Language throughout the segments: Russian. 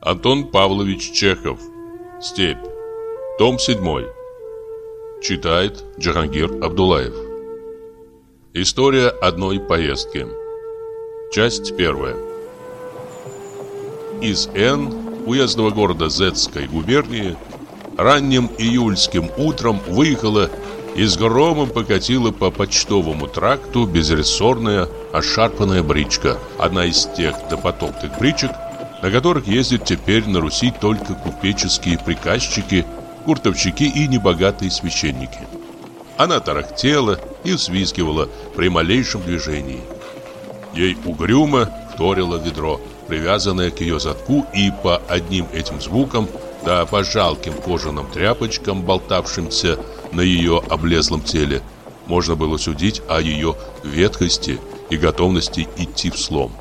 Антон Павлович Чехов. Степь. Том 7. Читает Джахангир Абдулаев. История одной поездки. Часть первая. Из Н, уездного города Зетской губернии, ранним июльским утром выехала и с громом покатила по почтовому тракту безрессорная, ошарпанная бричка, одна из тех допотопных бричек, на которых ездят теперь на Руси только купеческие приказчики, куртовщики и небогатые священники. Она тарахтела и взвизгивала при малейшем движении. Ей угрюмо вторило ведро, привязанное к ее задку, и по одним этим звукам, да по жалким кожаным тряпочкам, болтавшимся на ее облезлом теле, можно было судить о ее ветхости и готовности идти в слом.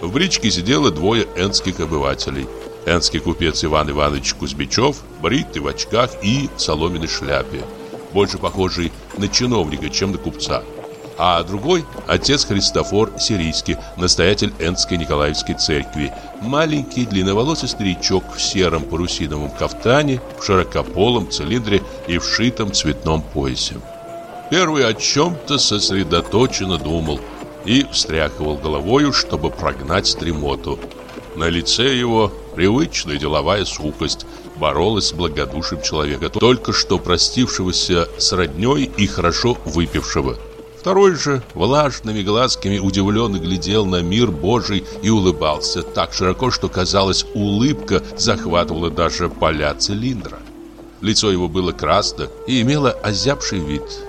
В бричке сидело двое энских обывателей. Энский купец Иван Иванович Кузьмичев, бритый в очках и соломенной шляпе, больше похожий на чиновника, чем на купца. А другой – отец Христофор Сирийский, настоятель Энской Николаевской церкви, маленький длинноволосый старичок в сером парусиновом кафтане, в широкополом цилиндре и в шитом цветном поясе. Первый о чем-то сосредоточенно думал – и встряхивал головою, чтобы прогнать дремоту. На лице его привычная деловая сухость боролась с благодушием человека, только что простившегося с родней и хорошо выпившего. Второй же влажными глазками удивленно глядел на мир Божий и улыбался так широко, что, казалось, улыбка захватывала даже поля цилиндра. Лицо его было красно и имело озябший вид –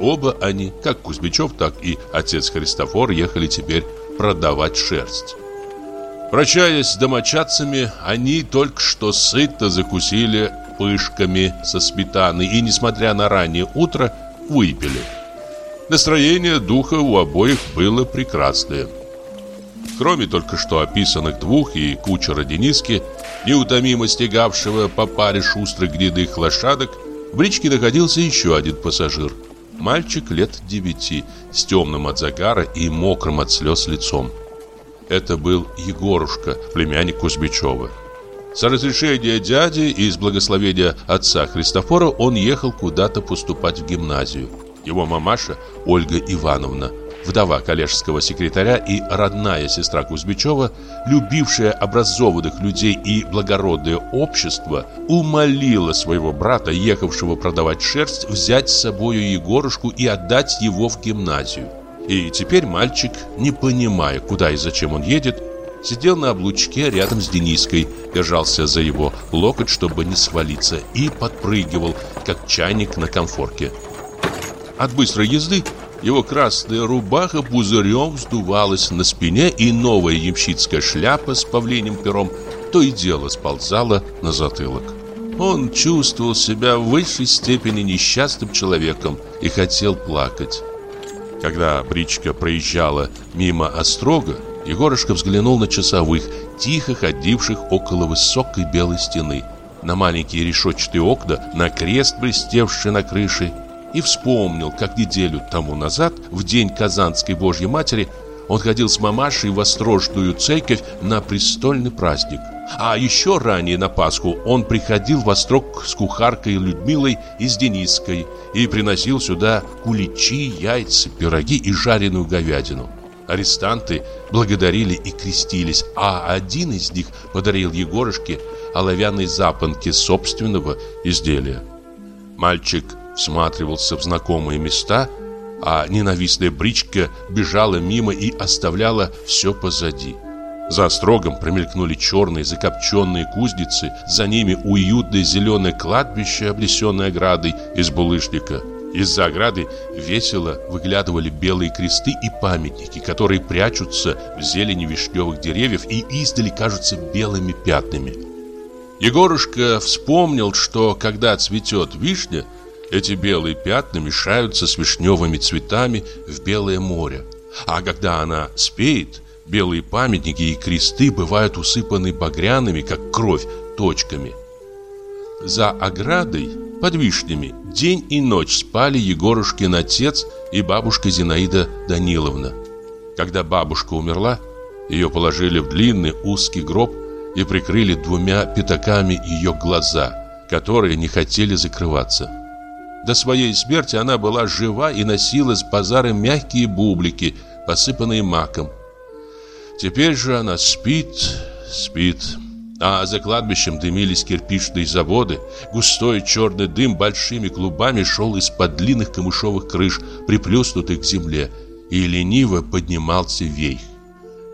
Оба они, как Кузьмичев, так и отец Христофор, ехали теперь продавать шерсть. Прощаясь с домочадцами, они только что сытно закусили пышками со сметаной и, несмотря на раннее утро, выпили. Настроение духа у обоих было прекрасное. Кроме только что описанных двух и кучера Дениски, неутомимо стегавшего по паре шустрых гнедых лошадок, в бричке находился еще один пассажир – Мальчик лет девяти, с темным от загара и мокрым от слез лицом. Это был Егорушка, племянник Кузьмичева. С разрешения дяди и с благословения отца Христофора он ехал куда-то поступать в гимназию. Его мамаша, Ольга Ивановна, вдова коллежского секретаря и родная сестра Кузьмичева, любившая образованных людей и благородное общество, умолила своего брата, ехавшего продавать шерсть, взять с собою Егорушку и отдать его в гимназию. И теперь мальчик, не понимая, куда и зачем он едет, сидел на облучке рядом с Дениской, держался за его локоть, чтобы не свалиться, и подпрыгивал, как чайник на комфорке. От быстрой езды его красная рубаха пузырем вздувалась на спине, и новая ямщицкая шляпа с павлиним пером то и дело сползала на затылок. Он чувствовал себя в высшей степени несчастным человеком и хотел плакать. Когда бричка проезжала мимо острога, Егорушка взглянул на часовых, тихо ходивших около высокой белой стены, на маленькие решетчатые окна, на крест, блестевший на крыше, и вспомнил, как неделю тому назад, в день Казанской Божьей Матери, он ходил с мамашей в Острожную церковь на престольный праздник. А еще ранее на Пасху он приходил в Острог с кухаркой Людмилой и с Дениской и приносил сюда куличи, яйца, пироги и жареную говядину. Арестанты благодарили и крестились, а один из них подарил Егорушке оловянной запонки собственного изделия. Мальчик всматривался в знакомые места, а ненавистная бричка бежала мимо и оставляла все позади. За строгом промелькнули черные закопченные кузницы, за ними уютное зеленое кладбище, облесенное оградой из булыжника. Из-за ограды весело выглядывали белые кресты и памятники, которые прячутся в зелени вишневых деревьев и издали кажутся белыми пятнами. Егорушка вспомнил, что когда цветет вишня – эти белые пятна мешаются с вишневыми цветами в белое море. А когда она спеет, белые памятники и кресты бывают усыпаны багряными, как кровь, точками. За оградой, под вишнями, день и ночь спали Егорушкин отец и бабушка Зинаида Даниловна. Когда бабушка умерла, ее положили в длинный узкий гроб и прикрыли двумя пятаками ее глаза, которые не хотели закрываться. До своей смерти она была жива и носила с базара мягкие бублики, посыпанные маком. Теперь же она спит, спит. А за кладбищем дымились кирпичные заводы. Густой черный дым большими клубами шел из-под длинных камышовых крыш, приплюснутых к земле, и лениво поднимался вейх.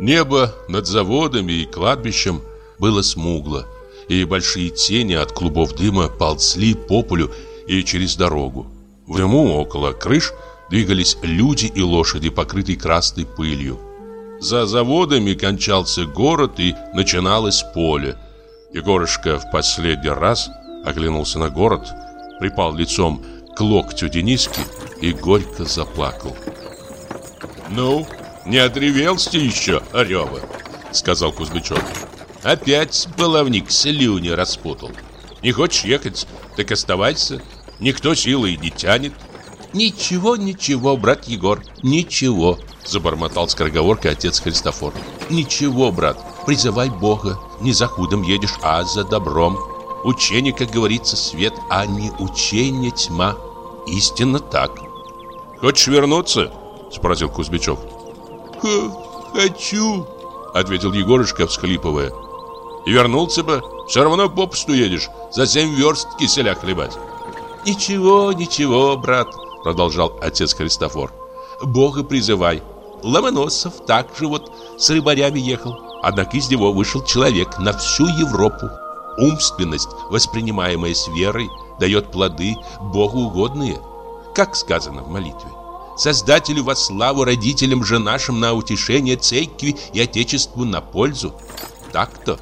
Небо над заводами и кладбищем было смугло, и большие тени от клубов дыма ползли по полю и через дорогу. В дыму около крыш двигались люди и лошади, покрытые красной пылью. За заводами кончался город и начиналось поле. Егорушка в последний раз оглянулся на город, припал лицом к локтю Дениски и горько заплакал. «Ну, не отревелся еще, Орева?» — сказал Кузьмичев. «Опять баловник слюни распутал. Не хочешь ехать, так оставайся. Никто силой не тянет». «Ничего, ничего, брат Егор, ничего», Забормотал скороговоркой отец Христофор. Ничего, брат, призывай Бога. Не за худом едешь, а за добром. Учение, как говорится, свет, а не учение тьма. Истинно так. Хочешь вернуться? Спросил Кузьмичев. Хочу, ответил Егорушка, всхлипывая. И вернулся бы, все равно попусту едешь, за семь верст киселя хлебать. Ничего, ничего, брат, продолжал отец Христофор. Бога призывай, Ломоносов также вот с рыбарями ехал. Однако из него вышел человек на всю Европу. Умственность, воспринимаемая с верой, дает плоды богоугодные. Как сказано в молитве. Создателю во славу, родителям же нашим на утешение церкви и отечеству на пользу. Так-то.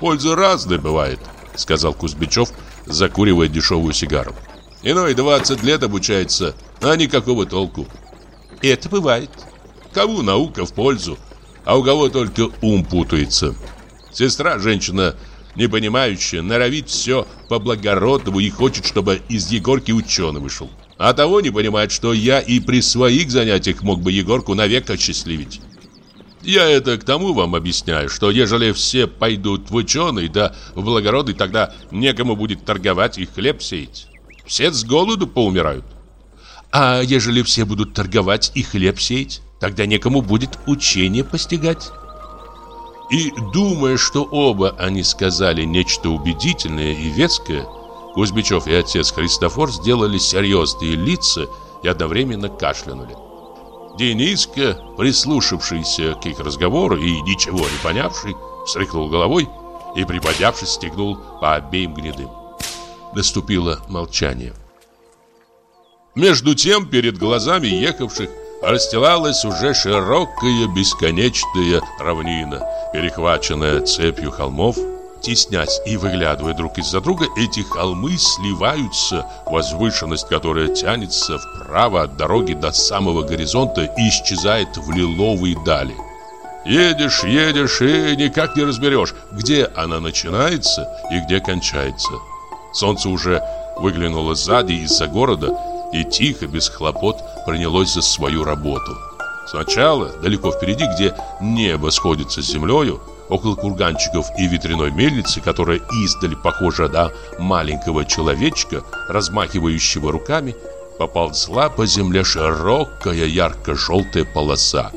Польза разная бывает, сказал Кузьмичев, закуривая дешевую сигару. Иной 20 лет обучается, а никакого толку. Это бывает. Кому наука в пользу, а у кого только ум путается. Сестра, женщина не понимающая, норовит все по-благородному и хочет, чтобы из Егорки ученый вышел. А того не понимает, что я и при своих занятиях мог бы Егорку навек осчастливить. Я это к тому вам объясняю, что ежели все пойдут в ученый, да в благородный, тогда некому будет торговать и хлеб сеять. Все с голоду поумирают. А ежели все будут торговать и хлеб сеять? Тогда некому будет учение постигать. И думая, что оба они сказали нечто убедительное и веское, Кузьмичев и отец Христофор сделали серьезные лица и одновременно кашлянули. Дениска, прислушавшийся к их разговору и ничего не понявший, встряхнул головой и, приподнявшись, стегнул по обеим гнедым. Наступило молчание. Между тем, перед глазами ехавших расстилалась уже широкая бесконечная равнина, перехваченная цепью холмов. Теснясь и выглядывая друг из-за друга, эти холмы сливаются возвышенность, которая тянется вправо от дороги до самого горизонта и исчезает в лиловой дали. Едешь, едешь и никак не разберешь, где она начинается и где кончается. Солнце уже выглянуло сзади из-за города, и тихо, без хлопот, принялось за свою работу. Сначала, далеко впереди, где небо сходится с землею, около курганчиков и ветряной мельницы, которая издали похожа на маленького человечка, размахивающего руками, поползла по земле широкая ярко-желтая полоса.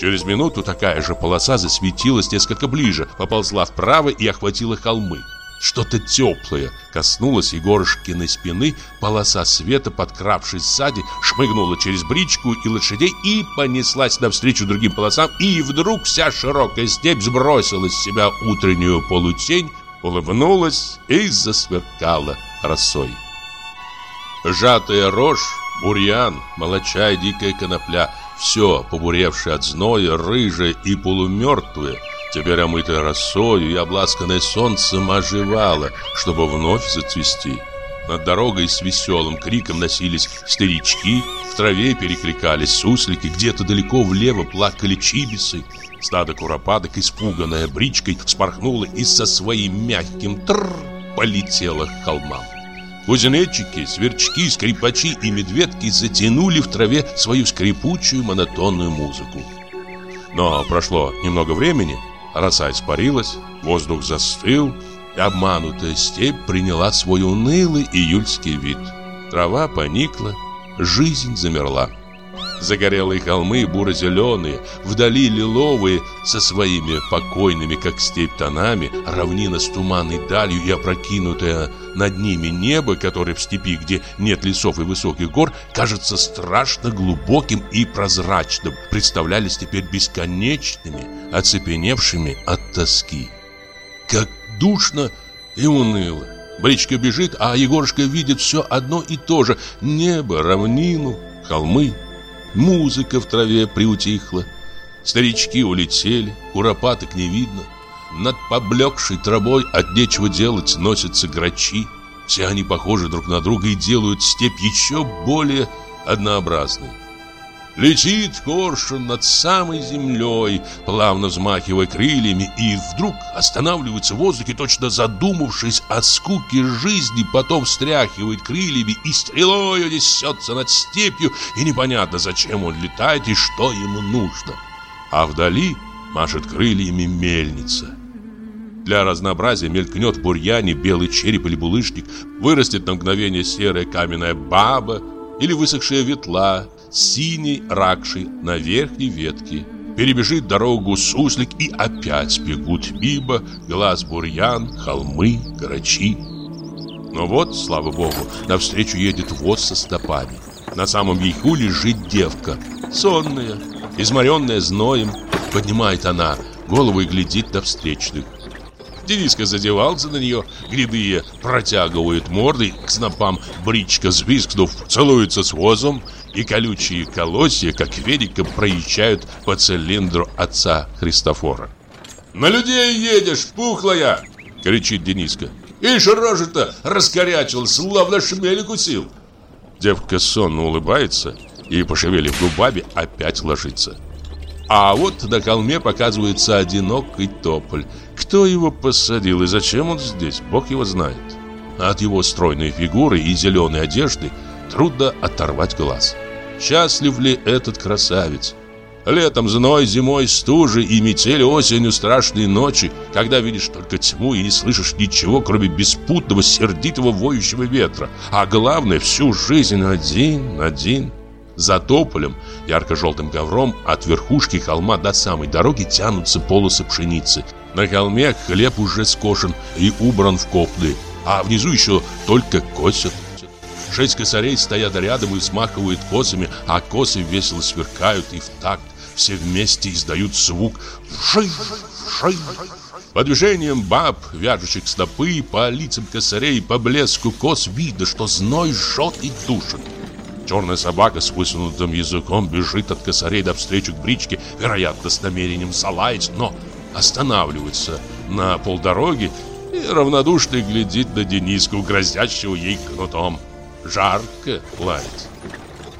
Через минуту такая же полоса засветилась несколько ближе, поползла вправо и охватила холмы. Что-то теплое коснулось Егорушкиной спины, полоса света, подкравшись сзади, шмыгнула через бричку и лошадей и понеслась навстречу другим полосам, и вдруг вся широкая степь сбросила с себя утреннюю полутень, улыбнулась и засверкала росой. Сжатая рожь, бурьян, молочая дикая конопля, все побуревшее от зноя, рыжее и полумертвое – Теперь омытая росою и обласканная солнцем оживала, чтобы вновь зацвести. Над дорогой с веселым криком носились старички, в траве перекликались суслики, где-то далеко влево плакали чибисы. Стадо куропаток, испуганная бричкой, спорхнула и со своим мягким тр полетела к холмам. Кузнечики, сверчки, скрипачи и медведки затянули в траве свою скрипучую монотонную музыку. Но прошло немного времени, Роса испарилась, воздух застыл, и обманутая степь приняла свой унылый июльский вид. Трава поникла, жизнь замерла. Загорелые холмы буро-зеленые, вдали лиловые, со своими покойными, как степь, тонами, равнина с туманной далью и опрокинутая над ними небо, которое в степи, где нет лесов и высоких гор, кажется страшно глубоким и прозрачным, представлялись теперь бесконечными, оцепеневшими от тоски. Как душно и уныло. Бричка бежит, а Егорушка видит все одно и то же. Небо, равнину, холмы. Музыка в траве приутихла. Старички улетели, куропаток не видно. Над поблекшей травой от нечего делать носятся грачи. Все они похожи друг на друга и делают степь еще более однообразной. Летит коршун над самой землей, плавно взмахивая крыльями, и вдруг останавливается в воздухе, точно задумавшись о скуке жизни, потом встряхивает крыльями и стрелою несется над степью, и непонятно, зачем он летает и что ему нужно. А вдали машет крыльями мельница. Для разнообразия мелькнет в бурьяне белый череп или булыжник, вырастет на мгновение серая каменная баба или высохшая ветла, синий ракши на верхней ветке. Перебежит дорогу суслик и опять бегут мимо глаз бурьян, холмы, грачи. Но вот, слава богу, навстречу едет воз со стопами. На самом веху лежит девка, сонная, изморенная зноем. Поднимает она голову и глядит на встречных. Дениска задевался на нее, грядые протягивают морды к снопам, бричка, взвизгнув, целуется с возом, и колючие колосья, как великом, проезжают по цилиндру отца Христофора. «На людей едешь, пухлая!» — кричит Дениска. «Ишь, рожа-то раскорячилась, словно шмель укусил!» Девка сонно улыбается и, пошевелив губами, опять ложится. А вот на холме показывается одинокий тополь. Кто его посадил и зачем он здесь, бог его знает. От его стройной фигуры и зеленой одежды трудно оторвать глаз. Счастлив ли этот красавец? Летом зной, зимой стужи и метель, осенью страшные ночи, когда видишь только тьму и не слышишь ничего, кроме беспутного, сердитого, воющего ветра. А главное, всю жизнь один, один. За тополем, ярко-желтым ковром, от верхушки холма до самой дороги тянутся полосы пшеницы. На холме хлеб уже скошен и убран в копны, а внизу еще только косят. Шесть косарей стоят рядом и смахивают косами, а косы весело сверкают и в такт все вместе издают звук «ши, ши». По движениям баб, вяжущих стопы, по лицам косарей, по блеску кос видно, что зной жжет и душит. Черная собака с высунутым языком бежит от косарей навстречу к бричке, вероятно, с намерением залаять, но останавливается на полдороги и равнодушно глядит на Дениску, грозящего ей кнутом. Жарко лает.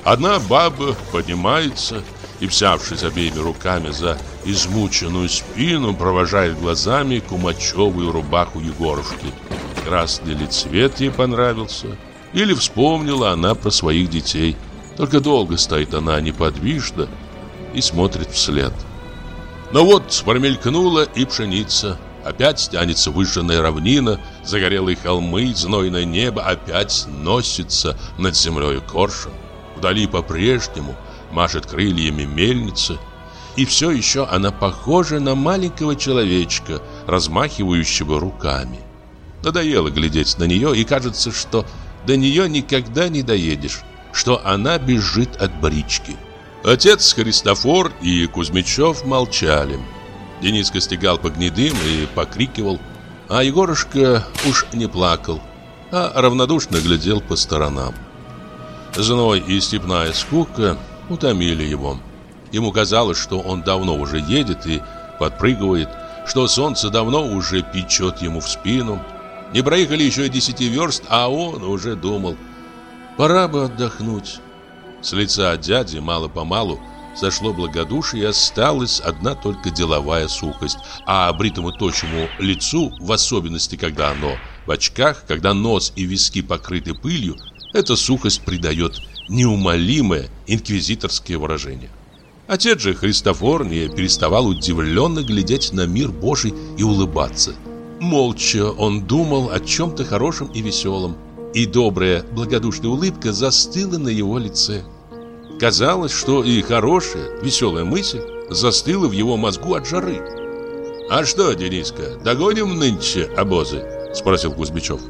Одна баба поднимается и, взявшись обеими руками за измученную спину, провожает глазами кумачевую рубаху Егорушки. Красный ли цвет ей понравился – или вспомнила она про своих детей. Только долго стоит она неподвижно и смотрит вслед. Но вот промелькнула и пшеница. Опять тянется выжженная равнина, загорелые холмы, знойное небо опять носится над землей коршун. Вдали по-прежнему машет крыльями мельница. И все еще она похожа на маленького человечка, размахивающего руками. Надоело глядеть на нее, и кажется, что до нее никогда не доедешь, что она бежит от брички. Отец Христофор и Кузьмичев молчали. Дениска стегал по гнедым и покрикивал, а Егорушка уж не плакал, а равнодушно глядел по сторонам. Зной и степная скука утомили его. Ему казалось, что он давно уже едет и подпрыгивает, что солнце давно уже печет ему в спину, не проехали еще десяти верст, а он уже думал, пора бы отдохнуть. С лица дяди мало-помалу сошло благодушие и осталась одна только деловая сухость. А бритому точему лицу, в особенности, когда оно в очках, когда нос и виски покрыты пылью, эта сухость придает неумолимое инквизиторское выражение. Отец же Христофор не переставал удивленно глядеть на мир Божий и улыбаться. Молча он думал о чем-то хорошем и веселом, и добрая, благодушная улыбка застыла на его лице. Казалось, что и хорошая, веселая мысль застыла в его мозгу от жары. «А что, Дениска, догоним нынче обозы?» – спросил Кузьмичев.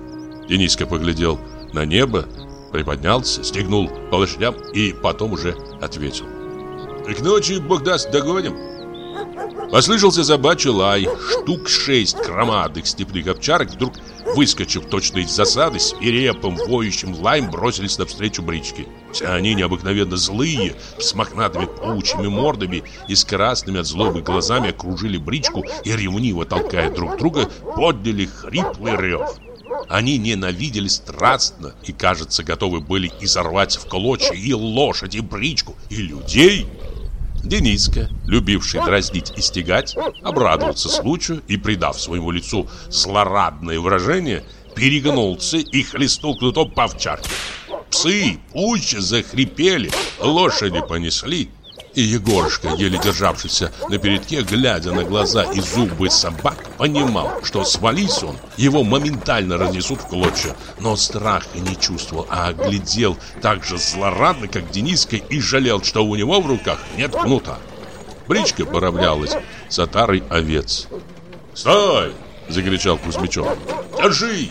Дениска поглядел на небо, приподнялся, стегнул полошадям и потом уже ответил. К ночи, Бог даст, догоним. Послышался собачий лай. Штук шесть громадных степных овчарок вдруг, выскочив точно из засады, с перепом, воющим лаем бросились навстречу бричке. Все они необыкновенно злые, с мохнатыми паучьими мордами и с красными от злобы глазами окружили бричку и, ревниво толкая друг друга, подняли хриплый рев. Они ненавидели страстно и, кажется, готовы были изорвать в клочья и лошадь, и бричку, и людей – Дениска, любивший дразнить и стегать, обрадовался случаю и, придав своему лицу злорадное выражение, перегнулся и хлестнул кнутом по овчарке. Псы пуще захрипели, лошади понесли, и Егорушка, еле державшийся на передке, глядя на глаза и зубы собак, понимал, что свались он, его моментально разнесут в клочья. Но страха не чувствовал, а глядел так же злорадно, как Дениска, и жалел, что у него в руках нет кнута. Бричка поравнялась с отарой овец. «Стой!» – закричал Кузьмичев. «Держи!»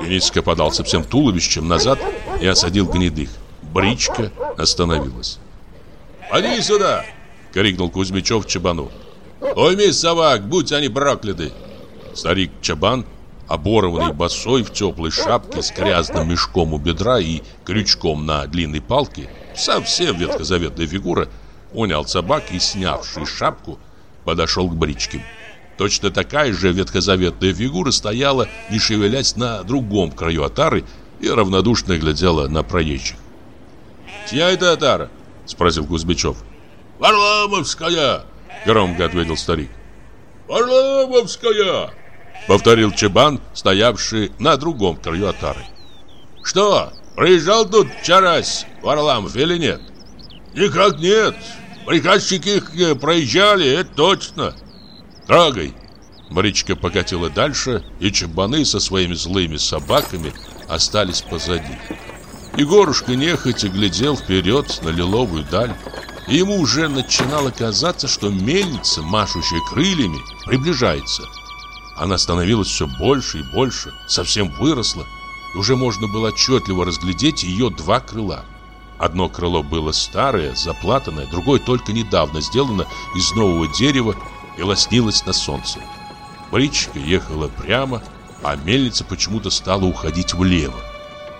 Дениска подался всем туловищем назад и осадил гнедых. Бричка остановилась. «Поди сюда!» — крикнул Кузьмичев Чабану. «Уйми собак, будь они прокляты!» Старик Чабан, оборванный босой в теплой шапке с грязным мешком у бедра и крючком на длинной палке, совсем ветхозаветная фигура, унял собак и, снявший шапку, подошел к бричке. Точно такая же ветхозаветная фигура стояла, не шевелясь на другом краю отары и равнодушно глядела на проезжих. «Чья это отара?» Спросил Кузьмичев. «Варламовская!» Громко ответил старик. «Варламовская!» Повторил Чебан, стоявший на другом краю отары. «Что, приезжал тут вчерась Варламов или нет?» «Никак нет. Приказчики их проезжали, это точно». «Трогай!» Бричка покатила дальше, и чебаны со своими злыми собаками остались позади. Егорушка нехотя глядел вперед на лиловую даль. И ему уже начинало казаться, что мельница, машущая крыльями, приближается. Она становилась все больше и больше, совсем выросла, и уже можно было отчетливо разглядеть ее два крыла. Одно крыло было старое, заплатанное, другое только недавно сделано из нового дерева и лоснилось на солнце. Бричка ехала прямо, а мельница почему-то стала уходить влево.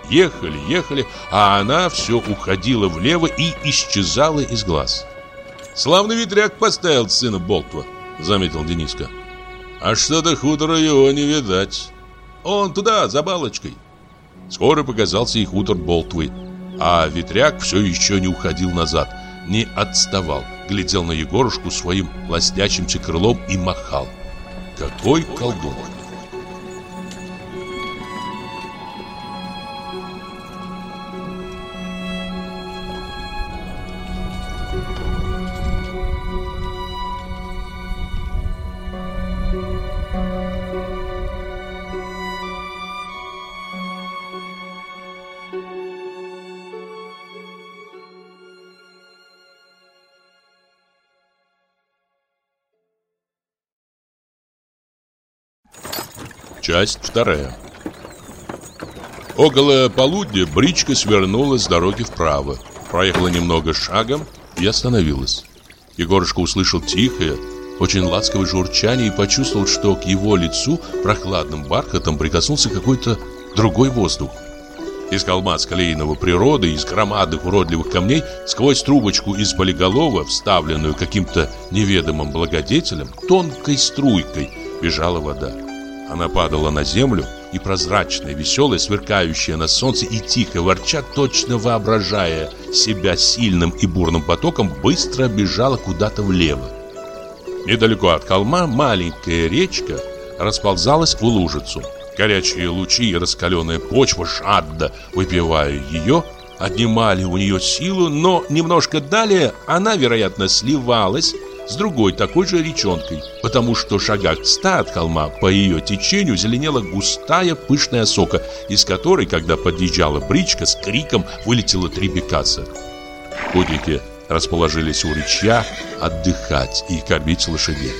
Ехали, ехали, а она все уходила влево и исчезала из глаз. «Славный ветряк поставил сына Болтва», — заметил Дениска. «А что-то хутора его не видать. Он туда, за балочкой». Скоро показался и хутор Болтвы, а ветряк все еще не уходил назад, не отставал, глядел на Егорушку своим лоснящимся крылом и махал. Какой колдун! Часть вторая. Около полудня бричка свернула с дороги вправо, проехала немного шагом и остановилась. Егорушка услышал тихое, очень ласковое журчание и почувствовал, что к его лицу прохладным бархатом прикоснулся какой-то другой воздух. Из холма склеенного природы, из громадных уродливых камней, сквозь трубочку из полиголова, вставленную каким-то неведомым благодетелем, тонкой струйкой бежала вода. Она падала на землю, и прозрачная, веселая, сверкающая на солнце и тихо ворча, точно воображая себя сильным и бурным потоком, быстро бежала куда-то влево. Недалеко от холма маленькая речка расползалась в лужицу. Горячие лучи и раскаленная почва, жадно выпивая ее, отнимали у нее силу, но немножко далее она, вероятно, сливалась с другой такой же речонкой, потому что шагах ста от холма по ее течению зеленела густая пышная сока, из которой, когда подъезжала бричка, с криком вылетела три бекаса. Путники расположились у речья отдыхать и кормить лошадей.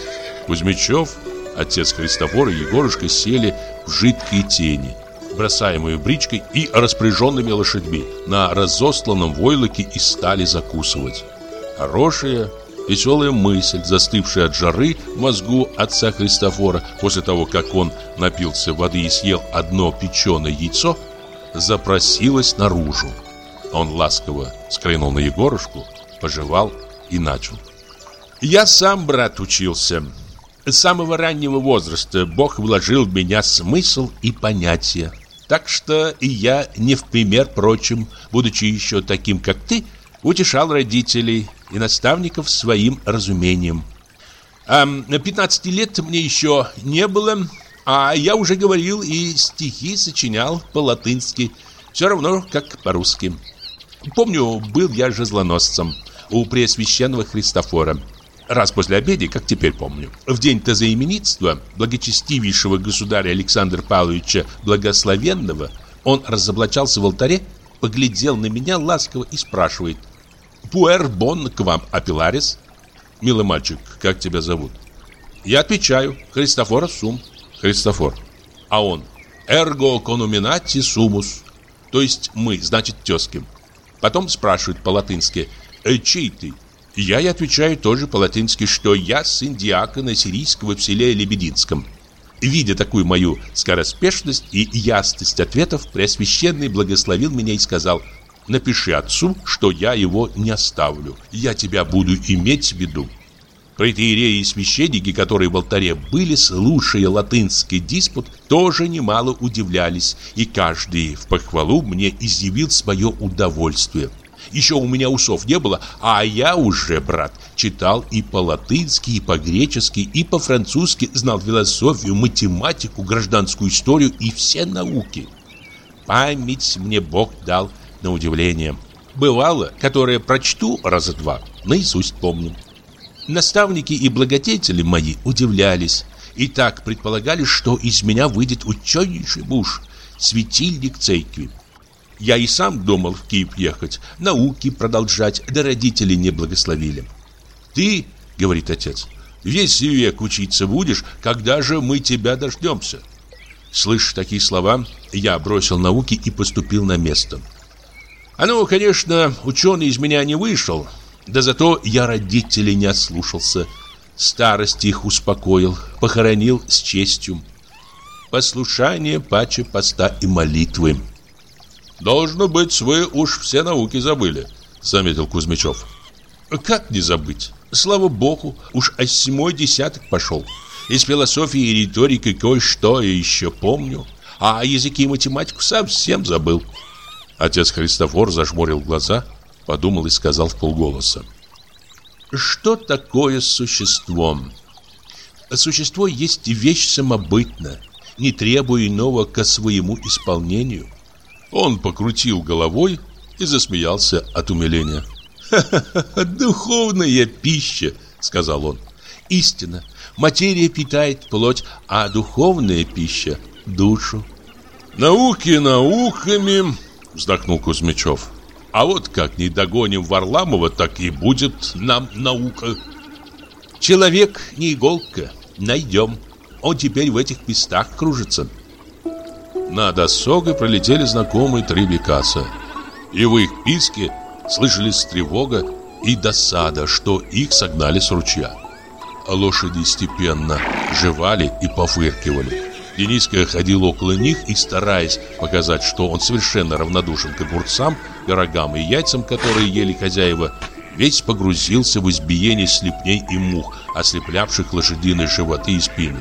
Кузьмичев, отец Христофора и Егорушка сели в жидкие тени, бросаемые бричкой и распоряженными лошадьми, на разосланном войлоке и стали закусывать. Хорошая, веселая мысль, застывшая от жары в мозгу отца Христофора после того, как он напился воды и съел одно печеное яйцо, запросилась наружу. Он ласково скрынул на Егорушку, пожевал и начал. «Я сам, брат, учился. С самого раннего возраста Бог вложил в меня смысл и понятия. Так что и я, не в пример прочим, будучи еще таким, как ты, утешал родителей и наставников своим разумением. А 15 лет мне еще не было, а я уже говорил и стихи сочинял по-латынски, все равно как по-русски. Помню, был я жезлоносцем у Преосвященного Христофора. Раз после обеда, как теперь помню. В день тезаименитства благочестивейшего государя Александра Павловича Благословенного он разоблачался в алтаре, поглядел на меня ласково и спрашивает «Пуэр бон к вам, апиларис?» «Милый мальчик, как тебя зовут?» Я отвечаю «Христофор Сум». «Христофор». А он «Эрго конуминати сумус». То есть мы, значит, тезки. Потом спрашивают по-латынски «Э, чей ты?» Я и отвечаю тоже по-латынски, что я сын диакона сирийского в селе Лебединском. Видя такую мою скороспешность и ясность ответов, Преосвященный благословил меня и сказал «Напиши отцу, что я его не оставлю, я тебя буду иметь в виду». Протеереи и священники, которые в алтаре были, слушая латынский диспут, тоже немало удивлялись, и каждый в похвалу мне изъявил свое удовольствие. Еще у меня усов не было, а я уже, брат, читал и по-латынски, и по-гречески, и по-французски, знал философию, математику, гражданскую историю и все науки. Память мне Бог дал на удивление. Бывало, которое прочту раза два, наизусть помню. Наставники и благодетели мои удивлялись и так предполагали, что из меня выйдет ученейший муж, светильник церкви. Я и сам думал в Киев ехать, науки продолжать, да родители не благословили. «Ты, — говорит отец, — весь век учиться будешь, когда же мы тебя дождемся?» Слышь такие слова, я бросил науки и поступил на место. А ну, конечно, ученый из меня не вышел, да зато я родителей не ослушался, старость их успокоил, похоронил с честью. Послушание паче поста и молитвы. «Должно быть, вы уж все науки забыли», — заметил Кузьмичев. «Как не забыть? Слава богу, уж осьмой десяток пошел. Из философии и риторики кое-что я еще помню, а языки и математику совсем забыл». Отец Христофор зажмурил глаза, подумал и сказал в полголоса. «Что такое существо?» Существо есть вещь самобытна, не требуя иного ко своему исполнению. Он покрутил головой и засмеялся от умиления. «Ха-ха-ха, духовная пища!» — сказал он. «Истина, материя питает плоть, а духовная пища — душу». «Науки науками!» — вздохнул Кузьмичев. «А вот как не догоним Варламова, так и будет нам наука». «Человек не иголка, найдем. Он теперь в этих местах кружится». Над осогой пролетели знакомые три бекаса. И в их писке слышались тревога и досада, что их согнали с ручья. Лошади степенно жевали и пофыркивали. Дениска ходил около них и, стараясь показать, что он совершенно равнодушен к огурцам, пирогам и яйцам, которые ели хозяева, весь погрузился в избиение слепней и мух, ослеплявших лошадиные животы и спины.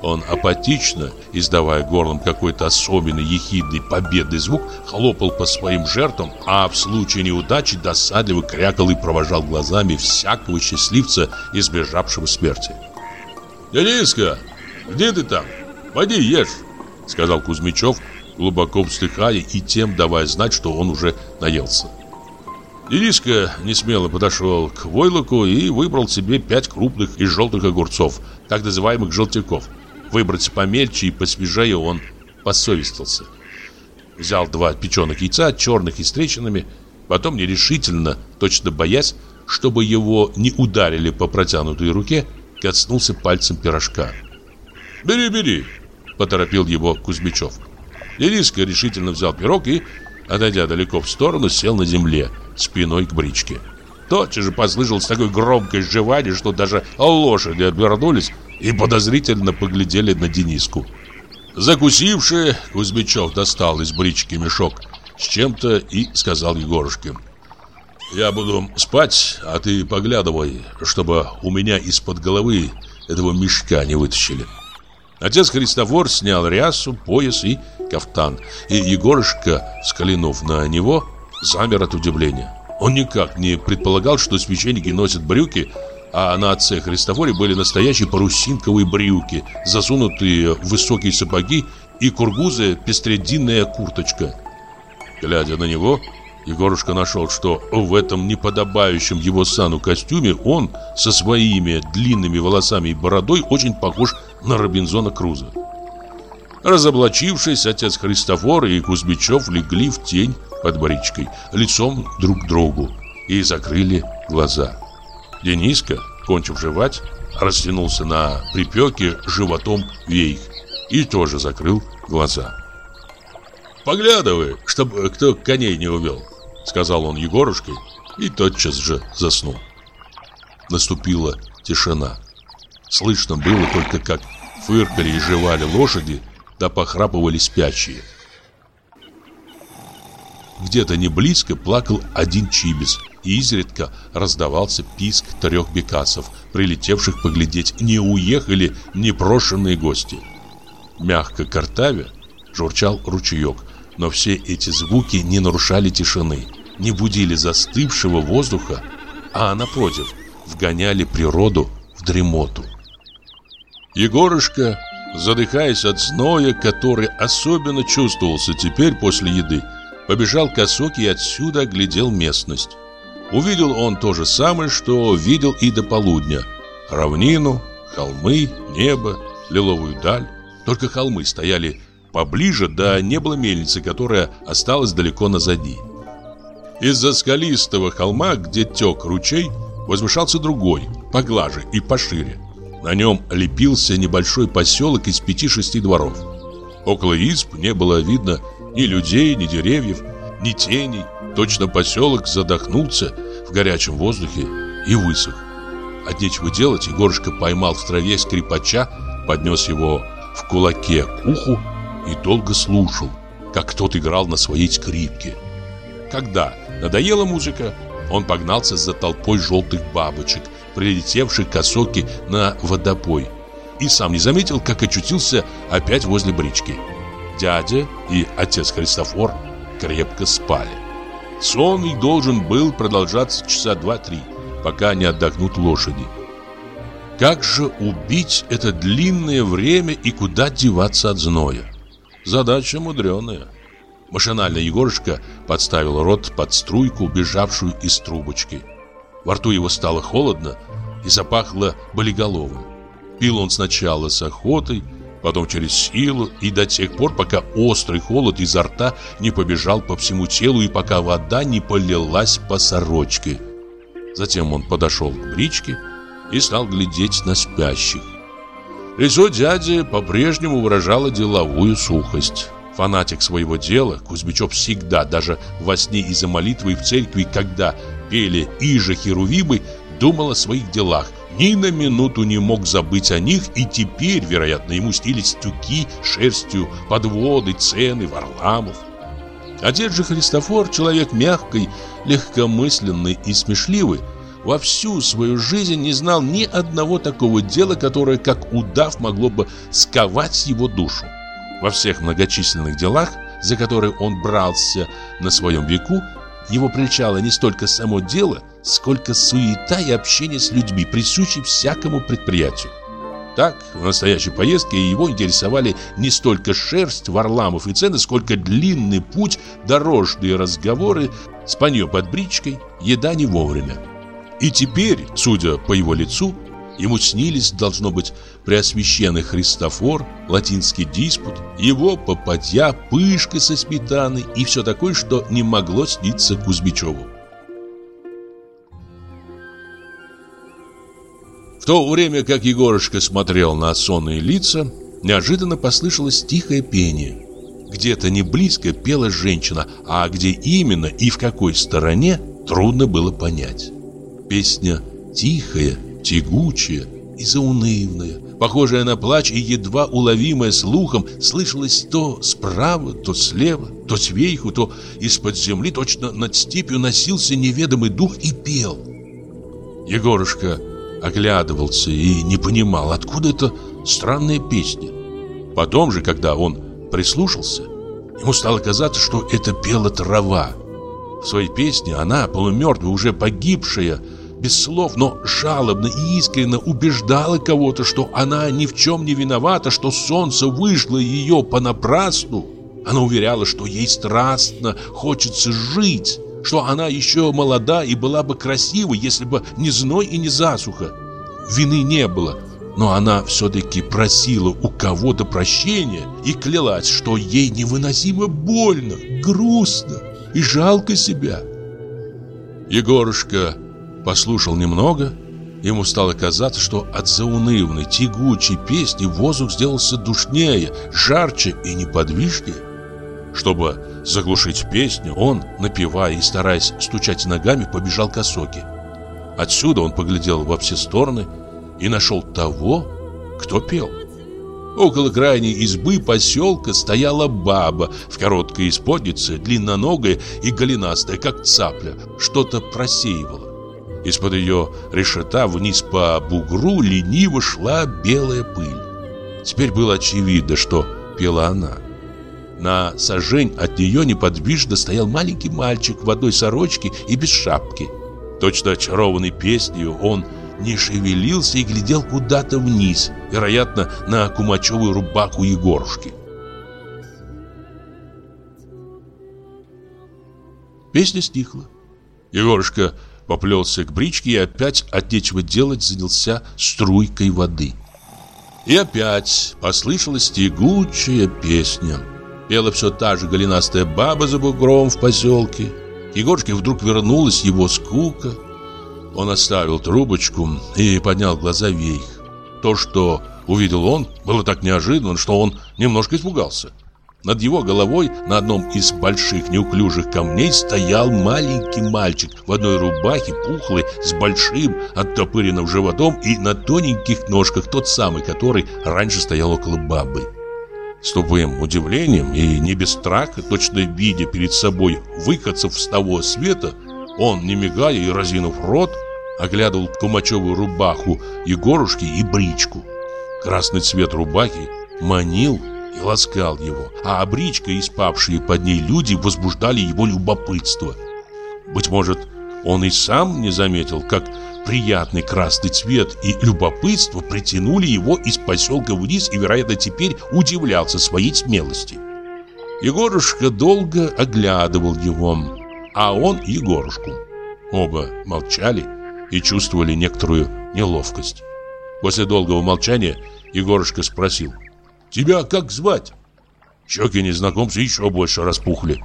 Он апатично, издавая горлом какой-то особенный ехидный победный звук, хлопал по своим жертвам, а в случае неудачи досадливо крякал и провожал глазами всякого счастливца, избежавшего смерти. «Дениска, где ты там? Пойди ешь», — сказал Кузьмичев, глубоко вздыхая и тем давая знать, что он уже наелся. Дениска несмело подошел к войлоку и выбрал себе пять крупных и желтых огурцов, так называемых желтяков. Выбрать помельче и посвежее он посовестился. Взял два печеных яйца, черных и с трещинами, потом нерешительно, точно боясь, чтобы его не ударили по протянутой руке, коснулся пальцем пирожка. «Бери, бери!» – поторопил его Кузьмичев. Дениска решительно взял пирог и, отойдя далеко в сторону, сел на земле, спиной к бричке. Тотчас же послышалось такое громкое жевание, что даже лошади обернулись и подозрительно поглядели на Дениску. Закусивший, Кузьмичев достал из брички мешок с чем-то и сказал Егорушке. «Я буду спать, а ты поглядывай, чтобы у меня из-под головы этого мешка не вытащили». Отец Христофор снял рясу, пояс и кафтан, и Егорушка, взглянув на него, замер от удивления. Он никак не предполагал, что священники носят брюки, а на отце Христофоре были настоящие парусинковые брюки, засунутые в высокие сапоги и кургузая пестрединная курточка. Глядя на него, Егорушка нашел, что в этом неподобающем его сану костюме он со своими длинными волосами и бородой очень похож на Робинзона Круза. Разоблачившись, отец Христофор и Кузьмичев легли в тень под бричкой, лицом друг к другу, и закрыли глаза. Дениска, кончив жевать, растянулся на припеке животом вейх и тоже закрыл глаза. «Поглядывай, чтобы кто коней не увел», — сказал он Егорушке и тотчас же заснул. Наступила тишина. Слышно было только, как фыркали и жевали лошади, да похрапывали спящие. Где-то не близко плакал один чибис, и изредка раздавался писк трех бекасов, прилетевших поглядеть, не уехали непрошенные гости. Мягко картавя журчал ручеек, но все эти звуки не нарушали тишины, не будили застывшего воздуха, а напротив, вгоняли природу в дремоту. Егорушка, задыхаясь от зноя, который особенно чувствовался теперь после еды, побежал к осоке и отсюда оглядел местность. Увидел он то же самое, что видел и до полудня. Равнину, холмы, небо, лиловую даль. Только холмы стояли поближе, да не было мельницы, которая осталась далеко назади. Из-за скалистого холма, где тек ручей, возвышался другой, поглаже и пошире. На нем лепился небольшой поселок из пяти-шести дворов. Около изб не было видно ни людей, ни деревьев, ни теней. Точно поселок задохнулся в горячем воздухе и высох. От нечего делать Егорушка поймал в траве скрипача, поднес его в кулаке к уху и долго слушал, как тот играл на своей скрипке. Когда надоела музыка, он погнался за толпой желтых бабочек, прилетевших к осоке на водопой, и сам не заметил, как очутился опять возле брички дядя и отец Христофор крепко спали. Сон их должен был продолжаться часа два-три, пока не отдохнут лошади. Как же убить это длинное время и куда деваться от зноя? Задача мудреная. Машинально Егорушка подставил рот под струйку, бежавшую из трубочки. Во рту его стало холодно и запахло болиголовым. Пил он сначала с охотой, потом через силу и до тех пор, пока острый холод изо рта не побежал по всему телу и пока вода не полилась по сорочке. Затем он подошел к бричке и стал глядеть на спящих. Лицо дяди по-прежнему выражало деловую сухость. Фанатик своего дела, Кузьмичев всегда, даже во сне и за молитвой в церкви, когда пели «Иже Херувимы», думал о своих делах, ни на минуту не мог забыть о них, и теперь, вероятно, ему снились тюки, шерстью, подводы, цены, Варламов. Отец же Христофор, человек мягкий, легкомысленный и смешливый, во всю свою жизнь не знал ни одного такого дела, которое, как удав, могло бы сковать его душу. Во всех многочисленных делах, за которые он брался на своем веку, его прельчало не столько само дело, сколько суета и общение с людьми, присущи всякому предприятию. Так, в настоящей поездке его интересовали не столько шерсть, Варламов и цены, сколько длинный путь, дорожные разговоры, спанье под бричкой, еда не вовремя. И теперь, судя по его лицу, Ему снились, должно быть, Преосвященный Христофор, латинский диспут, его попадья, пышка со сметаной и все такое, что не могло сниться Кузьмичеву. В то время, как Егорушка смотрел на сонные лица, неожиданно послышалось тихое пение. Где-то не близко пела женщина, а где именно и в какой стороне, трудно было понять. Песня тихая, тягучая и заунывная, похожая на плач и едва уловимая слухом, слышалась то справа, то слева, то сверху, то из-под земли, точно над степью носился неведомый дух и пел. Егорушка оглядывался и не понимал, откуда эта странная песня. Потом же, когда он прислушался, ему стало казаться, что это пела трава. В своей песне она, полумертвая, уже погибшая, без слов, но жалобно и искренне убеждала кого-то, что она ни в чем не виновата, что солнце вышло ее понапрасну. Она уверяла, что ей страстно хочется жить, что она еще молода и была бы красива, если бы не зной и не засуха. Вины не было, но она все-таки просила у кого-то прощения и клялась, что ей невыносимо больно, грустно и жалко себя. Егорушка послушал немного, ему стало казаться, что от заунывной, тягучей песни воздух сделался душнее, жарче и неподвижнее. Чтобы заглушить песню, он, напевая и стараясь стучать ногами, побежал к осоке. Отсюда он поглядел во все стороны и нашел того, кто пел. Около крайней избы поселка стояла баба в короткой исподнице, длинноногая и голенастая, как цапля, что-то просеивала. Из-под ее решета вниз по бугру лениво шла белая пыль. Теперь было очевидно, что пела она. На сажень от нее неподвижно стоял маленький мальчик в одной сорочке и без шапки. Точно очарованный песнью, он не шевелился и глядел куда-то вниз, вероятно, на кумачевую рубаку Егорушки. Песня стихла. Егорушка поплелся к бричке и опять от нечего делать занялся струйкой воды. И опять послышалась тягучая песня. Пела все та же голенастая баба за бугром в поселке. Егорушке вдруг вернулась его скука. Он оставил трубочку и поднял глаза вверх. То, что увидел он, было так неожиданно, что он немножко испугался. Над его головой на одном из больших неуклюжих камней стоял маленький мальчик в одной рубахе, пухлый, с большим оттопыренным животом и на тоненьких ножках тот самый, который раньше стоял около бабы. С тупым удивлением и не без страха, точно видя перед собой выходцев с того света, он, не мигая и разинув рот, оглядывал кумачевую рубаху Егорушки и бричку. Красный цвет рубахи манил и ласкал его, а обричка и спавшие под ней люди возбуждали его любопытство. Быть может, он и сам не заметил, как приятный красный цвет и любопытство притянули его из поселка вниз и, вероятно, теперь удивлялся своей смелости. Егорушка долго оглядывал его, а он Егорушку. Оба молчали и чувствовали некоторую неловкость. После долгого молчания Егорушка спросил – Тебя как звать?» Щеки незнакомца еще больше распухли.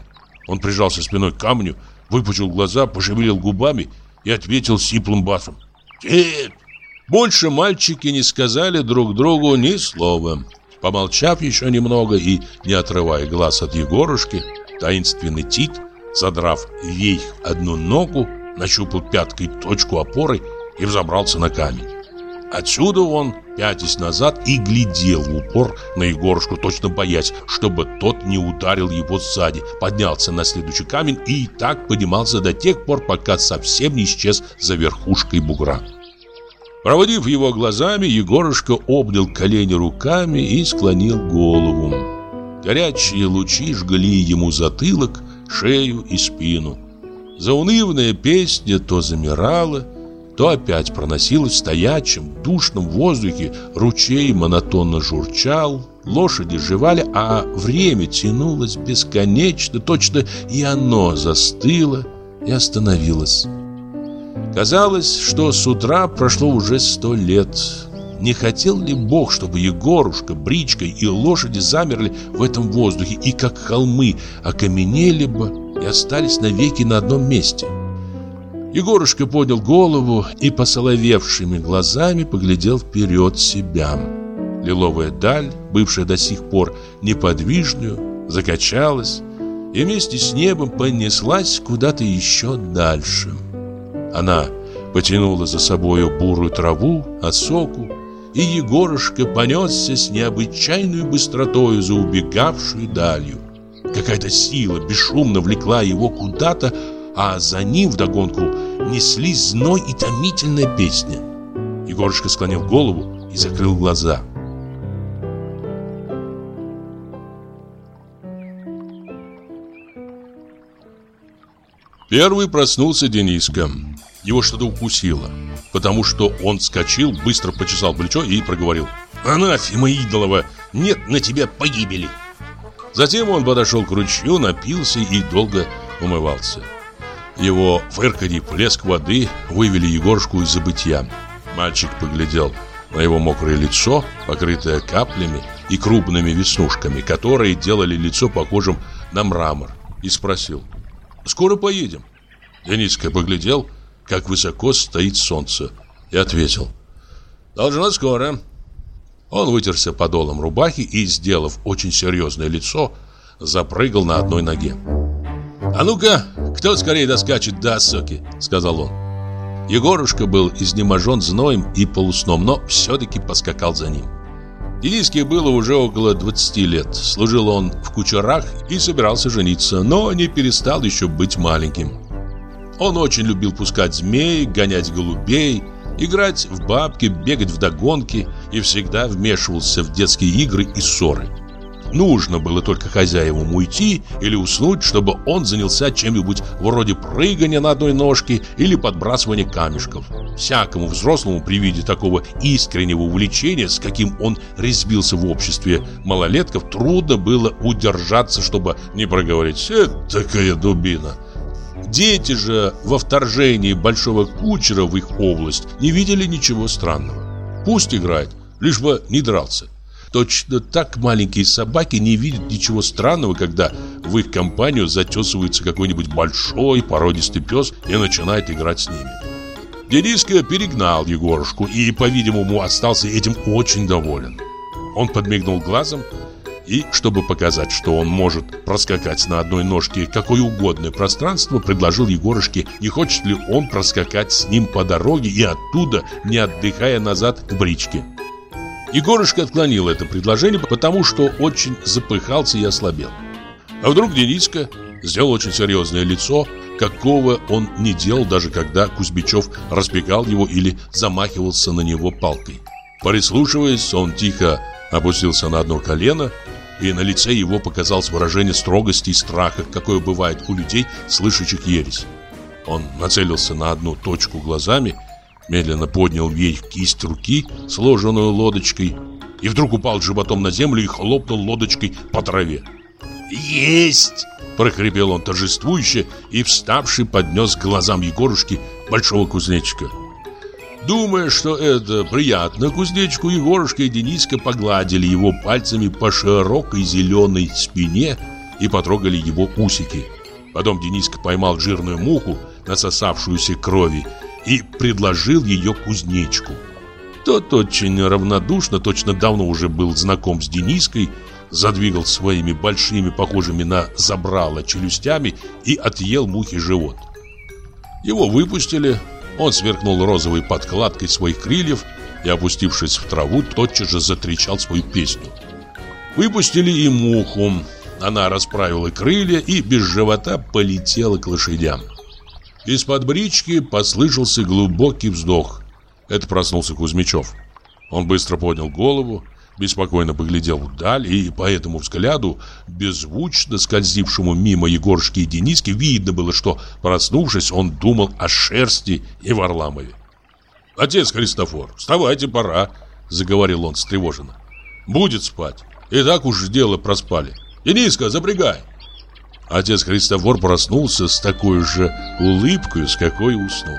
Он прижался спиной к камню, выпучил глаза, пошевелил губами и ответил сиплым басом. «Тит!» Больше мальчики не сказали друг другу ни слова. Помолчав еще немного и не отрывая глаз от Егорушки, таинственный Тит, задрав вейх одну ногу, нащупал пяткой точку опоры и взобрался на камень. Отсюда он, пятясь назад, и глядел в упор на Егорушку, точно боясь, чтобы тот не ударил его сзади, поднялся на следующий камень и так поднимался до тех пор, пока совсем не исчез за верхушкой бугра. Проводив его глазами, Егорушка обнял колени руками и склонил голову. Горячие лучи жгли ему затылок, шею и спину. Заунывная песня то замирала, то опять проносилось в стоячем, душном воздухе, ручей монотонно журчал, лошади жевали, а время тянулось бесконечно, точно и оно застыло и остановилось. Казалось, что с утра прошло уже сто лет. Не хотел ли Бог, чтобы Егорушка, Бричка и лошади замерли в этом воздухе и, как холмы, окаменели бы и остались навеки на одном месте? Егорушка поднял голову и посоловевшими глазами поглядел вперед себя. Лиловая даль, бывшая до сих пор неподвижную, закачалась и вместе с небом понеслась куда-то еще дальше. Она потянула за собою бурую траву, осоку, и Егорушка понесся с необычайной быстротою за убегавшую далью. Какая-то сила бесшумно влекла его куда-то, а за ним вдогонку неслись зной и томительная песня. Егорушка склонил голову и закрыл глаза. Первый проснулся Дениска. Его что-то укусило, потому что он вскочил, быстро почесал плечо и проговорил. «Анафима идолова, нет на тебя погибели!» Затем он подошел к ручью, напился и долго умывался. Его фырканье, плеск воды вывели Егорушку из забытья. Мальчик поглядел на его мокрое лицо, покрытое каплями и крупными веснушками, которые делали лицо похожим на мрамор, и спросил «Скоро поедем?» Дениска поглядел, как высоко стоит солнце, и ответил «Должно скоро». Он вытерся подолом рубахи и, сделав очень серьезное лицо, запрыгал на одной ноге. «А ну-ка, кто скорее доскачет до осоки?» — сказал он. Егорушка был изнеможен зноем и полусном, но все-таки поскакал за ним. Дениске было уже около 20 лет. Служил он в кучерах и собирался жениться, но не перестал еще быть маленьким. Он очень любил пускать змей, гонять голубей, играть в бабки, бегать в догонки и всегда вмешивался в детские игры и ссоры. Нужно было только хозяевам уйти или уснуть, чтобы он занялся чем-нибудь вроде прыгания на одной ножке или подбрасывания камешков. Всякому взрослому при виде такого искреннего увлечения, с каким он резвился в обществе малолетков, трудно было удержаться, чтобы не проговорить «Это такая дубина». Дети же во вторжении большого кучера в их область не видели ничего странного. Пусть играет, лишь бы не дрался. Точно так маленькие собаки не видят ничего странного, когда в их компанию затесывается какой-нибудь большой породистый пес и начинает играть с ними. Дениска перегнал Егорушку и, по-видимому, остался этим очень доволен. Он подмигнул глазом и, чтобы показать, что он может проскакать на одной ножке какое угодное пространство, предложил Егорушке, не хочет ли он проскакать с ним по дороге и оттуда, не отдыхая назад к бричке. Егорушка отклонил это предложение, потому что очень запыхался и ослабел. А вдруг Дениска сделал очень серьезное лицо, какого он не делал, даже когда Кузьмичев разбегал его или замахивался на него палкой. Прислушиваясь, он тихо опустился на одно колено, и на лице его показалось выражение строгости и страха, какое бывает у людей, слышащих ересь. Он нацелился на одну точку глазами медленно поднял вверх кисть руки, сложенную лодочкой, и вдруг упал животом на землю и хлопнул лодочкой по траве. «Есть!» – прохрипел он торжествующе и, вставший, поднес к глазам Егорушки большого кузнечика. Думая, что это приятно, кузнечку Егорушка и Дениска погладили его пальцами по широкой зеленой спине и потрогали его усики. Потом Дениска поймал жирную муху, насосавшуюся крови, и предложил ее кузнечку. Тот очень равнодушно, точно давно уже был знаком с Дениской, задвигал своими большими, похожими на забрало челюстями и отъел мухи живот. Его выпустили, он сверкнул розовой подкладкой своих крыльев и, опустившись в траву, тотчас же затричал свою песню. Выпустили и муху, она расправила крылья и без живота полетела к лошадям. Из-под брички послышался глубокий вздох. Это проснулся Кузьмичев. Он быстро поднял голову, беспокойно поглядел вдаль, и по этому взгляду, беззвучно скользившему мимо Егорушки и Дениски, видно было, что, проснувшись, он думал о шерсти и Варламове. Отец Христофор, вставайте, пора, заговорил он встревоженно. Будет спать. И так уж дело проспали. Дениска, запрягай. Отец Христофор проснулся с такой же улыбкой, с какой уснул.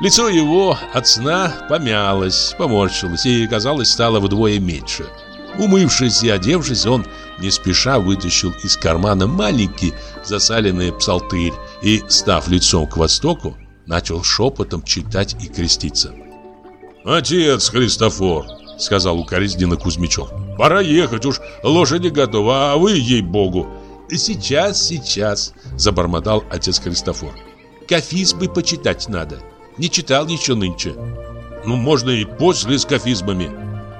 Лицо его от сна помялось, поморщилось и, казалось, стало вдвое меньше. Умывшись и одевшись, он не спеша вытащил из кармана маленький засаленный псалтырь и, став лицом к востоку, начал шепотом читать и креститься. «Отец Христофор!» — сказал укоризненно Кузьмичев. «Пора ехать, уж лошади готовы, а вы, ей-богу!» «Сейчас, сейчас!» — забормотал отец Христофор. «Кафизмы почитать надо. Не читал еще нынче». «Ну, можно и после с кафизмами».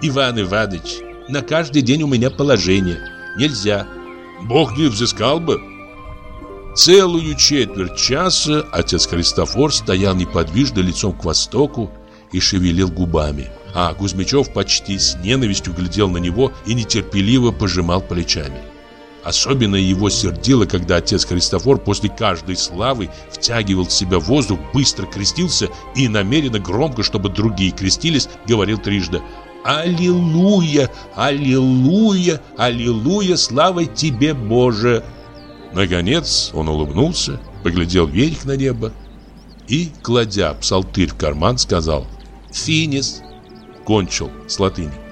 «Иван Иванович, на каждый день у меня положение. Нельзя». «Бог не взыскал бы». Целую четверть часа отец Христофор стоял неподвижно лицом к востоку и шевелил губами. А Кузьмичев почти с ненавистью глядел на него и нетерпеливо пожимал плечами. Особенно его сердило, когда отец Христофор после каждой славы втягивал в себя воздух, быстро крестился и намеренно громко, чтобы другие крестились, говорил трижды «Аллилуйя! Аллилуйя! Аллилуйя! Слава тебе, Боже!» Наконец он улыбнулся, поглядел вверх на небо и, кладя псалтырь в карман, сказал «Финис!» Кончил с латыни.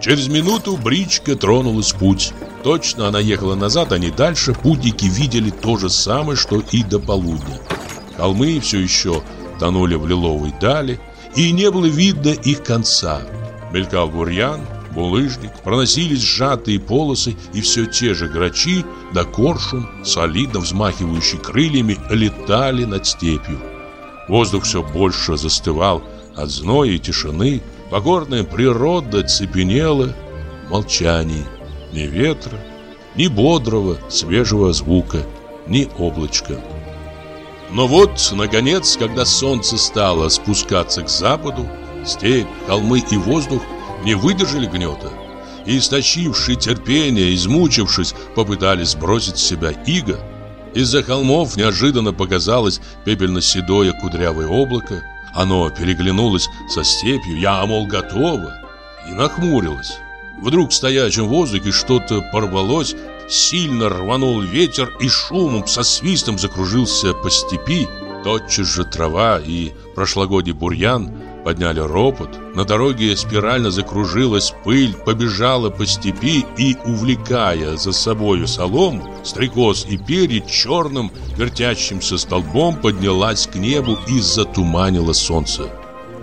Через минуту бричка тронулась в путь. Точно она ехала назад, а не дальше. Путники видели то же самое, что и до полудня. Холмы все еще тонули в лиловой дали, и не было видно их конца. Мелькал бурьян, булыжник, проносились сжатые полосы, и все те же грачи да коршун, солидно взмахивающие крыльями, летали над степью. Воздух все больше застывал от зноя и тишины, Покорная природа цепенела в молчании. Ни ветра, ни бодрого, свежего звука, ни облачка. Но вот, наконец, когда солнце стало спускаться к западу, степь, холмы и воздух не выдержали гнета. И, истощившие терпение, измучившись, попытались сбросить с себя иго. Из-за холмов неожиданно показалось пепельно-седое кудрявое облако, оно переглянулось со степью, я, мол, готово, и нахмурилось. Вдруг в стоячем воздухе что-то порвалось, сильно рванул ветер и шумом со свистом закружился по степи. Тотчас же трава и прошлогодний бурьян подняли ропот. На дороге спирально закружилась пыль, побежала по степи и, увлекая за собою солому, стрекоз и перья черным вертящимся столбом поднялась к небу и затуманила солнце.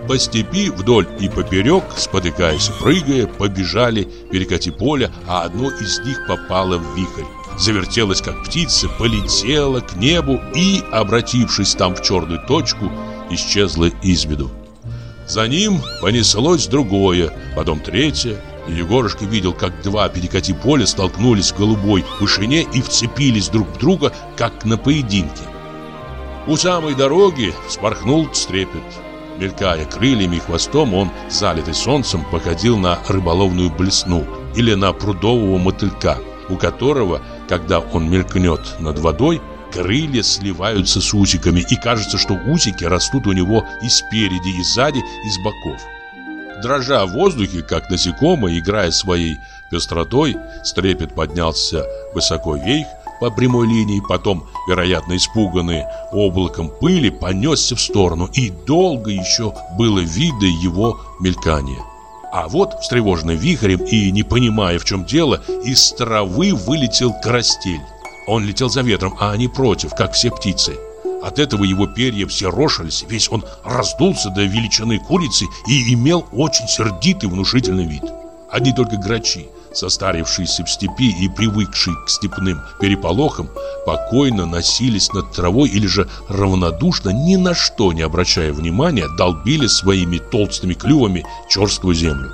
По степи вдоль и поперек, спотыкаясь и прыгая, побежали перекати поля, а одно из них попало в вихрь. Завертелась, как птица, полетела к небу и, обратившись там в черную точку, исчезла из виду. За ним понеслось другое, потом третье. Егорушка видел, как два перекати поля столкнулись в голубой вышине и вцепились друг в друга, как на поединке. У самой дороги вспорхнул стрепет. Мелькая крыльями и хвостом, он, залитый солнцем, походил на рыболовную блесну или на прудового мотылька, у которого, когда он мелькнет над водой, крылья сливаются с усиками, и кажется, что усики растут у него и спереди, и сзади, и с боков. Дрожа в воздухе, как насекомое, играя своей пестротой, стрепет поднялся высоко вверх по прямой линии, потом, вероятно, испуганный облаком пыли, понесся в сторону, и долго еще было видно его мелькание. А вот, встревоженный вихрем и не понимая, в чем дело, из травы вылетел карастель. Он летел за ветром, а они против, как все птицы. От этого его перья все рошились, весь он раздулся до величины курицы и имел очень сердитый внушительный вид. Одни только грачи, состарившиеся в степи и привыкшие к степным переполохам, покойно носились над травой или же равнодушно, ни на что не обращая внимания, долбили своими толстыми клювами черствую землю.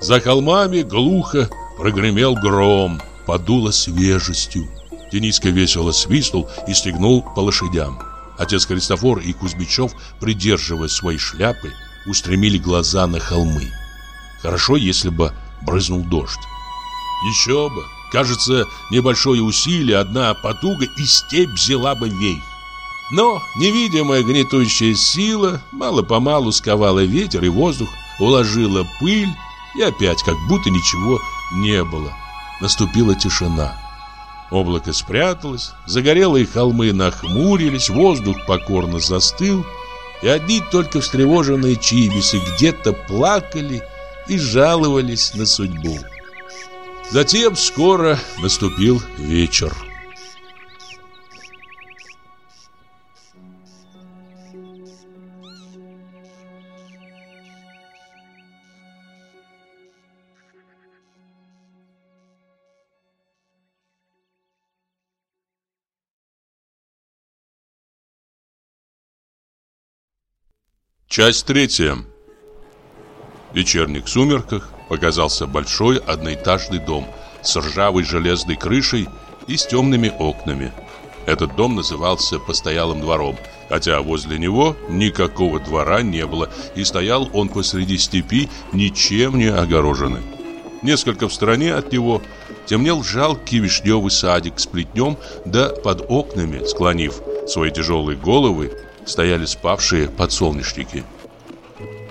За холмами глухо прогремел гром, подуло свежестью. Дениска весело свистнул и стегнул по лошадям. Отец Христофор и Кузьмичев, придерживая свои шляпы, устремили глаза на холмы. Хорошо, если бы брызнул дождь. Еще бы! Кажется, небольшое усилие, одна потуга, и степь взяла бы вейх. Но невидимая гнетущая сила мало-помалу сковала ветер и воздух, уложила пыль, и опять как будто ничего не было. Наступила тишина. Облако спряталось, загорелые холмы нахмурились, воздух покорно застыл, и одни только встревоженные чибисы где-то плакали и жаловались на судьбу. Затем скоро наступил вечер. Часть третья. В вечерних сумерках показался большой одноэтажный дом с ржавой железной крышей и с темными окнами. Этот дом назывался постоялым двором, хотя возле него никакого двора не было, и стоял он посреди степи, ничем не огороженный. Несколько в стороне от него темнел жалкий вишневый садик с плетнем, да под окнами, склонив свои тяжелые головы, стояли спавшие подсолнечники.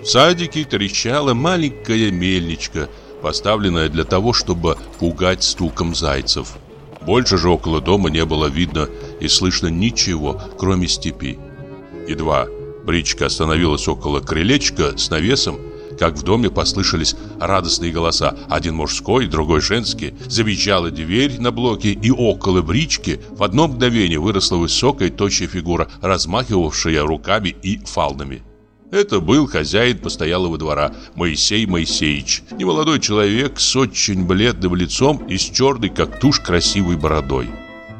В садике трещала маленькая мельничка, поставленная для того, чтобы пугать стуком зайцев. Больше же около дома не было видно и слышно ничего, кроме степи. Едва бричка остановилась около крылечка с навесом, как в доме послышались радостные голоса, один мужской, другой женский. Завизжала дверь на блоке, и около брички в одно мгновение выросла высокая тощая фигура, размахивавшая руками и фалдами. Это был хозяин постоялого двора Моисей Моисеевич, немолодой человек с очень бледным лицом и с черной, как тушь, красивой бородой.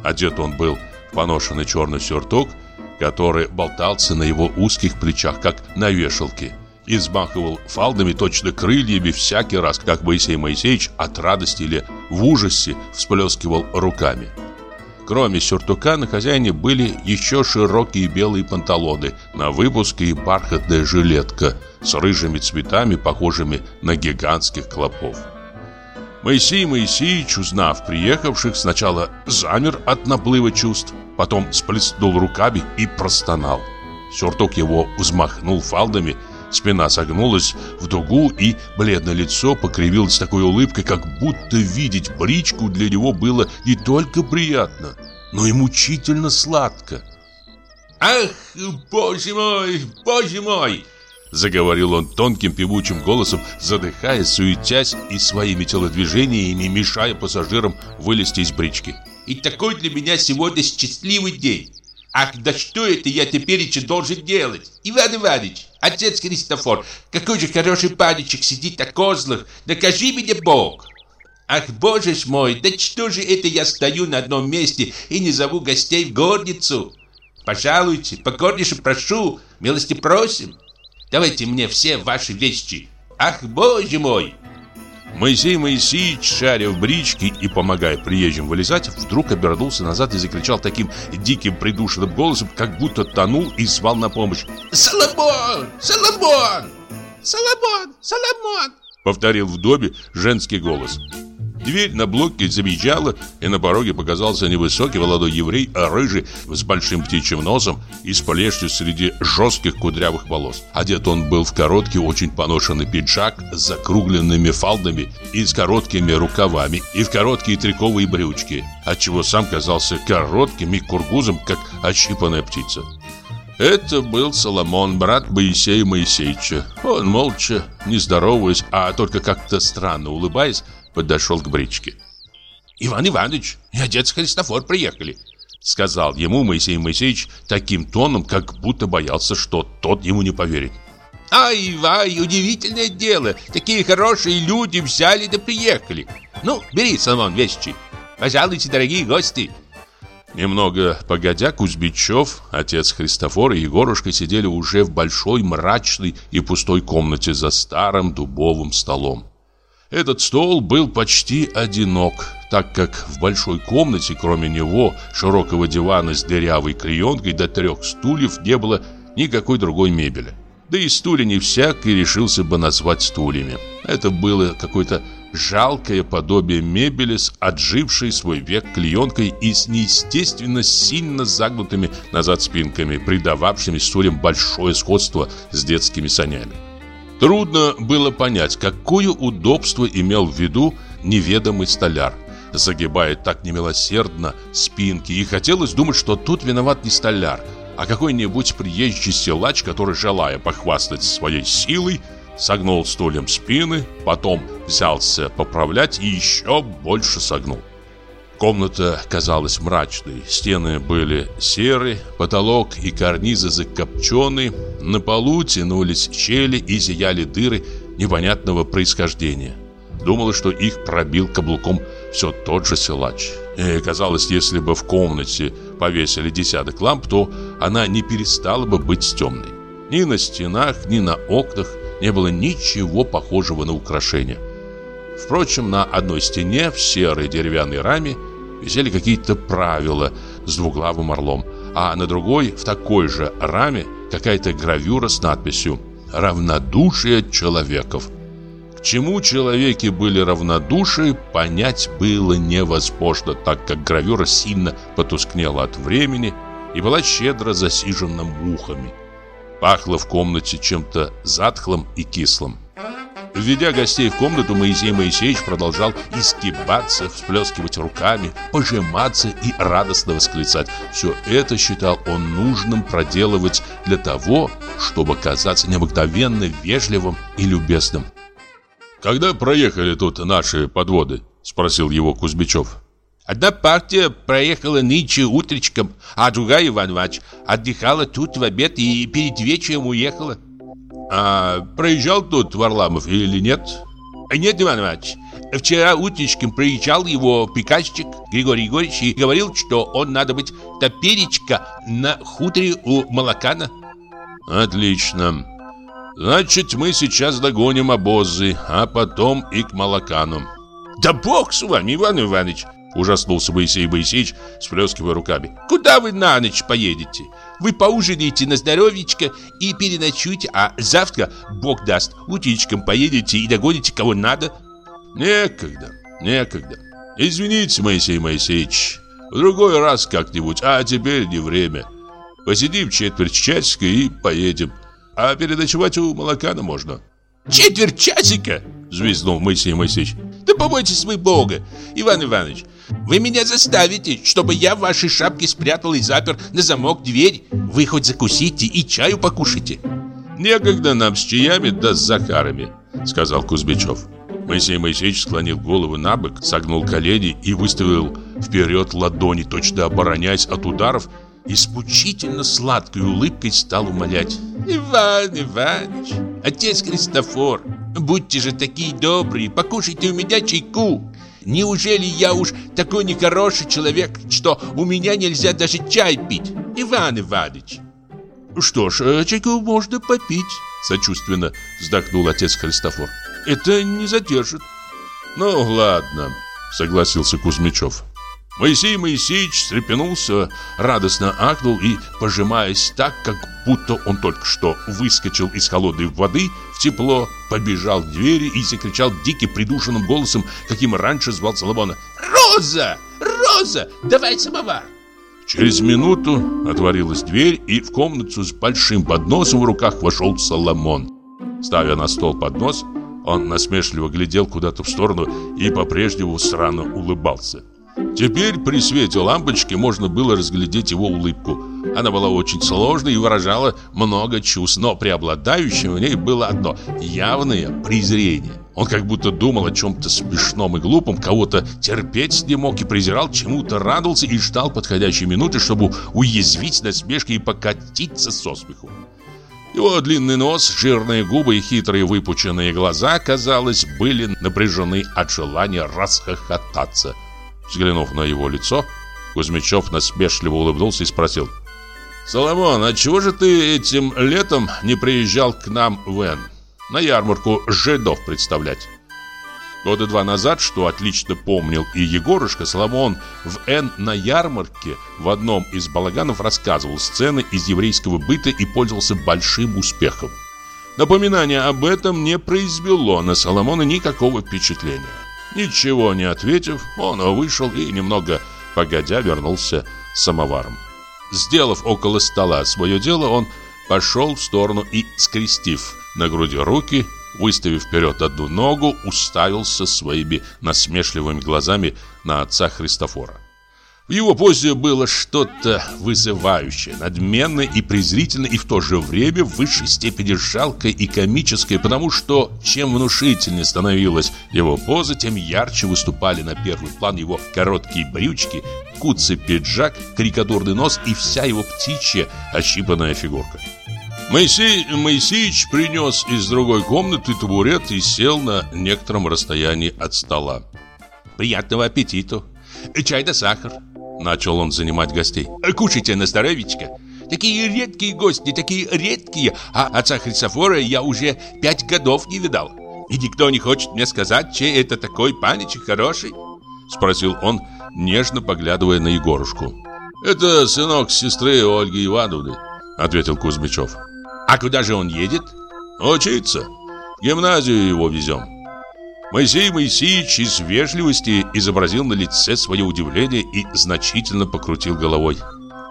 Одет он был в поношенный черный сюртук, который болтался на его узких плечах, как на вешалке и взмахивал фалдами точно крыльями всякий раз, как Моисей Моисеевич от радости или в ужасе всплескивал руками. Кроме сюртука на хозяине были еще широкие белые панталоны на выпуске и бархатная жилетка с рыжими цветами, похожими на гигантских клопов. Моисей Моисеевич, узнав приехавших, сначала замер от наплыва чувств, потом сплеснул руками и простонал. Сюртук его взмахнул фалдами Спина согнулась в дугу, и бледное лицо покривилось такой улыбкой, как будто видеть бричку для него было не только приятно, но и мучительно сладко. «Ах, боже мой, боже мой!» Заговорил он тонким певучим голосом, задыхаясь, суетясь и своими телодвижениями мешая пассажирам вылезти из брички. «И такой для меня сегодня счастливый день! Ах, да что это я теперь должен делать? Иван Иванович, отец Христофор, какой же хороший паничек сидит на козлах, накажи меня Бог. Ах, боже мой, да что же это я стою на одном месте и не зову гостей в горницу? Пожалуйте, покорнейше прошу, милости просим. Давайте мне все ваши вещи. Ах, боже мой!» Моисей Моисеевич, шаря в бричке и помогая приезжим вылезать, вдруг обернулся назад и закричал таким диким придушенным голосом, как будто тонул и звал на помощь. «Соломон! Соломон! Соломон! Соломон!» Повторил в доме женский голос. Дверь на блоке завизжала, и на пороге показался невысокий молодой еврей, а рыжий, с большим птичьим носом и с полежью среди жестких кудрявых волос. Одет он был в короткий, очень поношенный пиджак с закругленными фалдами и с короткими рукавами, и в короткие триковые брючки, отчего сам казался коротким и кургузом, как ощипанная птица. Это был Соломон, брат Моисея Моисеевича. Он молча, не здороваясь, а только как-то странно улыбаясь, подошел к бричке. «Иван Иванович и отец Христофор приехали», сказал ему Моисей Моисеевич таким тоном, как будто боялся, что тот ему не поверит. «Ай, вай, удивительное дело! Такие хорошие люди взяли да приехали! Ну, бери, Соломон, вещи! Пожалуйте, дорогие гости!» Немного погодя, Кузьмичев, отец Христофор и Егорушка сидели уже в большой мрачной и пустой комнате за старым дубовым столом. Этот стол был почти одинок, так как в большой комнате, кроме него, широкого дивана с дырявой клеенкой до трех стульев не было никакой другой мебели. Да и стулья не всякий решился бы назвать стульями. Это было какое-то жалкое подобие мебели с отжившей свой век клеенкой и с неестественно сильно загнутыми назад спинками, придававшими стульям большое сходство с детскими санями. Трудно было понять, какое удобство имел в виду неведомый столяр, загибая так немилосердно спинки, и хотелось думать, что тут виноват не столяр, а какой-нибудь приезжий силач, который, желая похвастать своей силой, согнул стульям спины, потом взялся поправлять и еще больше согнул. Комната казалась мрачной, стены были серые, потолок и карнизы закопчены, на полу тянулись щели и зияли дыры непонятного происхождения. Думала, что их пробил каблуком все тот же силач. И казалось, если бы в комнате повесили десяток ламп, то она не перестала бы быть темной. Ни на стенах, ни на окнах не было ничего похожего на украшение. Впрочем, на одной стене в серой деревянной раме висели какие-то правила с двуглавым орлом, а на другой, в такой же раме, какая-то гравюра с надписью «Равнодушие человеков». К чему человеки были равнодушны, понять было невозможно, так как гравюра сильно потускнела от времени и была щедро засижена мухами. Пахло в комнате чем-то затхлым и кислым. Введя гостей в комнату, Моисей Моисеевич продолжал изгибаться, всплескивать руками, пожиматься и радостно восклицать. Все это считал он нужным проделывать для того, чтобы казаться необыкновенно вежливым и любезным. «Когда проехали тут наши подводы?» – спросил его Кузьмичев. Одна партия проехала нынче утречком, а другая, Иван Иванович, отдыхала тут в обед и перед вечером уехала. А проезжал тут Варламов или нет? Нет, Иван Иванович. Вчера утречком приезжал его приказчик Григорий Егорович и говорил, что он надо быть топеречка на хуторе у Молокана. Отлично. Значит, мы сейчас догоним обозы, а потом и к Молокану. Да бог с вами, Иван Иванович, Ужаснулся Моисей Моисеевич, сплескивая руками. «Куда вы на ночь поедете? Вы поужинаете на здоровечко и переночуете, а завтра, Бог даст, утечком поедете и догоните кого надо». «Некогда, некогда. Извините, Моисей Моисеевич, в другой раз как-нибудь, а теперь не время. Посидим четверть часика и поедем. А переночевать у Молокана можно». «Четверть часика?» – взвизгнул Моисей Моисеевич. «Да побойтесь вы Бога, Иван Иванович. Вы меня заставите, чтобы я в вашей шапке спрятал и запер на замок дверь. Вы хоть закусите и чаю покушайте. Некогда нам с чаями да с Захарами, сказал Кузьмичев. Моисей Моисеевич склонил голову на бок, согнул колени и выставил вперед ладони, точно обороняясь от ударов, и с мучительно сладкой улыбкой стал умолять. «Иван Иванович, отец Христофор, будьте же такие добрые, покушайте у меня чайку. Неужели я уж такой нехороший человек, что у меня нельзя даже чай пить? Иван Иванович!» «Что ж, э, чайку можно попить», — сочувственно вздохнул отец Христофор. «Это не задержит». «Ну, ладно», — согласился Кузьмичев. Моисей Моисеевич встрепенулся, радостно ахнул и, пожимаясь так, как будто он только что выскочил из холодной воды в тепло, побежал к двери и закричал диким придушенным голосом, каким раньше звал Соломона. «Роза! Роза! Давай самовар!» Через минуту отворилась дверь, и в комнату с большим подносом в руках вошел Соломон. Ставя на стол поднос, он насмешливо глядел куда-то в сторону и по-прежнему странно улыбался. Теперь при свете лампочки можно было разглядеть его улыбку. Она была очень сложной и выражала много чувств, но преобладающим в ней было одно – явное презрение. Он как будто думал о чем-то смешном и глупом, кого-то терпеть не мог и презирал, чему-то радовался и ждал подходящей минуты, чтобы уязвить насмешкой и покатиться со смеху. Его длинный нос, жирные губы и хитрые выпученные глаза, казалось, были напряжены от желания расхохотаться – Взглянув на его лицо, Кузьмичев насмешливо улыбнулся и спросил. «Соломон, а чего же ты этим летом не приезжал к нам в Н? На ярмарку жидов представлять?» Года два назад, что отлично помнил и Егорушка, Соломон в Н на ярмарке в одном из балаганов рассказывал сцены из еврейского быта и пользовался большим успехом. Напоминание об этом не произвело на Соломона никакого впечатления. Ничего не ответив, он вышел и немного погодя вернулся с самоваром. Сделав около стола свое дело, он пошел в сторону и, скрестив на груди руки, выставив вперед одну ногу, уставился своими насмешливыми глазами на отца Христофора. В его позе было что-то вызывающее, надменное и презрительное, и в то же время в высшей степени жалкое и комическое, потому что чем внушительнее становилась его поза, тем ярче выступали на первый план его короткие брючки, куцый пиджак, карикатурный нос и вся его птичья ощипанная фигурка. Моисей Моисеевич принес из другой комнаты табурет и сел на некотором расстоянии от стола. «Приятного аппетита! Чай да сахар!» Начал он занимать гостей. «Кушайте на здоровечко. Такие редкие гости, такие редкие. А отца Христофора я уже пять годов не видал. И никто не хочет мне сказать, чей это такой паничек хороший?» Спросил он, нежно поглядывая на Егорушку. «Это сынок сестры Ольги Ивановны», — ответил Кузьмичев. «А куда же он едет?» «Учиться. В гимназию его везем». Моисей Моисеевич из вежливости изобразил на лице свое удивление и значительно покрутил головой.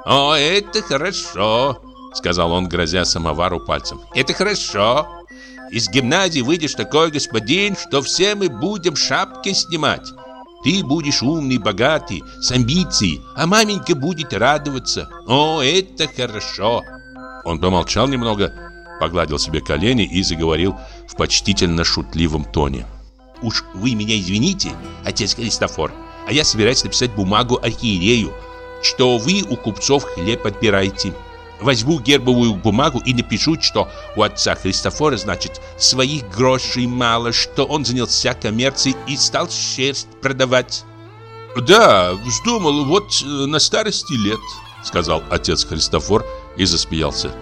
«О, это хорошо!» — сказал он, грозя самовару пальцем. «Это хорошо! Из гимназии выйдешь такой господин, что все мы будем шапки снимать. Ты будешь умный, богатый, с амбицией, а маменька будет радоваться. О, это хорошо!» Он помолчал немного, погладил себе колени и заговорил в почтительно шутливом тоне. Уж вы меня извините, отец Христофор, а я собираюсь написать бумагу архиерею, что вы у купцов хлеб отбираете. Возьму гербовую бумагу и напишу, что у отца Христофора, значит, своих грошей мало, что он занялся коммерцией и стал шерсть продавать. «Да, вздумал, вот э, на старости лет», — сказал отец Христофор и засмеялся.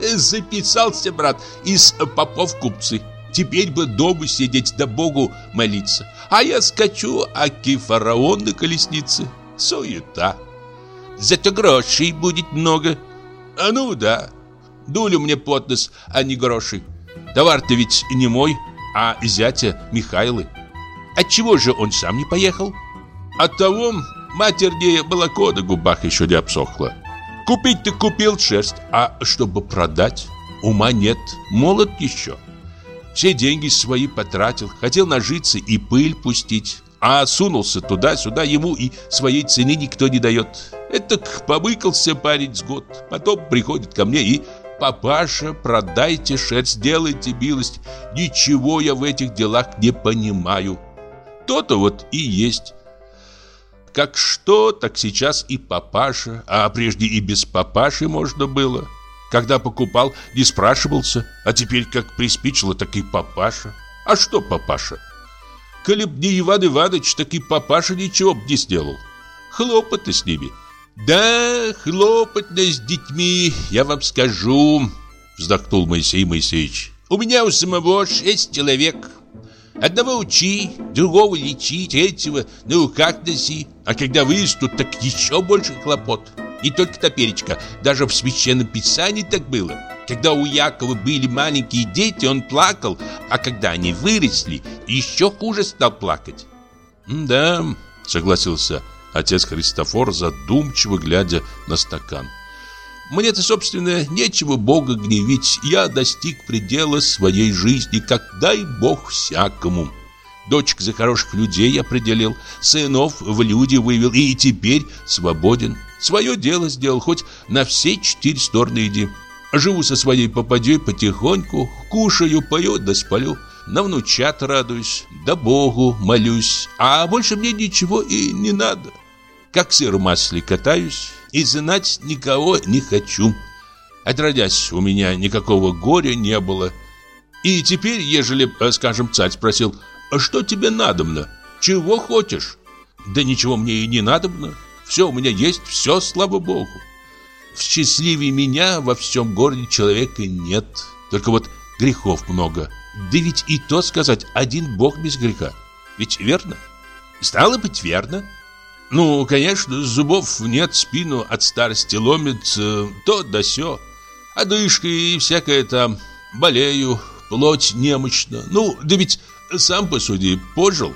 «Записался, брат, из попов купцы». Теперь бы дома сидеть да Богу молиться. А я скачу, аки фараон на колеснице. Суета. Зато грошей будет много. А ну да. Дули мне под нос, а не гроши. Товар-то ведь не мой, а зятя Михайлы. Отчего же он сам не поехал? От того матернее молоко на губах еще не обсохло. Купить ты купил шерсть, а чтобы продать, ума нет, молод еще. Все деньги свои потратил, хотел нажиться и пыль пустить. А сунулся туда-сюда, ему и своей цены никто не дает. Это побыкался парень с год. Потом приходит ко мне и «Папаша, продайте шерсть, сделайте милость. Ничего я в этих делах не понимаю». То-то вот и есть. Как что, так сейчас и папаша, а прежде и без папаши можно было. Когда покупал, не спрашивался, а теперь как приспичило, так и папаша. А что папаша? Коли б не Иван Иванович, так и папаша ничего б не сделал. Хлопоты с ними. Да, хлопотно с детьми, я вам скажу, вздохнул Моисей Моисеевич. У меня у самого шесть человек. Одного учи, другого лечи, третьего на руках носи. А когда вырастут, так еще больше хлопот. Не только топеречка, даже в Священном Писании так было. Когда у Якова были маленькие дети, он плакал, а когда они выросли, еще хуже стал плакать. «Да», — согласился отец Христофор, задумчиво глядя на стакан. «Мне-то, собственно, нечего Бога гневить. Я достиг предела своей жизни, как дай Бог всякому. Дочек за хороших людей определил, сынов в люди вывел и теперь свободен. Свое дело сделал, хоть на все четыре стороны иди. Живу со своей попадей потихоньку, кушаю, пою да сплю. На внучат радуюсь, да Богу молюсь, а больше мне ничего и не надо. Как сыр в масле катаюсь и знать никого не хочу. Отродясь, у меня никакого горя не было. И теперь, ежели, э, скажем, царь спросил, «А что тебе надобно? Чего хочешь?» «Да ничего мне и не надобно. Все у меня есть, все, слава богу. В счастливее меня во всем городе человека нет. Только вот грехов много. Да ведь и то сказать, один бог без греха. Ведь верно? Стало быть, верно. Ну, конечно, зубов нет, спину от старости ломит, то да сё. Одышка и всякое там, болею, плоть немощна. Ну, да ведь сам посуди, пожил.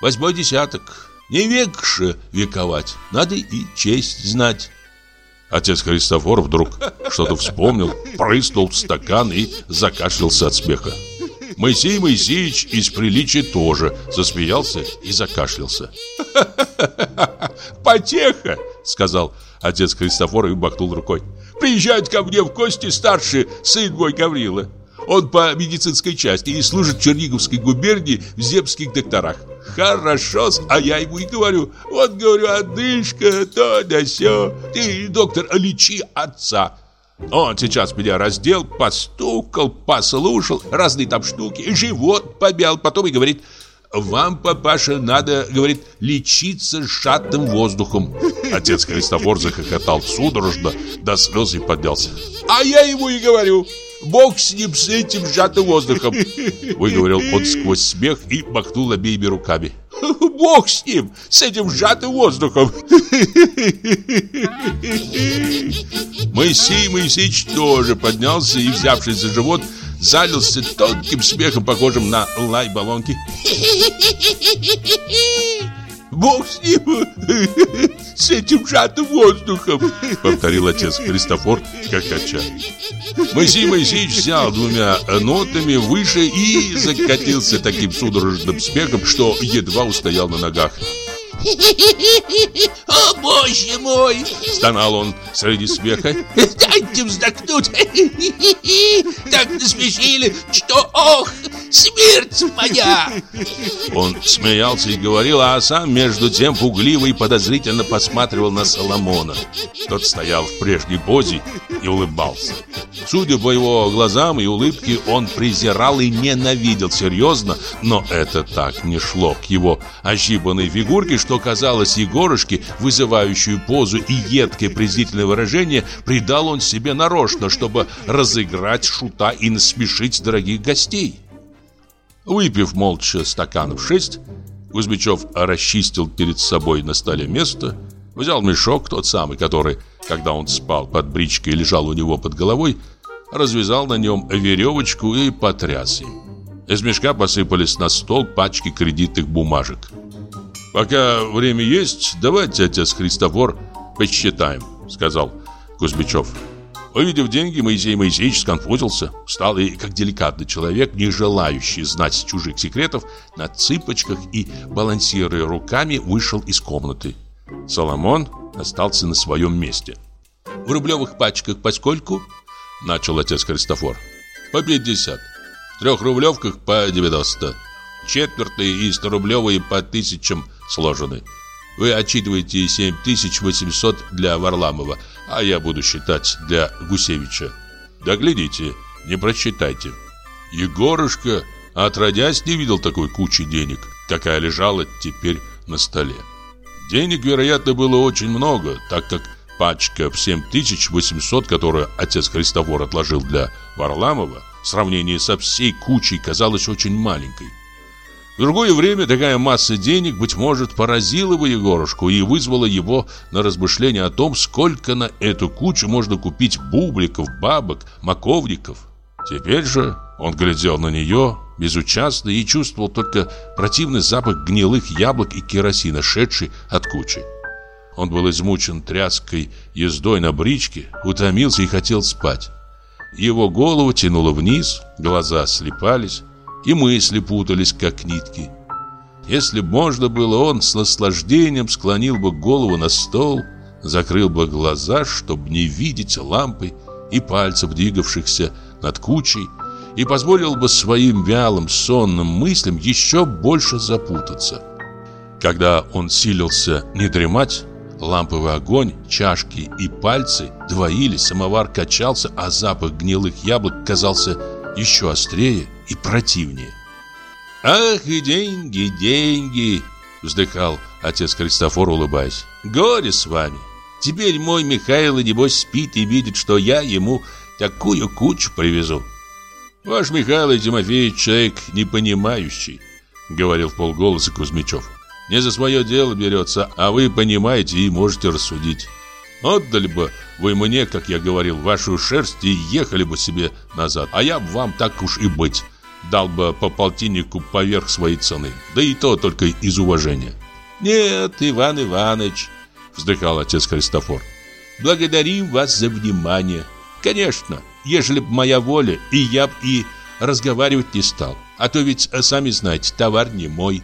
Восьмой десяток. Не векше вековать, надо и честь знать. Отец Христофор вдруг что-то вспомнил, прыснул в стакан и закашлялся от смеха. Моисей Моисеевич из приличия тоже засмеялся и закашлялся. «Потеха!» — сказал отец Христофор и махнул рукой. «Приезжает ко мне в гости старший сын мой Гаврила. Он по медицинской части и служит в Черниговской губернии в земских докторах. Хорошо, а я ему и говорю, вот, говорю, одышка, то да сё. Ты, доктор, лечи отца. Он сейчас меня раздел, постукал, послушал, разные там штуки, живот побял, потом и говорит, вам, папаша, надо, говорит, лечиться сжатым воздухом. Отец Христофор захохотал судорожно, до слез и поднялся. А я ему и говорю, Бог с ним, с этим сжатым воздухом. Выговорил он сквозь смех и махнул обеими руками. Бог с ним, с этим сжатым воздухом. Моисей Моисеевич тоже поднялся и, взявшись за живот, залился тонким смехом, похожим на лай баллонки. Бог с ним, с этим сжатым воздухом, повторил отец Христофор, хохоча. Моисей Моисеевич взял двумя нотами выше и закатился таким судорожным смехом, что едва устоял на ногах. «О, боже мой!» — стонал он среди смеха. «Дайте вздохнуть! Так насмешили, что, ох, смерть моя!» Он смеялся и говорил, а сам между тем пугливо и подозрительно посматривал на Соломона. Тот стоял в прежней позе и улыбался. Судя по его глазам и улыбке, он презирал и ненавидел серьезно, но это так не шло к его ощипанной фигурке, что казалось Егорушке, вызывающую позу и едкое презрительное выражение, придал он себе нарочно, чтобы разыграть шута и насмешить дорогих гостей. Выпив молча стаканов шесть, Кузьмичев расчистил перед собой на столе место, взял мешок, тот самый, который, когда он спал под бричкой лежал у него под головой, развязал на нем веревочку и потряс им. Из мешка посыпались на стол пачки кредитных бумажек. «Пока время есть, давайте, отец Христофор, посчитаем», — сказал Кузьмичев. Увидев деньги, Моисей Моисеевич сконфузился, встал и, как деликатный человек, не желающий знать чужих секретов, на цыпочках и, балансируя руками, вышел из комнаты. Соломон остался на своем месте. «В рублевых пачках поскольку?» — начал отец Христофор. «По 50. В трех рублевках по 90. Четвертые и 100-рублевые по тысячам сложены. Вы отчитываете 7800 для Варламова, а я буду считать для Гусевича. Доглядите, не просчитайте. Егорушка, отродясь, не видел такой кучи денег, какая лежала теперь на столе. Денег, вероятно, было очень много, так как пачка в 7800, которую отец Христофор отложил для Варламова, в сравнении со всей кучей казалась очень маленькой. В другое время такая масса денег, быть может, поразила бы Егорушку и вызвала его на размышление о том, сколько на эту кучу можно купить бубликов, бабок, маковников. Теперь же он глядел на нее безучастно и чувствовал только противный запах гнилых яблок и керосина, шедший от кучи. Он был измучен тряской ездой на бричке, утомился и хотел спать. Его голову тянуло вниз, глаза слепались, и мысли путались, как нитки. Если б можно было, он с наслаждением склонил бы голову на стол, закрыл бы глаза, чтобы не видеть лампы и пальцев, двигавшихся над кучей, и позволил бы своим вялым сонным мыслям еще больше запутаться. Когда он силился не дремать, ламповый огонь, чашки и пальцы двоились, самовар качался, а запах гнилых яблок казался еще острее и противнее. «Ах, и деньги, деньги!» — вздыхал отец Христофор, улыбаясь. «Горе с вами! Теперь мой Михаил, небось, спит и видит, что я ему такую кучу привезу». «Ваш Михаил Тимофеевич человек непонимающий», — говорил в полголоса Кузьмичев. «Не за свое дело берется, а вы понимаете и можете рассудить. Отдали бы вы мне, как я говорил, вашу шерсть и ехали бы себе назад, а я вам так уж и быть дал бы по полтиннику поверх своей цены, да и то только из уважения. «Нет, Иван Иванович», — вздыхал отец Христофор, — «благодарим вас за внимание. Конечно, ежели б моя воля, и я б и разговаривать не стал, а то ведь, сами знаете, товар не мой».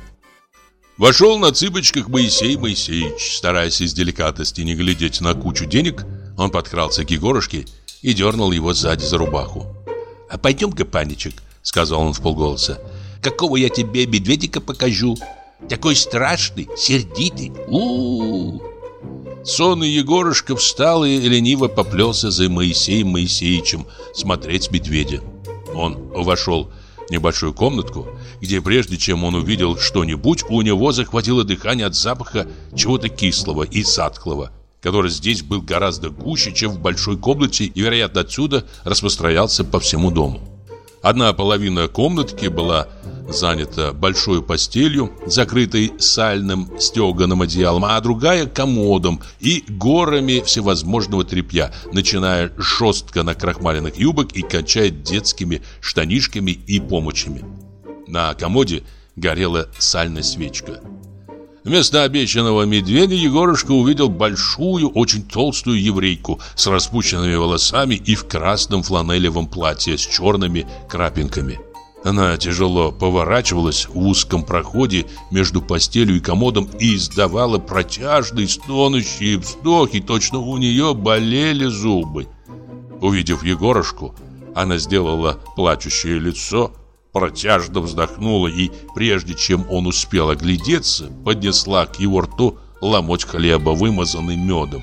Вошел на цыпочках Моисей Моисеевич, стараясь из деликатности не глядеть на кучу денег, он подкрался к Егорушке и дернул его сзади за рубаху. «А пойдем-ка, паничек», — сказал он в полголоса, — «какого я тебе медведика покажу? Такой страшный, сердитый, у, -у, -у. Сонный Егорушка встал и лениво поплелся за Моисеем Моисеевичем смотреть медведя. Он вошел небольшую комнатку, где прежде чем он увидел что-нибудь, у него захватило дыхание от запаха чего-то кислого и садклого, который здесь был гораздо гуще, чем в большой комнате и, вероятно, отсюда распространялся по всему дому. Одна половина комнатки была занята большой постелью, закрытой сальным стеганым одеялом, а другая комодом и горами всевозможного тряпья, начиная жестко на крахмаленных юбок и кончая детскими штанишками и помощами. На комоде горела сальная свечка. Вместо обещанного медведя Егорушка увидел большую, очень толстую еврейку с распущенными волосами и в красном фланелевом платье с черными крапинками. Она тяжело поворачивалась в узком проходе между постелью и комодом и издавала протяжные стонущие вздохи, точно у нее болели зубы. Увидев Егорушку, она сделала плачущее лицо, протяжно вздохнула и, прежде чем он успел оглядеться, поднесла к его рту ломоть хлеба, вымазанный медом.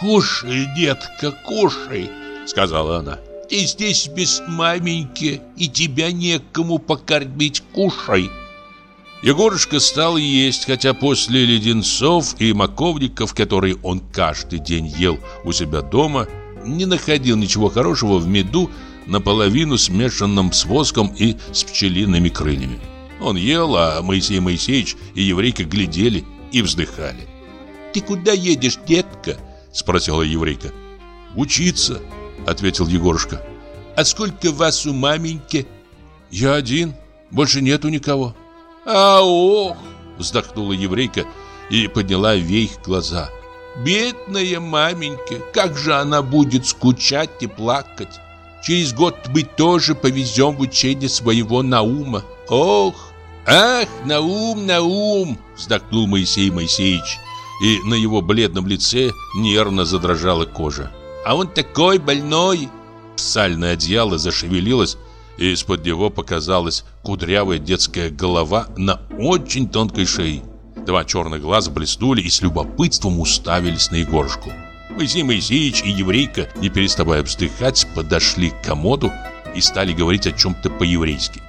«Кушай, детка, кушай!» — сказала она. «Ты здесь без маменьки, и тебя некому покормить, кушай!» Егорушка стал есть, хотя после леденцов и маковников, которые он каждый день ел у себя дома, не находил ничего хорошего в меду, наполовину смешанном с воском и с пчелиными крыльями. Он ел, а Моисей Моисеевич и еврейка глядели и вздыхали. «Ты куда едешь, детка?» – спросила еврейка. «Учиться», – ответил Егорушка. «А сколько вас у маменьки?» «Я один, больше нету никого». «А ох!» – вздохнула еврейка и подняла вверх глаза. «Бедная маменька, как же она будет скучать и плакать!» Через год мы тоже повезем в учение своего Наума. Ох, ах, Наум, Наум, вздохнул Моисей Моисеевич, и на его бледном лице нервно задрожала кожа. А он такой больной. Сальное одеяло зашевелилось, и из-под него показалась кудрявая детская голова на очень тонкой шее. Два черных глаза блеснули и с любопытством уставились на Егорушку. Моисей Моисеевич и еврейка, не переставая вздыхать, подошли к комоду и стали говорить о чем-то по-еврейски.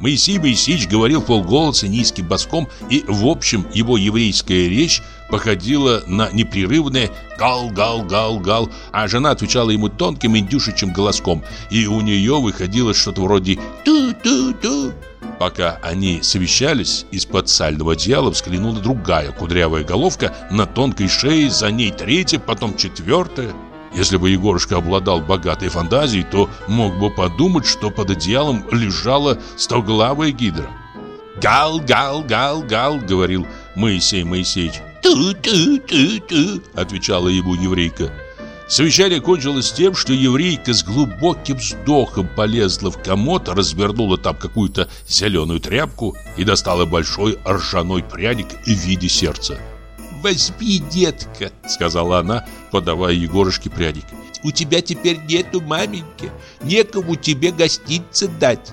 Моисей Моисеевич говорил полголоса низким баском, и, в общем, его еврейская речь походила на непрерывное «гал-гал-гал-гал», а жена отвечала ему тонким индюшечьим голоском, и у нее выходило что-то вроде «ту-ту-ту». Пока они совещались, из-под сального одеяла взглянула другая кудрявая головка на тонкой шее, за ней третья, потом четвертая. Если бы Егорушка обладал богатой фантазией, то мог бы подумать, что под одеялом лежала стоглавая гидра. «Гал, гал, гал, гал», — говорил Моисей Моисеевич. «Ту-ту-ту-ту», — отвечала ему еврейка. Совещание кончилось тем, что еврейка с глубоким вздохом полезла в комод, развернула там какую-то зеленую тряпку и достала большой ржаной пряник в виде сердца. «Возьми, детка», — сказала она, подавая Егорушке пряник. «У тебя теперь нету маменьки, некому тебе гостинцы дать».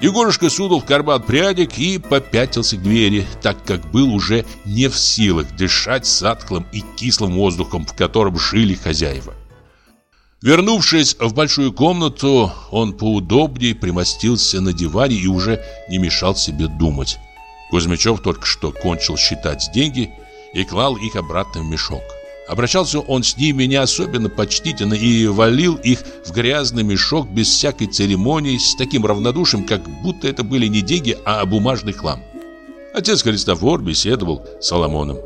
Егорушка сунул в карман прядик и попятился к двери, так как был уже не в силах дышать садклым и кислым воздухом, в котором жили хозяева. Вернувшись в большую комнату, он поудобнее примостился на диване и уже не мешал себе думать. Кузьмичев только что кончил считать деньги и клал их обратно в мешок. Обращался он с ними не особенно почтительно и валил их в грязный мешок без всякой церемонии, с таким равнодушием, как будто это были не деньги, а бумажный хлам. Отец Христофор беседовал с Соломоном.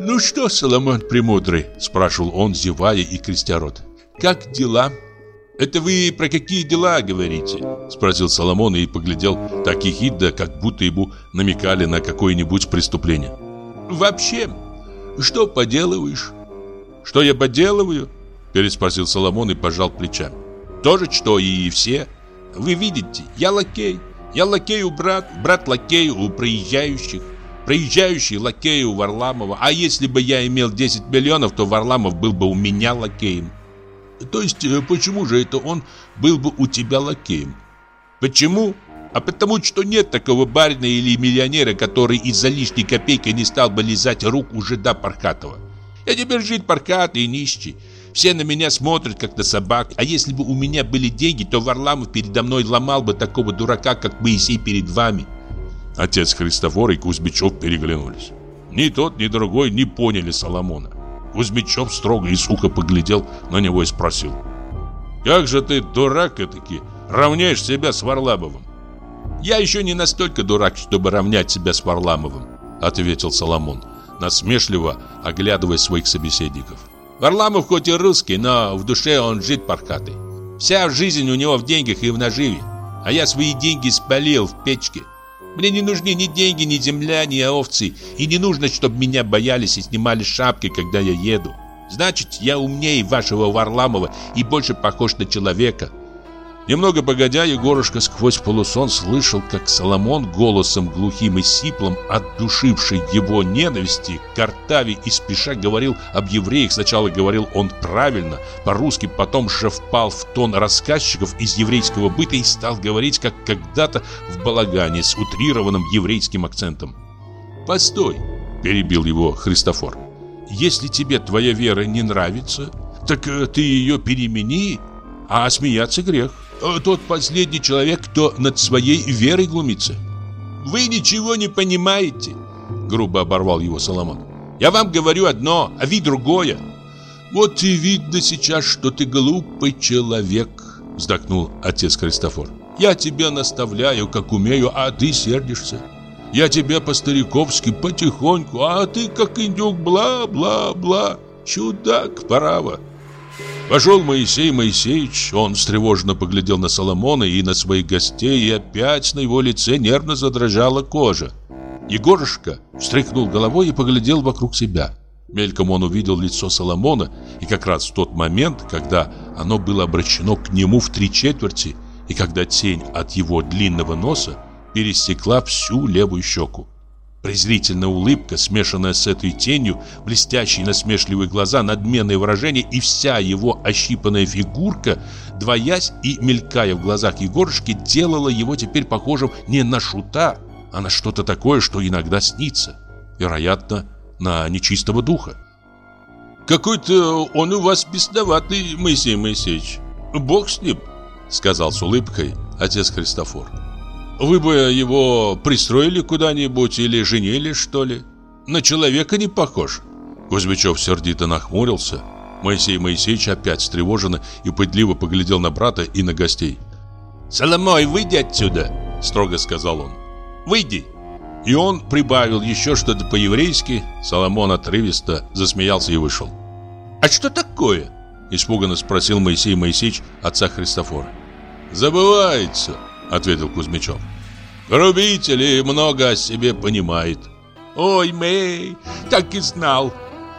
«Ну что, Соломон Премудрый?» – спрашивал он, зевая и крестя рот. «Как дела?» «Это вы про какие дела говорите?» Спросил Соломон и поглядел так ехидно, как будто ему намекали на какое-нибудь преступление. «Вообще, что поделываешь?» «Что я поделываю?» Переспросил Соломон и пожал плечами. «То же, что и все. Вы видите, я лакей. Я лакей у брат, брат лакей у проезжающих. Проезжающий лакей у Варламова. А если бы я имел 10 миллионов, то Варламов был бы у меня лакеем. То есть, э, почему же это он был бы у тебя лакеем? Почему? А потому что нет такого барина или миллионера, который из-за лишней копейки не стал бы лизать рук уже до Паркатова. Я теперь жить паркатый и нищий. Все на меня смотрят, как на собак. А если бы у меня были деньги, то Варламов передо мной ломал бы такого дурака, как Моисей перед вами. Отец Христофор и Кузьмичев переглянулись. Ни тот, ни другой не поняли Соломона. Кузьмичев строго и сухо поглядел на него и спросил. «Как же ты, дурак таки равняешь себя с Варламовым?» «Я еще не настолько дурак, чтобы равнять себя с Варламовым», ответил Соломон, насмешливо оглядывая своих собеседников. «Варламов хоть и русский, но в душе он жит паркатый. Вся жизнь у него в деньгах и в наживе, а я свои деньги спалил в печке. Мне не нужны ни деньги, ни земля, ни овцы. И не нужно, чтобы меня боялись и снимали шапки, когда я еду. Значит, я умнее вашего Варламова и больше похож на человека. Немного погодя, Егорушка сквозь полусон слышал, как Соломон голосом глухим и сиплым, отдушивший его ненависти, к Артаве и спеша говорил об евреях. Сначала говорил он правильно, по-русски, потом же впал в тон рассказчиков из еврейского быта и стал говорить, как когда-то в балагане с утрированным еврейским акцентом. «Постой!» – перебил его Христофор. «Если тебе твоя вера не нравится, так э, ты ее перемени, а смеяться грех». Э, тот последний человек, кто над своей верой глумится. Вы ничего не понимаете, грубо оборвал его Соломон. Я вам говорю одно, а вы другое. Вот и видно сейчас, что ты глупый человек, вздохнул отец Христофор. Я тебя наставляю, как умею, а ты сердишься. Я тебя по-стариковски потихоньку, а ты как индюк, бла-бла-бла. Чудак, право. Вошел Моисей Моисеевич, он встревоженно поглядел на Соломона и на своих гостей, и опять на его лице нервно задрожала кожа. Егорушка встряхнул головой и поглядел вокруг себя. Мельком он увидел лицо Соломона, и как раз в тот момент, когда оно было обращено к нему в три четверти, и когда тень от его длинного носа пересекла всю левую щеку. Презрительная улыбка, смешанная с этой тенью, блестящие насмешливые глаза, надменное выражение и вся его ощипанная фигурка, двоясь и мелькая в глазах Егорушки, делала его теперь похожим не на шута, а на что-то такое, что иногда снится. Вероятно, на нечистого духа. «Какой-то он у вас бесноватый, Моисей Моисеевич. Бог с ним», — сказал с улыбкой отец Христофор. Вы бы его пристроили куда-нибудь или женили, что ли? На человека не похож. Кузьмичев сердито нахмурился. Моисей Моисеевич опять встревоженно и пытливо поглядел на брата и на гостей. «Соломой, выйди отсюда!» – строго сказал он. «Выйди!» И он прибавил еще что-то по-еврейски. Соломон отрывисто засмеялся и вышел. «А что такое?» – испуганно спросил Моисей Моисеевич отца Христофора. «Забывается!» Ответил Кузьмичев. Грубитель и много о себе понимает. Ой, Мэй, так и знал,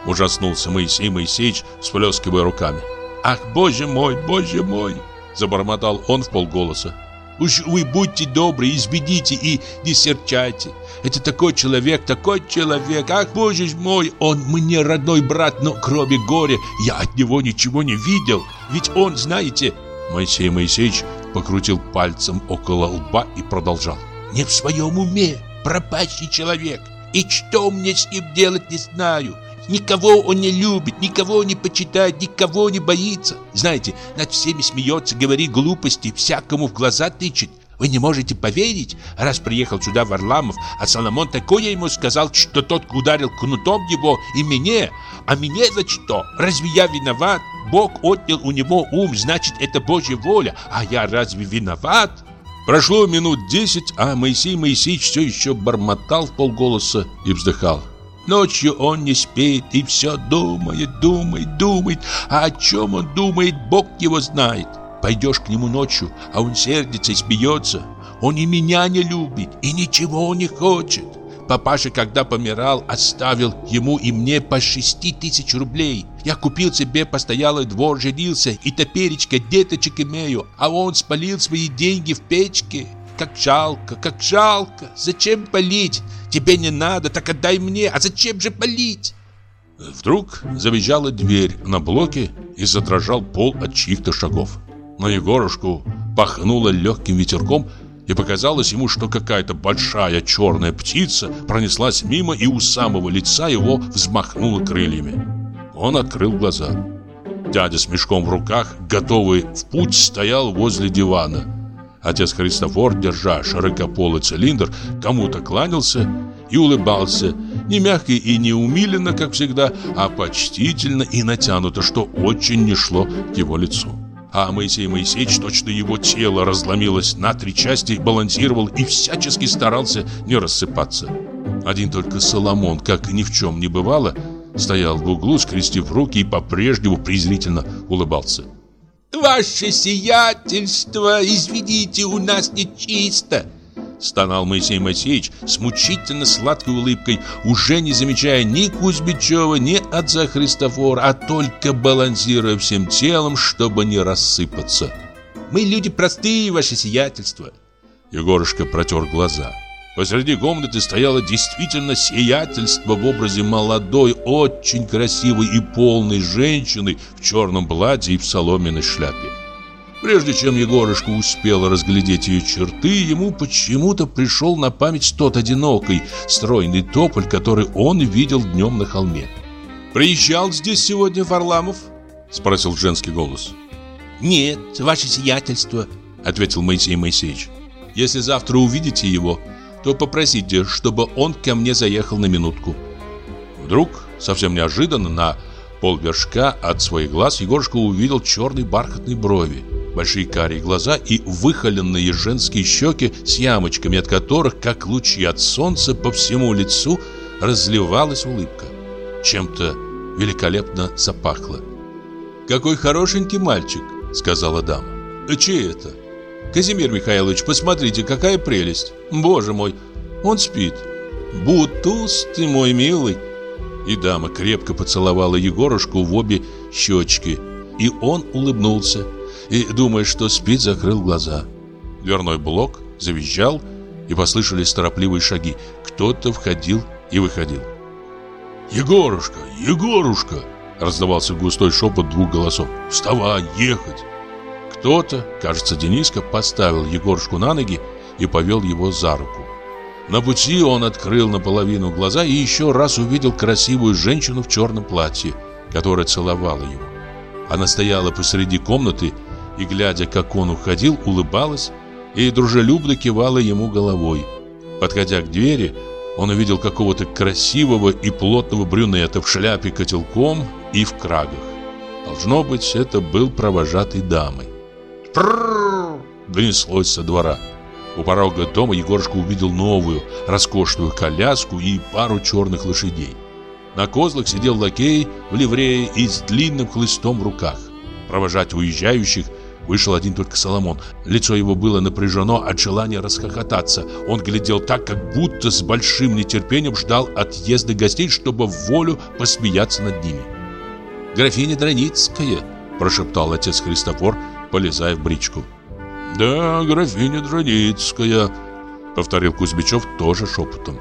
ужаснулся Моисей Моисеевич, всплескивая руками. Ах, боже мой, боже мой, забормотал он в полголоса. Уж вы будьте добры, избедите и не серчайте. Это такой человек, такой человек. Ах, боже мой, он мне родной брат, но кроме горя я от него ничего не видел. Ведь он, знаете, Моисей Моисеевич покрутил пальцем около лба и продолжал. «Не в своем уме, пропащий человек. И что мне с ним делать, не знаю. Никого он не любит, никого не почитает, никого не боится. Знаете, над всеми смеется, говорит глупости, всякому в глаза тычет. Вы не можете поверить, раз приехал сюда Варламов, а Соломон такое ему сказал, что тот ударил кнутом его и мне. А мне за что? Разве я виноват? Бог отнял у него ум, значит, это Божья воля. А я разве виноват? Прошло минут десять, а Моисей Моисеевич все еще бормотал в полголоса и вздыхал. Ночью он не спит и все думает, думает, думает. А о чем он думает, Бог его знает. Пойдешь к нему ночью, а он сердится и смеется. Он и меня не любит, и ничего не хочет. Папаша, когда помирал, оставил ему и мне по шести тысяч рублей. Я купил себе постоялый двор, женился и топеречка деточек имею, а он спалил свои деньги в печке. Как жалко, как жалко. Зачем полить? Тебе не надо, так отдай мне. А зачем же полить? Вдруг завизжала дверь на блоке и задрожал пол от чьих-то шагов. На Егорушку пахнуло легким ветерком, и показалось ему, что какая-то большая черная птица пронеслась мимо и у самого лица его взмахнула крыльями. Он открыл глаза. Дядя с мешком в руках, готовый в путь, стоял возле дивана. Отец Христофор, держа широкополый цилиндр, кому-то кланялся и улыбался, не мягко и не умиленно, как всегда, а почтительно и натянуто, что очень не шло к его лицу. А Моисей Моисеевич, точно его тело разломилось на три части, балансировал и всячески старался не рассыпаться. Один только Соломон, как ни в чем не бывало, стоял в углу, скрестив руки и по-прежнему презрительно улыбался. «Ваше сиятельство, извините, у нас нечисто!» Стонал Моисей Моисеевич с мучительно сладкой улыбкой, уже не замечая ни Кузьмичева, ни отца Христофора, а только балансируя всем телом, чтобы не рассыпаться. «Мы люди простые, ваше сиятельство!» Егорушка протер глаза. Посреди комнаты стояло действительно сиятельство в образе молодой, очень красивой и полной женщины в черном платье и в соломенной шляпе. Прежде чем Егорушка успел разглядеть ее черты, ему почему-то пришел на память тот одинокий, стройный тополь, который он видел днем на холме. «Приезжал здесь сегодня Варламов?» – спросил женский голос. «Нет, ваше сиятельство», – ответил Моисей Моисеевич. «Если завтра увидите его, то попросите, чтобы он ко мне заехал на минутку». Вдруг, совсем неожиданно, на полвершка от своих глаз Егорушка увидел черные бархатные брови большие карие глаза и выхоленные женские щеки с ямочками, от которых, как лучи от солнца, по всему лицу разливалась улыбка. Чем-то великолепно запахло. «Какой хорошенький мальчик», — сказала дама. «А чей это?» «Казимир Михайлович, посмотрите, какая прелесть! Боже мой, он спит! Бутуз ты мой милый!» И дама крепко поцеловала Егорушку в обе щечки, и он улыбнулся и, думая, что спит, закрыл глаза. Дверной блок завизжал, и послышались торопливые шаги. Кто-то входил и выходил. «Егорушка! Егорушка!» Раздавался густой шепот двух голосов. «Вставай, ехать!» Кто-то, кажется, Дениска, поставил Егорушку на ноги и повел его за руку. На пути он открыл наполовину глаза и еще раз увидел красивую женщину в черном платье, которая целовала его. Она стояла посреди комнаты и, глядя, как он уходил, улыбалась и дружелюбно кивала ему головой. Подходя к двери, он увидел какого-то красивого и плотного брюнета в шляпе котелком и в крагах. Должно быть, это был провожатый дамы. «Пррррр!» — донеслось со двора. У порога дома Егорушка увидел новую, роскошную коляску и пару черных лошадей. На козлах сидел лакей в ливрее и с длинным хлыстом в руках. Провожать уезжающих Вышел один только Соломон. Лицо его было напряжено от желания расхохотаться. Он глядел так, как будто с большим нетерпением ждал отъезда гостей, чтобы в волю посмеяться над ними. «Графиня Драницкая», – прошептал отец Христофор, полезая в бричку. «Да, графиня Драницкая», – повторил Кузьмичев тоже шепотом.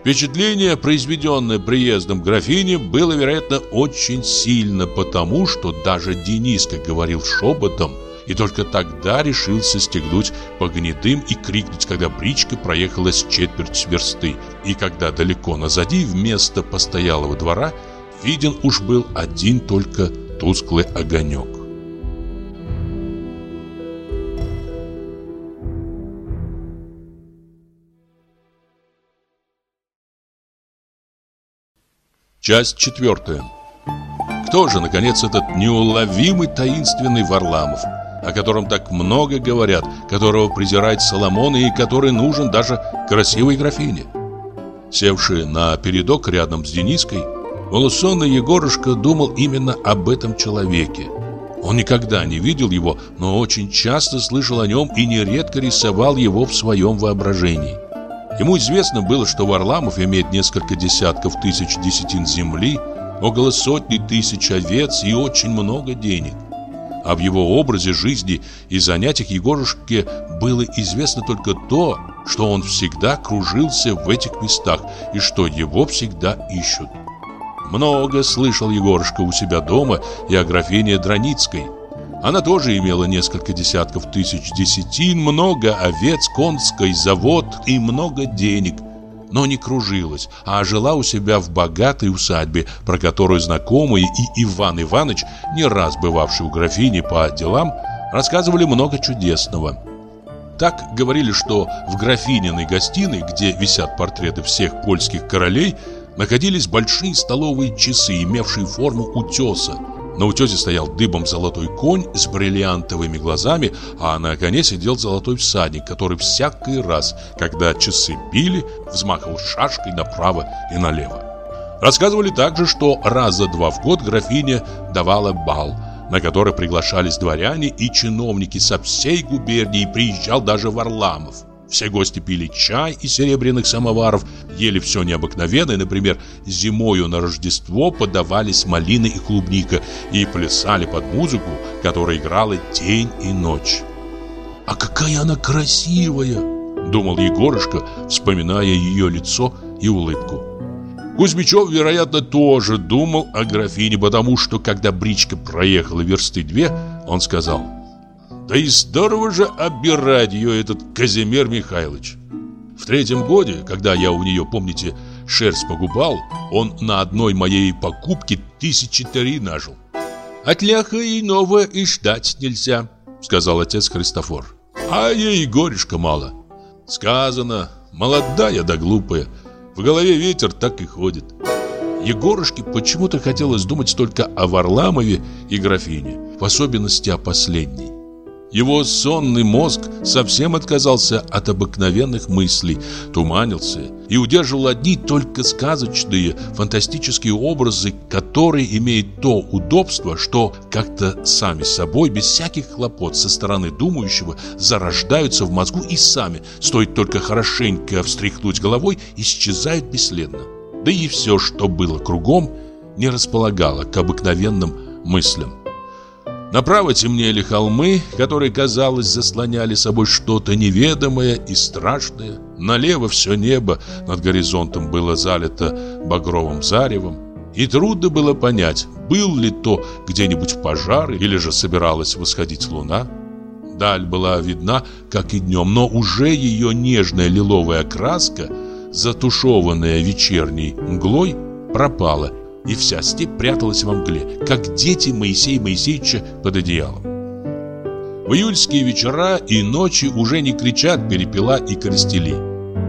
Впечатление, произведенное приездом графини, было, вероятно, очень сильно, потому что даже Дениска говорил шепотом и только тогда решился стегнуть по гнедым и крикнуть, когда бричка проехала с четверть версты, и когда далеко назади, вместо постоялого двора, виден уж был один только тусклый огонек. Часть четвертая. Кто же, наконец, этот неуловимый таинственный Варламов, о котором так много говорят, которого презирает Соломон и который нужен даже красивой графине? Севший на передок рядом с Дениской, Волосонный Егорушка думал именно об этом человеке. Он никогда не видел его, но очень часто слышал о нем и нередко рисовал его в своем воображении. Ему известно было, что Варламов имеет несколько десятков тысяч десятин земли, около сотни тысяч овец и очень много денег. А в его образе жизни и занятиях Егорушке было известно только то, что он всегда кружился в этих местах и что его всегда ищут. Много слышал Егорушка у себя дома и о графине Драницкой. Она тоже имела несколько десятков тысяч десятин, много овец, конской завод и много денег – но не кружилась, а жила у себя в богатой усадьбе, про которую знакомые и Иван Иванович, не раз бывавший у графини по делам, рассказывали много чудесного. Так говорили, что в графининой гостиной, где висят портреты всех польских королей, находились большие столовые часы, имевшие форму утеса, на утесе стоял дыбом золотой конь с бриллиантовыми глазами, а на коне сидел золотой всадник, который всякий раз, когда часы били, взмахивал шашкой направо и налево. Рассказывали также, что раза два в год графиня давала бал, на который приглашались дворяне и чиновники со всей губернии, приезжал даже Варламов. Все гости пили чай из серебряных самоваров, ели все необыкновенное, например, зимою на Рождество подавались малины и клубника и плясали под музыку, которая играла день и ночь. «А какая она красивая!» — думал Егорушка, вспоминая ее лицо и улыбку. Кузьмичев, вероятно, тоже думал о графине, потому что, когда бричка проехала версты две, он сказал — да и здорово же обирать ее этот Казимир Михайлович. В третьем годе, когда я у нее, помните, шерсть погубал, он на одной моей покупке тысячи три нажил. От ляха иного и ждать нельзя, сказал отец Христофор. А ей горюшка мало. Сказано, молодая да глупая. В голове ветер так и ходит. Егорушке почему-то хотелось думать только о Варламове и графине, в особенности о последней. Его сонный мозг совсем отказался от обыкновенных мыслей, туманился и удерживал одни только сказочные, фантастические образы, которые имеют то удобство, что как-то сами собой, без всяких хлопот со стороны думающего, зарождаются в мозгу и сами, стоит только хорошенько встряхнуть головой, исчезают бесследно. Да и все, что было кругом, не располагало к обыкновенным мыслям. Направо темнели холмы, которые, казалось, заслоняли собой что-то неведомое и страшное. Налево все небо над горизонтом было залито багровым заревом. И трудно было понять, был ли то где-нибудь пожар или же собиралась восходить луна. Даль была видна, как и днем, но уже ее нежная лиловая краска, затушеванная вечерней мглой, пропала и вся степь пряталась во мгле, как дети Моисея Моисеевича под одеялом. В июльские вечера и ночи уже не кричат перепела и коростели.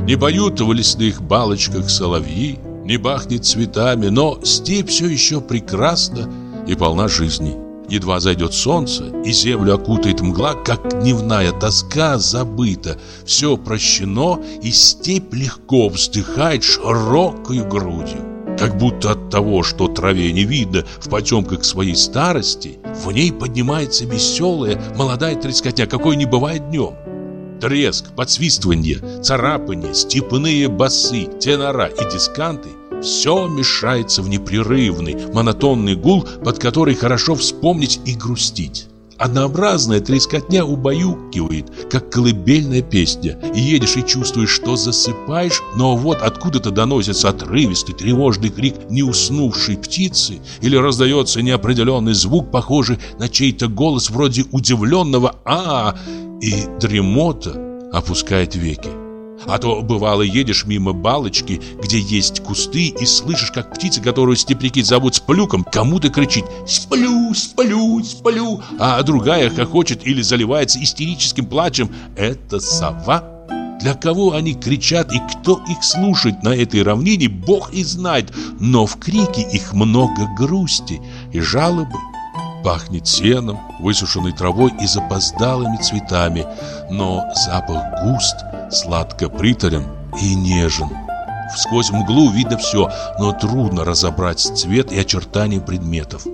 Не поют в лесных балочках соловьи, не бахнет цветами, но степь все еще прекрасна и полна жизни. Едва зайдет солнце, и землю окутает мгла, как дневная тоска забыта. Все прощено, и степь легко вздыхает широкой грудью. Как будто от того, что траве не видно в потемках своей старости, в ней поднимается веселая молодая трескотня, какой не бывает днем. Треск, подсвистывание, царапание, степные басы, тенора и дисканты – все мешается в непрерывный, монотонный гул, под который хорошо вспомнить и грустить. Однообразная трескотня убаюкивает, как колыбельная песня. И едешь и чувствуешь, что засыпаешь, но вот откуда-то доносится отрывистый тревожный крик неуснувшей птицы или раздается неопределенный звук, похожий на чей-то голос вроде удивленного «а», и дремота опускает веки. А то, бывало, едешь мимо балочки, где есть кусты, и слышишь, как птица, которую степляки зовут Сплюком, кому-то кричит «Сплю, сплю, сплю», а другая хохочет или заливается истерическим плачем. Это сова. Для кого они кричат и кто их слушает на этой равнине, Бог и знает, но в крике их много грусти и жалобы. Пахнет сеном, высушенной травой и запоздалыми цветами, но запах густ, сладко приторен и нежен. Сквозь мглу видно все, но трудно разобрать цвет и очертания предметов.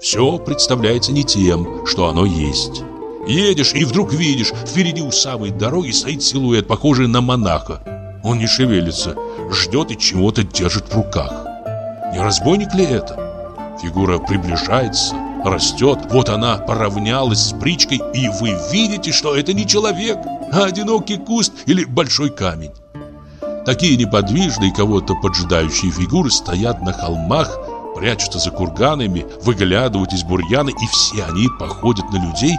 Все представляется не тем, что оно есть. Едешь и вдруг видишь, впереди у самой дороги стоит силуэт, похожий на монаха. Он не шевелится, ждет и чего-то держит в руках. Не разбойник ли это? Фигура приближается, растет, вот она поравнялась с бричкой, и вы видите, что это не человек, а одинокий куст или большой камень. Такие неподвижные, кого-то поджидающие фигуры стоят на холмах, прячутся за курганами, выглядывают из бурьяна, и все они походят на людей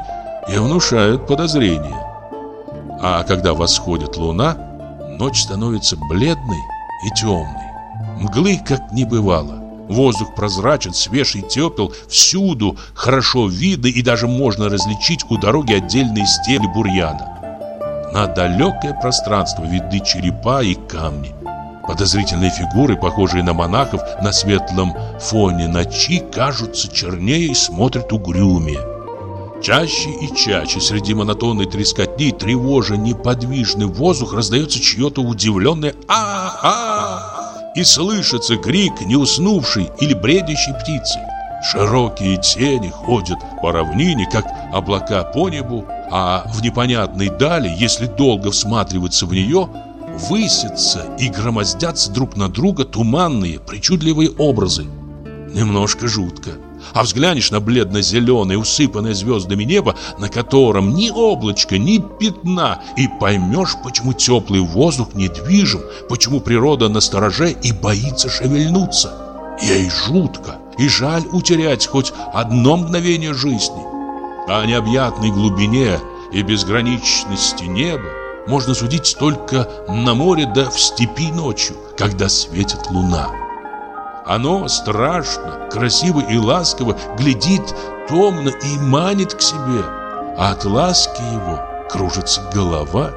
и внушают подозрения. А когда восходит луна, ночь становится бледной и темной. Мглы как не бывало. Воздух прозрачен, свеж и тепел, всюду хорошо видно и даже можно различить у дороги отдельные стебли бурьяна. На далекое пространство видны черепа и камни. Подозрительные фигуры, похожие на монахов, на светлом фоне ночи кажутся чернее и смотрят угрюмее. Чаще и чаще среди монотонной трескотни, тревожа неподвижный воздух, раздается чье-то удивленное «А-а-а!» И слышится крик неуснувшей или бредящей птицы. Широкие тени ходят по равнине, как облака по небу, а в непонятной дали, если долго всматриваться в нее, высятся и громоздятся друг на друга туманные, причудливые образы. Немножко жутко. А взглянешь на бледно-зеленое, усыпанное звездами небо, на котором ни облачка, ни пятна, и поймешь, почему теплый воздух недвижим, почему природа настороже и боится шевельнуться. Ей жутко и жаль утерять хоть одно мгновение жизни. О необъятной глубине и безграничности неба можно судить только на море да в степи ночью, когда светит луна. Оно страшно, красиво и ласково глядит томно и манит к себе, а от ласки его кружится голова.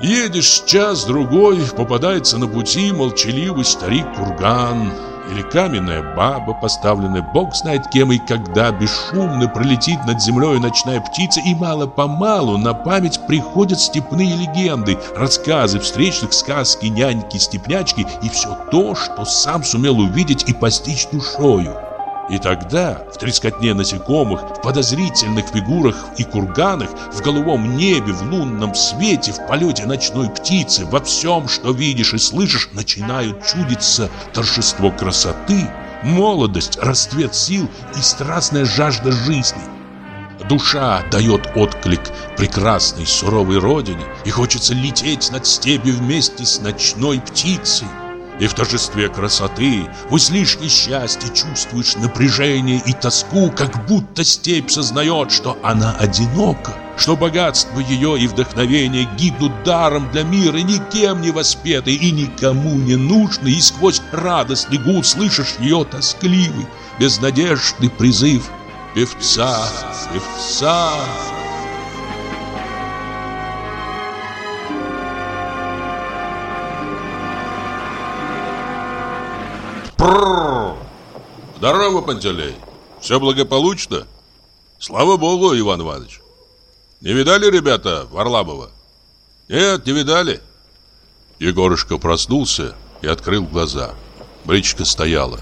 Едешь час-другой, попадается на пути молчаливый старик-курган – или каменная баба, поставленная бог знает кем и когда бесшумно пролетит над землей ночная птица, и мало-помалу на память приходят степные легенды, рассказы встречных, сказки, няньки, степнячки и все то, что сам сумел увидеть и постичь душою. И тогда в трескотне насекомых, в подозрительных фигурах и курганах, в голубом небе, в лунном свете, в полете ночной птицы, во всем, что видишь и слышишь, начинают чудиться торжество красоты, молодость, расцвет сил и страстная жажда жизни. Душа дает отклик прекрасной суровой родине, и хочется лететь над степью вместе с ночной птицей. И в торжестве красоты, в излишней счастье чувствуешь напряжение и тоску, как будто степь сознает, что она одинока, что богатство ее и вдохновение гибнут даром для мира, никем не воспеты и никому не нужны, и сквозь радостный гул слышишь ее тоскливый, безнадежный призыв «Певца, певца!» Прррр! Здорово, Пантелей. Все благополучно? Слава богу, Иван Иванович. Не видали, ребята, Варламова? Нет, не видали. Егорушка проснулся и открыл глаза. Бричка стояла.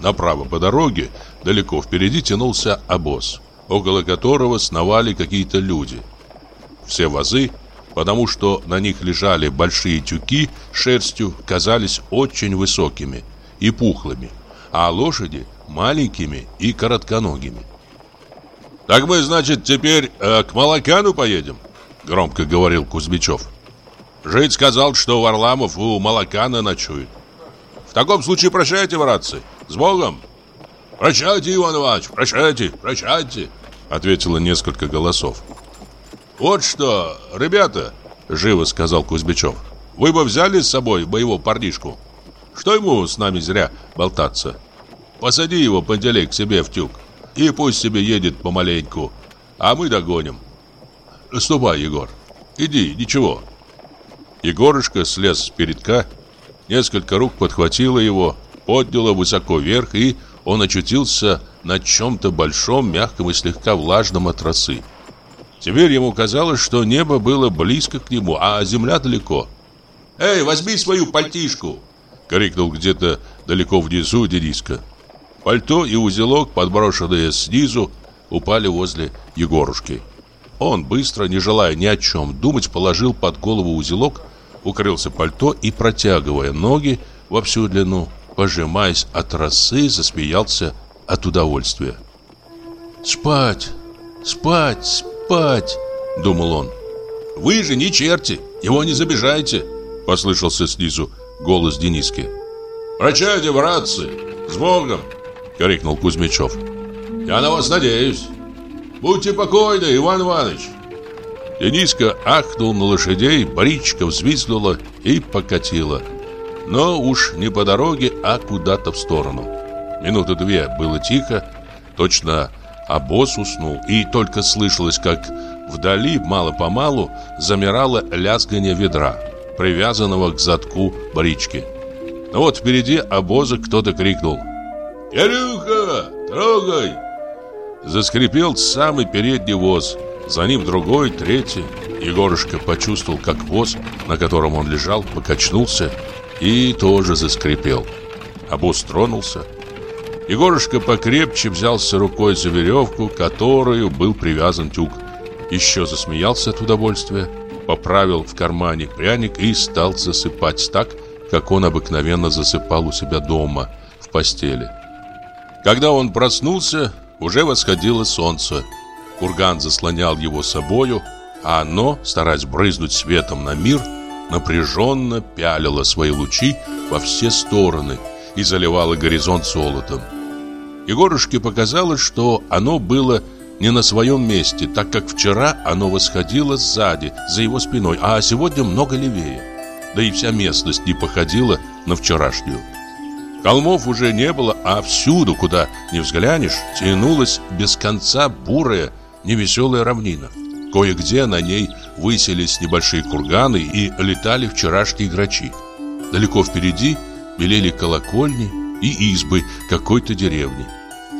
Направо по дороге, далеко впереди тянулся обоз, около которого сновали какие-то люди. Все вазы, потому что на них лежали большие тюки шерстью, казались очень высокими – и пухлыми, а лошади маленькими и коротконогими. «Так мы, значит, теперь э, к Малакану поедем?» Громко говорил Кузьмичев. Жид сказал, что Варламов у Малакана ночует. В таком случае прощайте, братцы. С Богом. Прощайте, Иван Иванович, прощайте, прощайте, ответило несколько голосов. Вот что, ребята, живо сказал Кузьмичев. Вы бы взяли с собой моего парнишку. Что ему с нами зря болтаться? Посади его, Пантелей, к себе в тюк. И пусть себе едет помаленьку, а мы догоним. Ступай, Егор. Иди, ничего. Егорушка слез с передка, несколько рук подхватило его, подняло высоко вверх, и он очутился на чем-то большом, мягком и слегка влажном от росы. Теперь ему казалось, что небо было близко к нему, а земля далеко. «Эй, возьми свою пальтишку!» Крикнул где-то далеко внизу Дениска. Пальто и узелок, подброшенные снизу, упали возле Егорушки. Он быстро, не желая ни о чем думать, положил под голову узелок, укрылся пальто и, протягивая ноги во всю длину, пожимаясь от росы, засмеялся от удовольствия. «Спать, спать, спать!» — думал он. «Вы же не черти, его не забежайте!» — послышался снизу голос Дениски. «Прощайте, братцы! С Богом!» — крикнул Кузьмичев. «Я на вас надеюсь! Будьте покойны, Иван Иванович!» Дениска ахнул на лошадей, бричка взвизгнула и покатила. Но уж не по дороге, а куда-то в сторону. Минуты две было тихо, точно обоз уснул, и только слышалось, как вдали мало-помалу замирало лязгание ведра, привязанного к задку брички. Но вот впереди обоза кто-то крикнул «Кирюха, трогай!» Заскрипел самый передний воз, за ним другой, третий. Егорушка почувствовал, как воз, на котором он лежал, покачнулся и тоже заскрипел. Обоз тронулся. Егорушка покрепче взялся рукой за веревку, которую был привязан тюк. Еще засмеялся от удовольствия, поправил в кармане пряник и стал засыпать так, как он обыкновенно засыпал у себя дома, в постели. Когда он проснулся, уже восходило солнце. Курган заслонял его собою, а оно, стараясь брызнуть светом на мир, напряженно пялило свои лучи во все стороны и заливало горизонт золотом. Егорушке показалось, что оно было не на своем месте, так как вчера оно восходило сзади, за его спиной, а сегодня много левее. Да и вся местность не походила на вчерашнюю. Холмов уже не было, а всюду, куда не взглянешь, тянулась без конца бурая, невеселая равнина. Кое-где на ней выселись небольшие курганы и летали вчерашние грачи. Далеко впереди белели колокольни и избы какой-то деревни.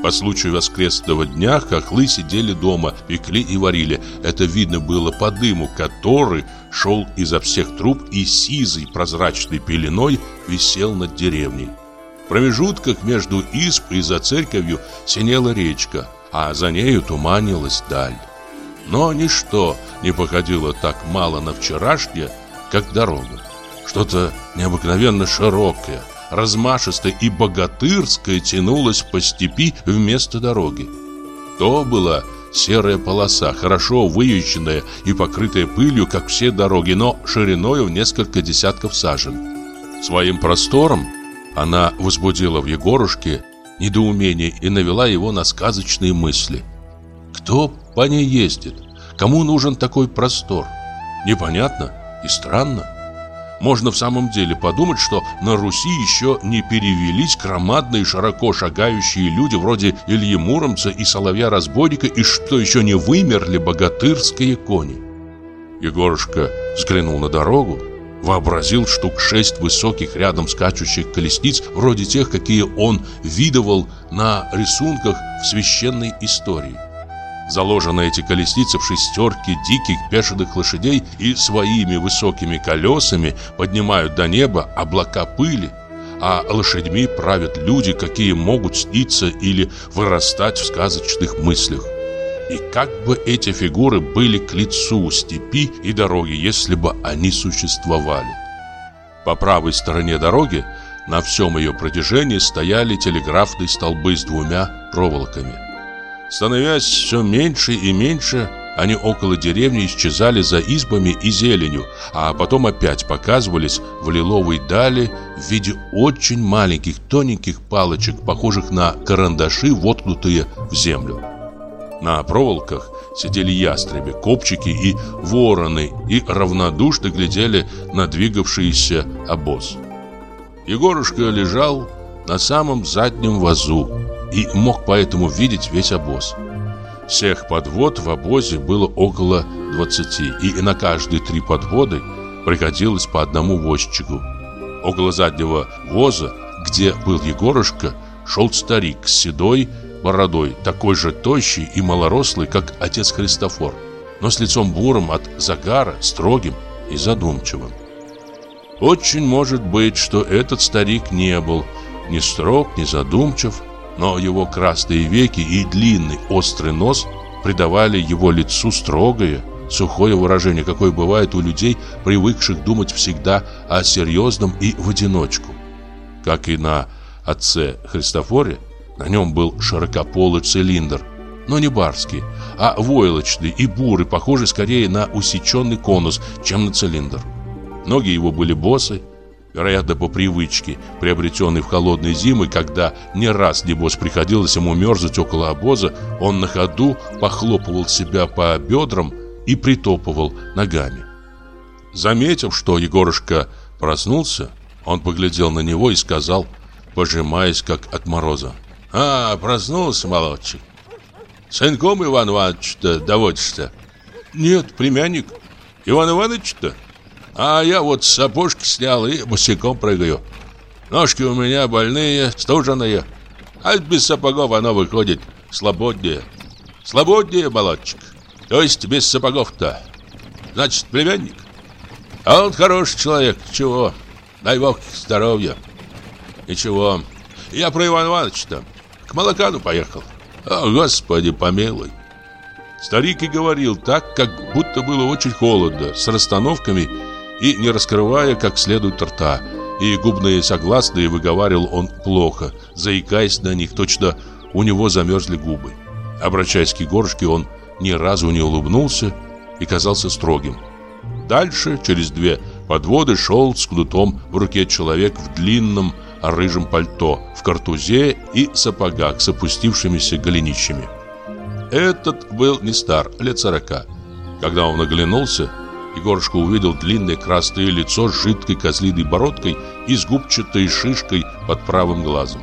По случаю воскресного дня хохлы сидели дома, пекли и варили. Это видно было по дыму, который шел изо всех труб и сизой прозрачной пеленой висел над деревней. В промежутках между изб и за церковью синела речка, а за нею туманилась даль. Но ничто не походило так мало на вчерашнее, как дорога. Что-то необыкновенно широкое, размашистое и богатырское тянулось по степи вместо дороги. То была серая полоса, хорошо выезженная и покрытая пылью, как все дороги, но шириною в несколько десятков сажен. Своим простором она возбудила в Егорушке недоумение и навела его на сказочные мысли. Кто по ней ездит? Кому нужен такой простор? Непонятно и странно. Можно в самом деле подумать, что на Руси еще не перевелись громадные широко шагающие люди вроде Ильи Муромца и Соловья-разбойника, и что еще не вымерли богатырские кони. Егорушка взглянул на дорогу, вообразил штук шесть высоких рядом скачущих колесниц, вроде тех, какие он видывал на рисунках в священной истории. Заложены эти колесницы в шестерки диких бешеных лошадей и своими высокими колесами поднимают до неба облака пыли, а лошадьми правят люди, какие могут сниться или вырастать в сказочных мыслях. И как бы эти фигуры были к лицу степи и дороги, если бы они существовали. По правой стороне дороги на всем ее протяжении стояли телеграфные столбы с двумя проволоками. Становясь все меньше и меньше, они около деревни исчезали за избами и зеленью, а потом опять показывались в лиловой дали в виде очень маленьких тоненьких палочек, похожих на карандаши, воткнутые в землю. На проволоках сидели ястребы, копчики и вороны и равнодушно глядели на двигавшийся обоз. Егорушка лежал на самом заднем вазу, и мог поэтому видеть весь обоз. Всех подвод в обозе было около 20, и на каждые три подводы приходилось по одному возчику. Около заднего воза, где был Егорушка, шел старик с седой бородой, такой же тощий и малорослый, как отец Христофор, но с лицом бурым от загара, строгим и задумчивым. Очень может быть, что этот старик не был ни строг, ни задумчив, но его красные веки и длинный острый нос придавали его лицу строгое, сухое выражение, какое бывает у людей, привыкших думать всегда о серьезном и в одиночку. Как и на отце Христофоре, на нем был широкополый цилиндр, но не барский, а войлочный и бурый, похожий скорее на усеченный конус, чем на цилиндр. Ноги его были босы, вероятно, по привычке, приобретенной в холодные зимы, когда не раз, небось, приходилось ему мерзнуть около обоза, он на ходу похлопывал себя по бедрам и притопывал ногами. Заметив, что Егорушка проснулся, он поглядел на него и сказал, пожимаясь как от мороза. «А, проснулся, молодчик. Сынком Иван Иванович-то доводишься?» «Нет, племянник. Иван Иванович-то?» «А я вот сапожки снял и босиком прыгаю. Ножки у меня больные, стуженные. А без сапогов оно выходит слободнее. Слободнее, молодчик. То есть без сапогов-то. Значит, племянник. А он хороший человек, чего? Дай бог здоровья. Ничего. Я про Ивана Ивановича-то. К молокану поехал. О, Господи, помилуй. Старик и говорил так, как будто было очень холодно, с расстановками и не раскрывая как следует рта. И губные согласные выговаривал он плохо, заикаясь на них, точно у него замерзли губы. Обращаясь к Егорушке, он ни разу не улыбнулся и казался строгим. Дальше, через две подводы, шел с кнутом в руке человек в длинном рыжем пальто, в картузе и сапогах с опустившимися голенищами. Этот был не стар, лет сорока. Когда он оглянулся, Егорушка увидел длинное красное лицо с жидкой козлиной бородкой и с губчатой шишкой под правым глазом.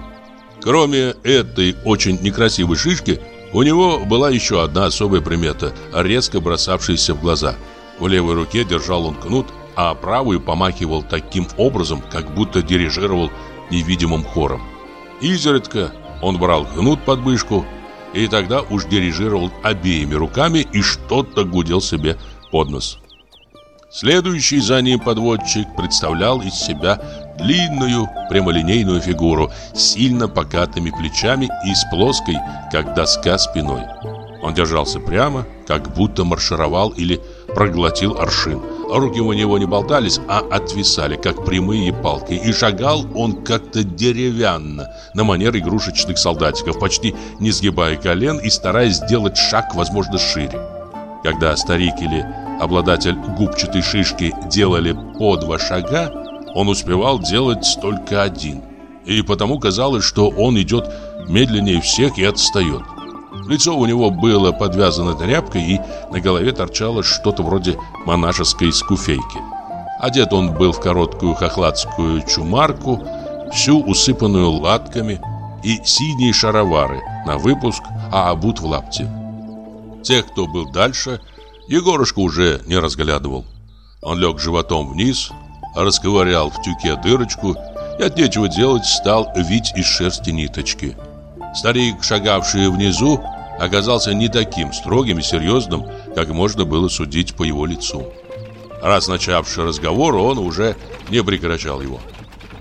Кроме этой очень некрасивой шишки, у него была еще одна особая примета, резко бросавшаяся в глаза. В левой руке держал он кнут, а правую помахивал таким образом, как будто дирижировал невидимым хором. Изредка он брал гнут под мышку, и тогда уж дирижировал обеими руками и что-то гудел себе под нос. Следующий за ним подводчик представлял из себя длинную прямолинейную фигуру с сильно покатыми плечами и с плоской, как доска, спиной. Он держался прямо, как будто маршировал или проглотил аршин. Руки у него не болтались, а отвисали, как прямые палки, и шагал он как-то деревянно, на манер игрушечных солдатиков, почти не сгибая колен и стараясь сделать шаг, возможно, шире. Когда старик или обладатель губчатой шишки делали по два шага, он успевал делать только один. И потому казалось, что он идет медленнее всех и отстает. Лицо у него было подвязано тряпкой, и на голове торчало что-то вроде монашеской скуфейки. Одет он был в короткую хохладскую чумарку, всю усыпанную латками, и синие шаровары на выпуск, а обут в лапте. Тех, кто был дальше, Егорушка уже не разглядывал. Он лег животом вниз, расковырял в тюке дырочку и от нечего делать стал вить из шерсти ниточки. Старик, шагавший внизу, оказался не таким строгим и серьезным, как можно было судить по его лицу. Раз начавший разговор, он уже не прекращал его.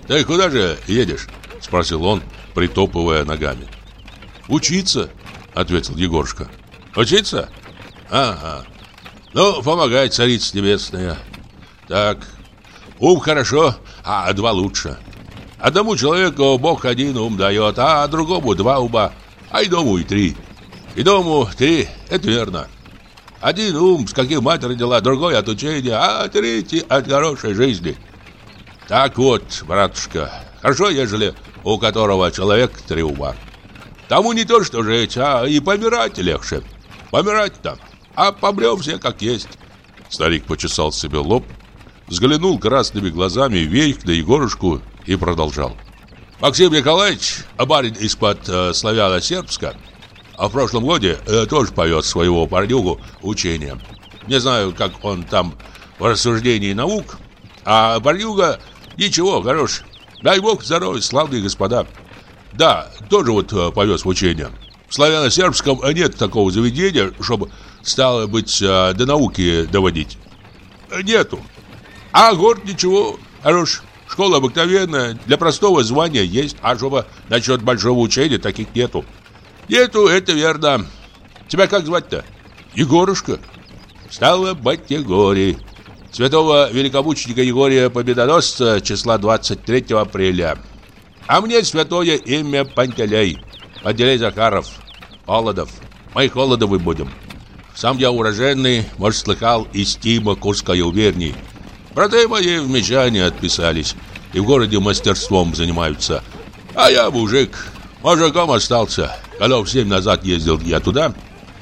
«Ты куда же едешь?» – спросил он, притопывая ногами. «Учиться», – ответил Егорушка. «Учиться? Ага. Ну, помогай, царица небесная. Так, ум хорошо, а два лучше. Одному человеку Бог один ум дает, а другому два ума, а и дому и три. И дому три, это верно. Один ум, с каким мать родила, другой от учения, а третий от хорошей жизни. Так вот, братушка, хорошо, ежели у которого человек три ума. Тому не то, что жить, а и помирать легче. Помирать-то а помрем все как есть. Старик почесал себе лоб, взглянул красными глазами вверх на Егорушку и продолжал. Максим Николаевич, барин из-под э, славяно-сербска, а в прошлом годе э, тоже поет своего парнюгу учением. Не знаю, как он там в рассуждении наук, а парнюга ничего, хорош. Дай бог здоровья, славные господа. Да, тоже вот э, повез в учение. В славяно-сербском нет такого заведения, чтобы стало быть, до науки доводить. Нету. А город ничего, хорош. Школа обыкновенная, для простого звания есть, а чтобы насчет большого учения таких нету. Нету, это верно. Тебя как звать-то? Егорушка. Стало быть, Егорий. Святого великомученика Егория Победоносца числа 23 апреля. А мне святое имя Пантелей. Пантелей Захаров. Холодов. Мы Холодовы будем. Сам я уроженный, может, слыхал, из Тима Курской губернии. Браты мои в Мечане отписались и в городе мастерством занимаются. А я мужик, мужиком остался. Голов семь назад ездил я туда,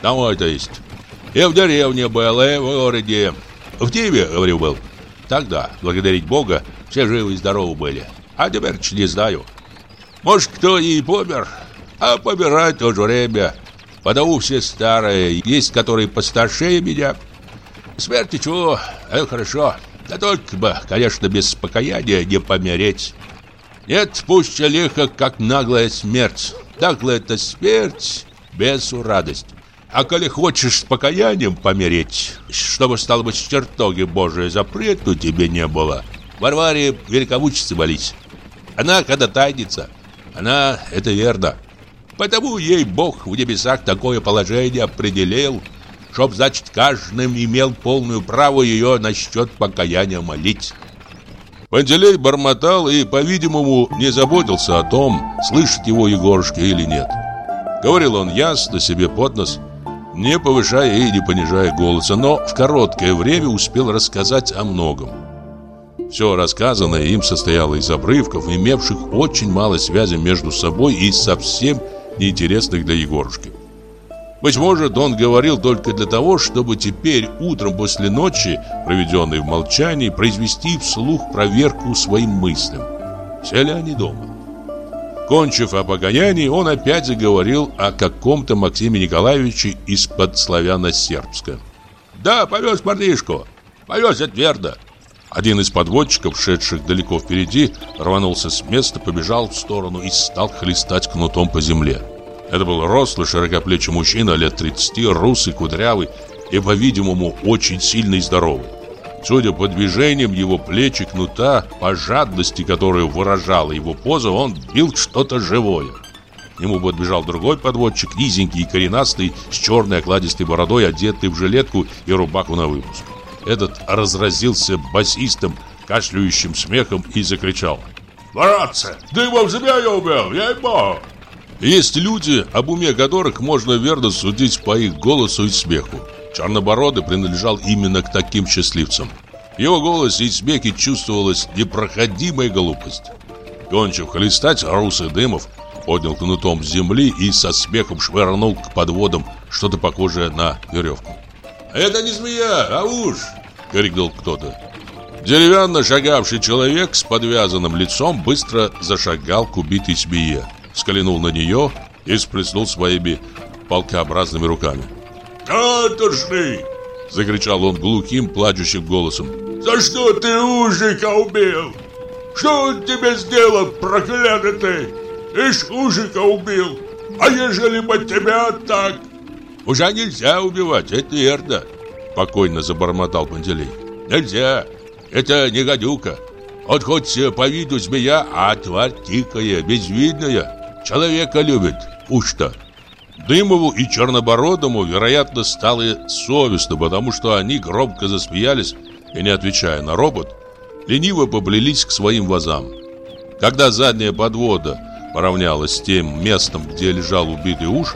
домой то есть. И в деревне был, и в городе. В Тиве, говорю, был. Тогда, благодарить Бога, все живы и здоровы были. А теперь не знаю. Может, кто и помер, а помирать тоже время. Потому все старые, есть которые постарше меня. Смерти чего, это хорошо. Да только бы, конечно, без покаяния не помереть. Нет, пусть лихо, как наглая смерть. Наглая это смерть, без радость. А коли хочешь с покаянием помереть, чтобы, стало быть, чертоги Божие запрету тебе не было, Варваре великомучице молись. Она когда тайница, она это верно. Потому ей Бог в небесах такое положение определил, чтоб, значит, каждым имел полную право ее насчет покаяния молить. Пантелей бормотал и, по-видимому, не заботился о том, слышит его Егорушка или нет. Говорил он ясно себе под нос – не повышая и не понижая голоса, но в короткое время успел рассказать о многом. Все рассказанное им состояло из обрывков, имевших очень мало связи между собой и совсем неинтересных для Егорушки. Быть может, он говорил только для того, чтобы теперь утром после ночи, проведенной в молчании, произвести вслух проверку своим мыслям. Все ли они дома? Кончив о погонянии, он опять заговорил о каком-то Максиме Николаевиче из-под славяно-сербска. «Да, повез парнишку. Повез, это верно». Один из подводчиков, шедших далеко впереди, рванулся с места, побежал в сторону и стал хлестать кнутом по земле. Это был рослый, широкоплечий мужчина лет 30, русый, кудрявый и, по-видимому, очень сильный и здоровый. Судя по движениям его плеч и кнута, по жадности, которую выражала его поза, он бил что-то живое. К нему подбежал другой подводчик, низенький и коренастый, с черной окладистой бородой, одетый в жилетку и рубаху на выпуск. Этот разразился басистым, кашляющим смехом и закричал. «Братцы, дымом змея убил, ей-богу!» Есть люди, об уме которых можно верно судить по их голосу и смеху. Чернобородый принадлежал именно к таким счастливцам. В его голосе и смехе чувствовалась непроходимая глупость. Кончив хлестать, русый Дымов поднял кнутом с земли и со смехом швырнул к подводам что-то похожее на веревку. «Это не змея, а уж!» — крикнул кто-то. Деревянно шагавший человек с подвязанным лицом быстро зашагал к убитой змее, взглянул на нее и сплеснул своими полкообразными руками. «Каторжный!» — закричал он глухим, плачущим голосом. «За что ты ужика убил? Что он тебе сделал, проклятый? Ишь, ужика убил! А ежели бы тебя так...» «Уже нельзя убивать, это верно!» — покойно забормотал Пантелей. «Нельзя! Это не гадюка. Вот хоть по виду змея, а тварь тикая, безвидная. Человека любит, уж-то!» Дымову и Чернобородому, вероятно, стало совестно, потому что они громко засмеялись и, не отвечая на робот, лениво поблелись к своим вазам. Когда задняя подвода поравнялась с тем местом, где лежал убитый уж,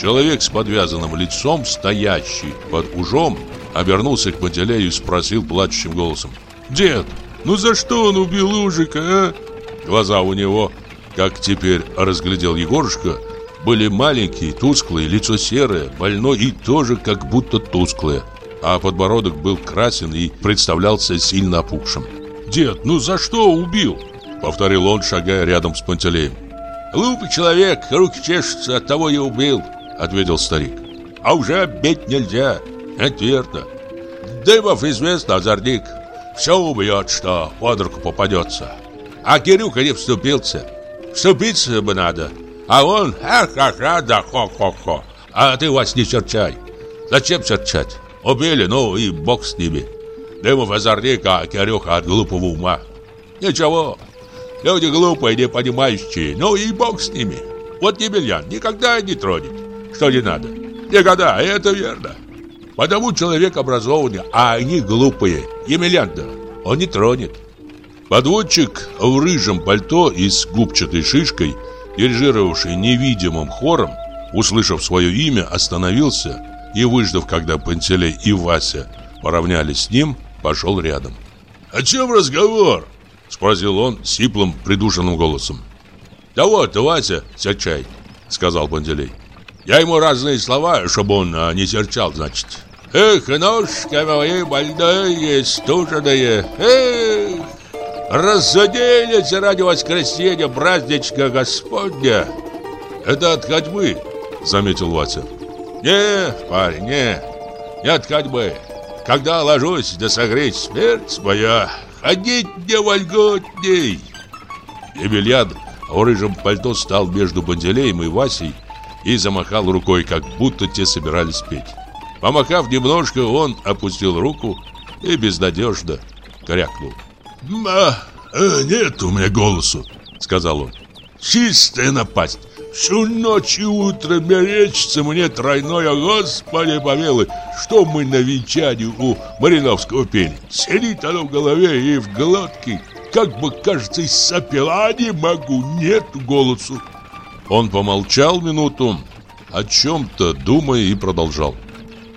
человек с подвязанным лицом, стоящий под ужом, обернулся к Пантелею и спросил плачущим голосом. «Дед, ну за что он убил Ужика, а?» Глаза у него, как теперь разглядел Егорушка, были маленькие, тусклые, лицо серое, больной и тоже как будто тусклое. А подбородок был красен и представлялся сильно опухшим. «Дед, ну за что убил?» Повторил он, шагая рядом с Пантелеем. «Глупый человек, руки чешутся, от того и убил», ответил старик. «А уже обеть нельзя, это верно. Дымов известно, озорник. Все убьет, что под руку попадется. А Кирюха не вступился. Вступиться бы надо, а он ха-ха-ха, да хо-хо-хо. А ты вас не черчай. Зачем черчать? Убили, ну и бог с ними. Дымов озорник, а Кирюха от глупого ума. Ничего, люди глупые, не понимающие, ну и бог с ними. Вот Емельян никогда не тронет, что не надо. Никогда, это верно. Потому человек образованный, а они глупые. Емельян-то он не тронет. Подводчик в рыжем пальто и с губчатой шишкой, дирижировавший невидимым хором, услышав свое имя, остановился и, выждав, когда Пантелей и Вася поравнялись с ним, пошел рядом. «О чем разговор?» – спросил он сиплым, придушенным голосом. «Да вот, Вася, серчай», – сказал Пантелей. «Я ему разные слова, чтобы он а, не серчал, значит. Эх, ножка мои больные, стуженные, эх!» Разоделись ради воскресенья праздничка Господня. Это от ходьбы, заметил Вася. Не, парень, не, не от ходьбы. Когда ложусь, да согреть смерть моя, ходить не вольготней. Емельян в рыжем пальто стал между Банделеем и Васей и замахал рукой, как будто те собирались петь. Помахав немножко, он опустил руку и безнадежно крякнул. «А, нет у меня голосу», — сказал он. «Чистая напасть. Всю ночь и утро мерещится мне тройное, Господи помилуй, что мы на венчании у Мариновского пели. Сидит оно в голове и в глотке, как бы, кажется, и сопел, а не могу, нет голосу». Он помолчал минуту, о чем-то думая и продолжал.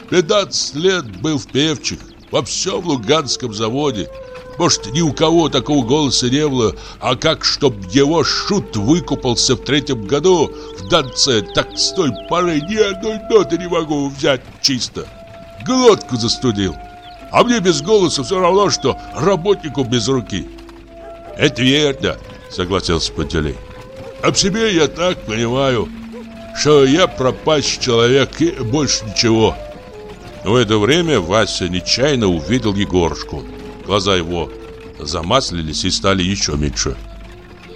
«Пятнадцать лет был в певчих, во всем Луганском заводе, может, ни у кого такого голоса не было, а как, чтоб его шут выкупался в третьем году в Донце, так с той поры ни одной ноты не могу взять чисто. Глотку застудил. А мне без голоса все равно, что работнику без руки. Это верно, согласился Пантелей. Об себе я так понимаю, что я пропащий человек и больше ничего. В это время Вася нечаянно увидел Егорушку. Глаза его замаслились и стали еще меньше.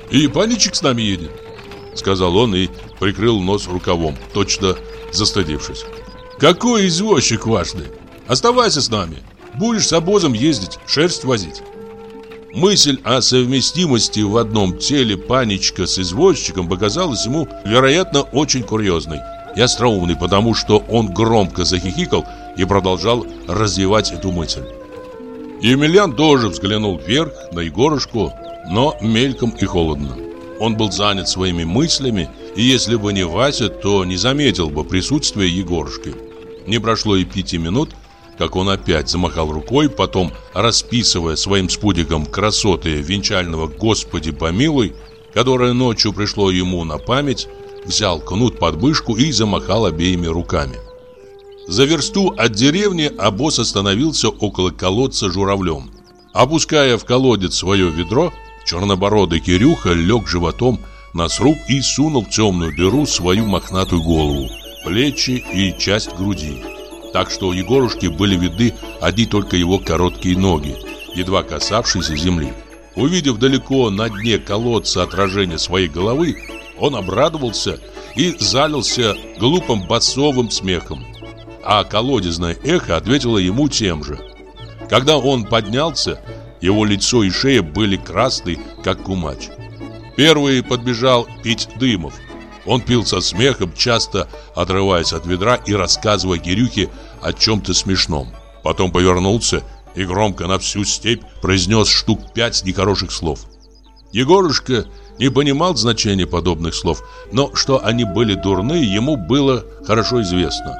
«И паничек с нами едет», — сказал он и прикрыл нос рукавом, точно застыдившись. «Какой извозчик важный! Оставайся с нами, будешь с обозом ездить, шерсть возить». Мысль о совместимости в одном теле паничка с извозчиком показалась ему, вероятно, очень курьезной и остроумной, потому что он громко захихикал и продолжал развивать эту мысль. Емельян тоже взглянул вверх на Егорушку, но мельком и холодно. Он был занят своими мыслями, и если бы не Вася, то не заметил бы присутствия Егорушки. Не прошло и пяти минут, как он опять замахал рукой, потом, расписывая своим спутником красоты венчального «Господи помилуй», которое ночью пришло ему на память, взял кнут под мышку и замахал обеими руками. За версту от деревни обоз остановился около колодца журавлем. Опуская в колодец свое ведро, чернобородый Кирюха лег животом на сруб и сунул в темную дыру свою мохнатую голову, плечи и часть груди. Так что у Егорушки были видны одни только его короткие ноги, едва касавшиеся земли. Увидев далеко на дне колодца отражение своей головы, он обрадовался и залился глупым басовым смехом а колодезное эхо ответило ему тем же. Когда он поднялся, его лицо и шея были красны, как кумач. Первый подбежал пить дымов. Он пил со смехом, часто отрываясь от ведра и рассказывая Кирюхе о чем-то смешном. Потом повернулся и громко на всю степь произнес штук пять нехороших слов. Егорушка не понимал значения подобных слов, но что они были дурны, ему было хорошо известно.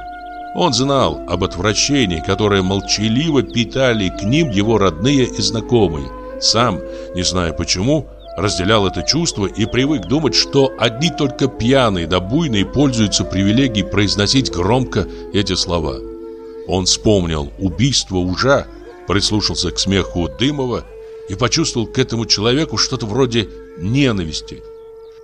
Он знал об отвращении, которое молчаливо питали к ним его родные и знакомые. Сам, не зная почему, разделял это чувство и привык думать, что одни только пьяные да буйные пользуются привилегией произносить громко эти слова. Он вспомнил убийство ужа, прислушался к смеху Дымова и почувствовал к этому человеку что-то вроде ненависти.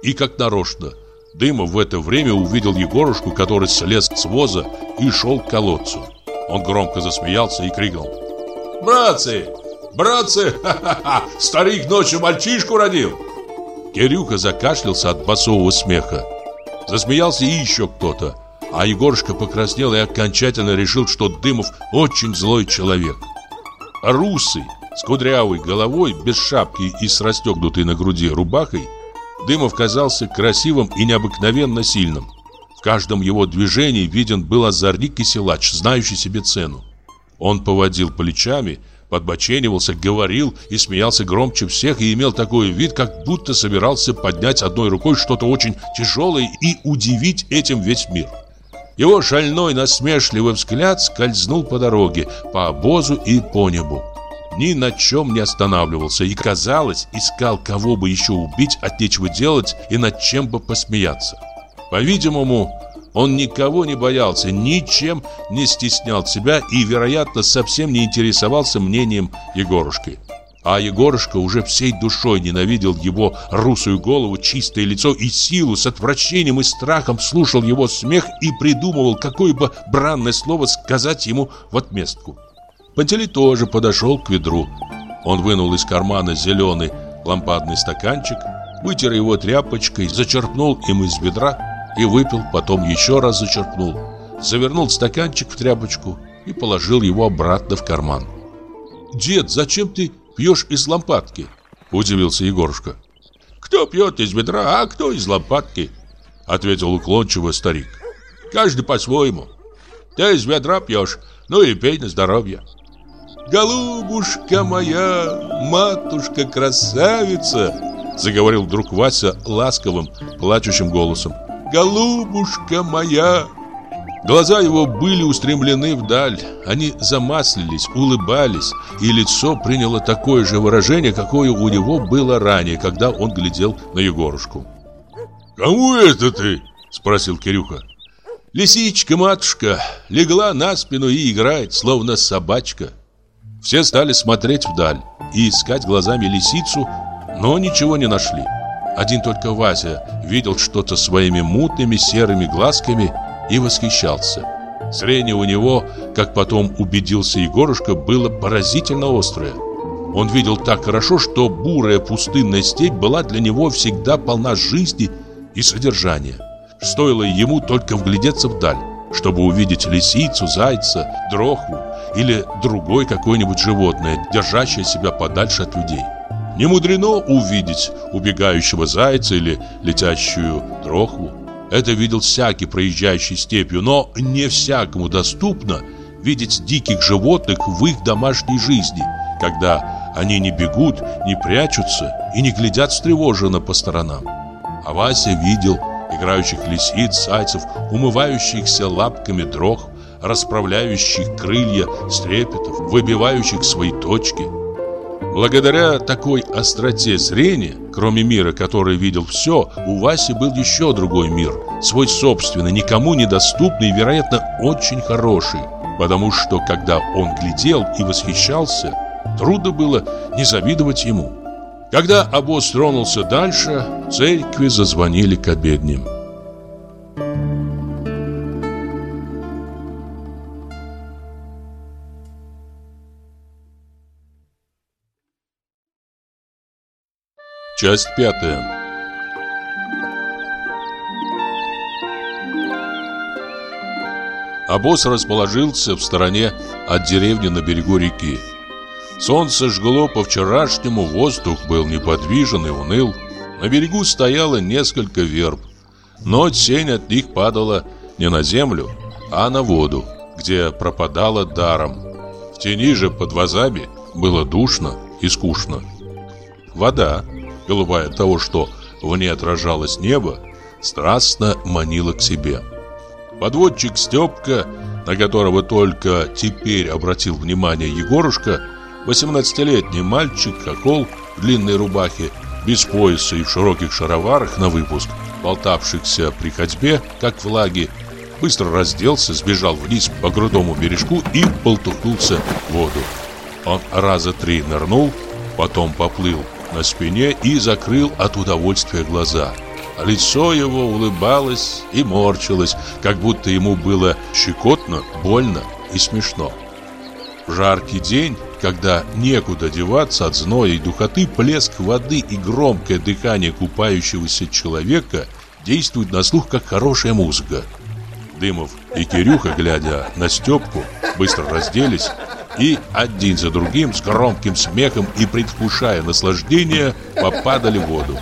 И как нарочно – Дымов в это время увидел Егорушку, который слез с воза и шел к колодцу. Он громко засмеялся и крикнул. «Братцы! Братцы! Ха-ха-ха! Старик ночью мальчишку родил!» Кирюха закашлялся от басового смеха. Засмеялся и еще кто-то. А Егорушка покраснел и окончательно решил, что Дымов очень злой человек. «Русый!» — с кудрявой головой, без шапки и с расстегнутой на груди рубахой, Дымов казался красивым и необыкновенно сильным. В каждом его движении виден был озорник и силач, знающий себе цену. Он поводил плечами, подбоченивался, говорил и смеялся громче всех и имел такой вид, как будто собирался поднять одной рукой что-то очень тяжелое и удивить этим весь мир. Его шальной насмешливый взгляд скользнул по дороге, по обозу и по небу. Ни на чем не останавливался и, казалось, искал кого бы еще убить, от нечего делать и над чем бы посмеяться. По-видимому, он никого не боялся, ничем не стеснял себя и, вероятно, совсем не интересовался мнением Егорушки. А Егорушка уже всей душой ненавидел его русую голову, чистое лицо и силу, с отвращением и страхом слушал его смех и придумывал, какое бы бранное слово сказать ему в отместку. Пантелей тоже подошел к ведру. Он вынул из кармана зеленый лампадный стаканчик, вытер его тряпочкой, зачерпнул им из ведра и выпил, потом еще раз зачерпнул, завернул стаканчик в тряпочку и положил его обратно в карман. «Дед, зачем ты пьешь из лампадки?» – удивился Егорушка. «Кто пьет из ведра, а кто из лампадки?» – ответил уклончиво старик. «Каждый по-своему. Ты из ведра пьешь, ну и пей на здоровье». «Голубушка моя, матушка-красавица!» Заговорил вдруг Вася ласковым, плачущим голосом голубушка моя!» Глаза его были устремлены вдаль, они замаслились, улыбались, и лицо приняло такое же выражение, какое у него было ранее, когда он глядел на Егорушку. «Кому это ты?» – спросил Кирюха. «Лисичка-матушка легла на спину и играет, словно собачка». Все стали смотреть вдаль и искать глазами лисицу, но ничего не нашли. Один только Вася видел что-то своими мутными серыми глазками и восхищался. Зрение у него, как потом убедился Егорушка, было поразительно острое. Он видел так хорошо, что бурая пустынная степь была для него всегда полна жизни и содержания. Стоило ему только вглядеться вдаль, чтобы увидеть лисицу, зайца, дрохву или другое какое-нибудь животное, держащее себя подальше от людей. Не мудрено увидеть убегающего зайца или летящую дрохву. Это видел всякий проезжающий степью, но не всякому доступно видеть диких животных в их домашней жизни, когда они не бегут, не прячутся и не глядят встревоженно по сторонам. А Вася видел играющих лисиц, зайцев, умывающихся лапками дрох, расправляющих крылья стрепетов, выбивающих свои точки – Благодаря такой остроте зрения, кроме мира, который видел все, у Васи был еще другой мир, свой собственный, никому недоступный и, вероятно, очень хороший. Потому что, когда он глядел и восхищался, трудно было не завидовать ему. Когда обоз тронулся дальше, церкви зазвонили к обедням. Часть пятая Обоз расположился в стороне от деревни на берегу реки. Солнце жгло по-вчерашнему, воздух был неподвижен и уныл. На берегу стояло несколько верб, но тень от них падала не на землю, а на воду, где пропадала даром. В тени же под вазами было душно и скучно. Вода, голубая от того, что в ней отражалось небо, страстно манила к себе. Подводчик Степка, на которого только теперь обратил внимание Егорушка, 18-летний мальчик, хохол в длинной рубахе, без пояса и в широких шароварах на выпуск, болтавшихся при ходьбе, как влаги, быстро разделся, сбежал вниз по крутому бережку и полтухнулся в воду. Он раза три нырнул, потом поплыл на спине и закрыл от удовольствия глаза. Лицо его улыбалось и морщилось, как будто ему было щекотно, больно и смешно. В жаркий день, когда некуда деваться от зноя и духоты, плеск воды и громкое дыхание купающегося человека действуют на слух, как хорошая музыка. Дымов и Кирюха, глядя на Степку, быстро разделись и один за другим с громким смехом и предвкушая наслаждение попадали в воду.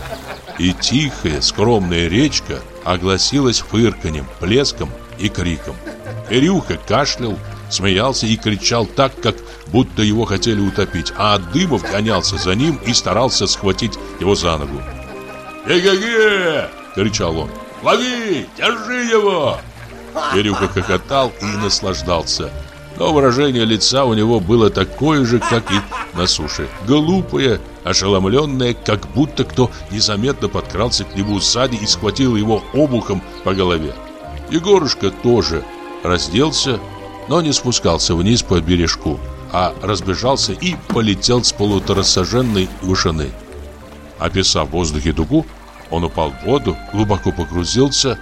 И тихая, скромная речка огласилась фырканьем, плеском и криком. Кирюха кашлял, смеялся и кричал так, как будто его хотели утопить, а Дымов гонялся за ним и старался схватить его за ногу. «Ге-ге-ге!» — кричал он. «Лови! Держи его!» Кирюха хохотал и наслаждался. Но выражение лица у него было такое же, как и на суше. Глупое, ошеломленное, как будто кто незаметно подкрался к нему сзади и схватил его обухом по голове. Егорушка тоже разделся, но не спускался вниз по бережку, а разбежался и полетел с полуторасоженной вышины. Описав в воздухе дугу, он упал в воду, глубоко погрузился,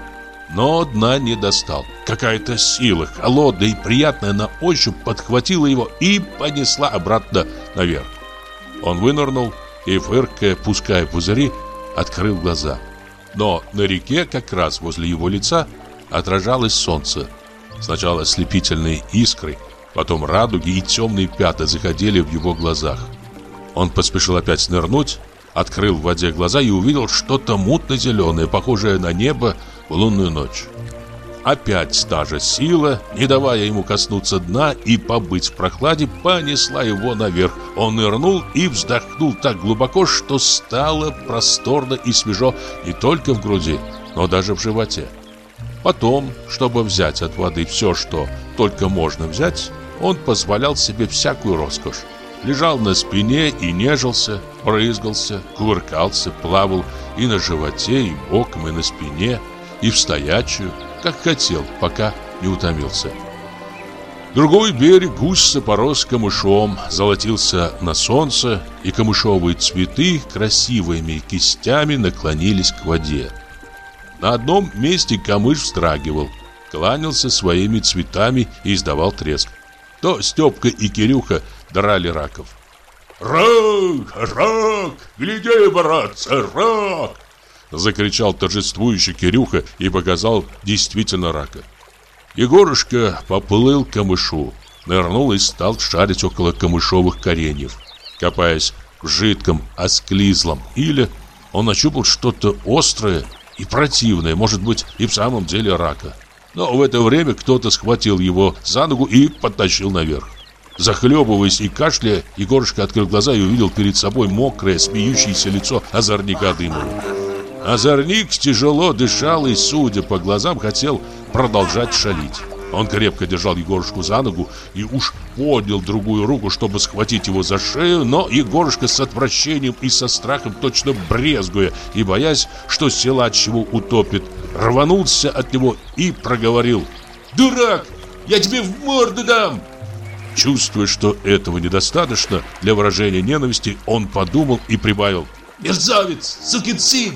но дна не достал. Какая-то сила, холодная и приятная на ощупь, подхватила его и понесла обратно наверх. Он вынырнул и, фыркая, пуская пузыри, открыл глаза. Но на реке, как раз возле его лица, отражалось солнце. Сначала ослепительные искры, потом радуги и темные пятна заходили в его глазах. Он поспешил опять нырнуть, открыл в воде глаза и увидел что-то мутно-зеленое, похожее на небо в лунную ночь. Опять та же сила, не давая ему коснуться дна и побыть в прохладе, понесла его наверх. Он нырнул и вздохнул так глубоко, что стало просторно и свежо не только в груди, но даже в животе. Потом, чтобы взять от воды все, что только можно взять, он позволял себе всякую роскошь. Лежал на спине и нежился, брызгался, кувыркался, плавал и на животе, и боком, и на спине, и в стоячую, как хотел, пока не утомился. Другой берег густо порос камышом, золотился на солнце, и камышовые цветы красивыми кистями наклонились к воде. На одном месте камыш встрагивал, кланялся своими цветами и издавал треск. То Степка и Кирюха драли раков. «Рак! Рак! Гляди, братцы, рак!» Закричал торжествующий Кирюха и показал действительно рака. Егорушка поплыл к камышу, нырнул и стал шарить около камышовых кореньев. Копаясь в жидком, осклизлом или он нащупал что-то острое и противное, может быть, и в самом деле рака. Но в это время кто-то схватил его за ногу и подтащил наверх. Захлебываясь и кашляя, Егорушка открыл глаза и увидел перед собой мокрое, смеющееся лицо озорника Дымова. Озорник тяжело дышал и, судя по глазам, хотел продолжать шалить. Он крепко держал Егорушку за ногу и уж поднял другую руку, чтобы схватить его за шею, но Егорушка с отвращением и со страхом, точно брезгуя и боясь, что силач его утопит, рванулся от него и проговорил «Дурак! Я тебе в морду дам!» Чувствуя, что этого недостаточно для выражения ненависти, он подумал и прибавил «Мерзавец! Сукин сын!»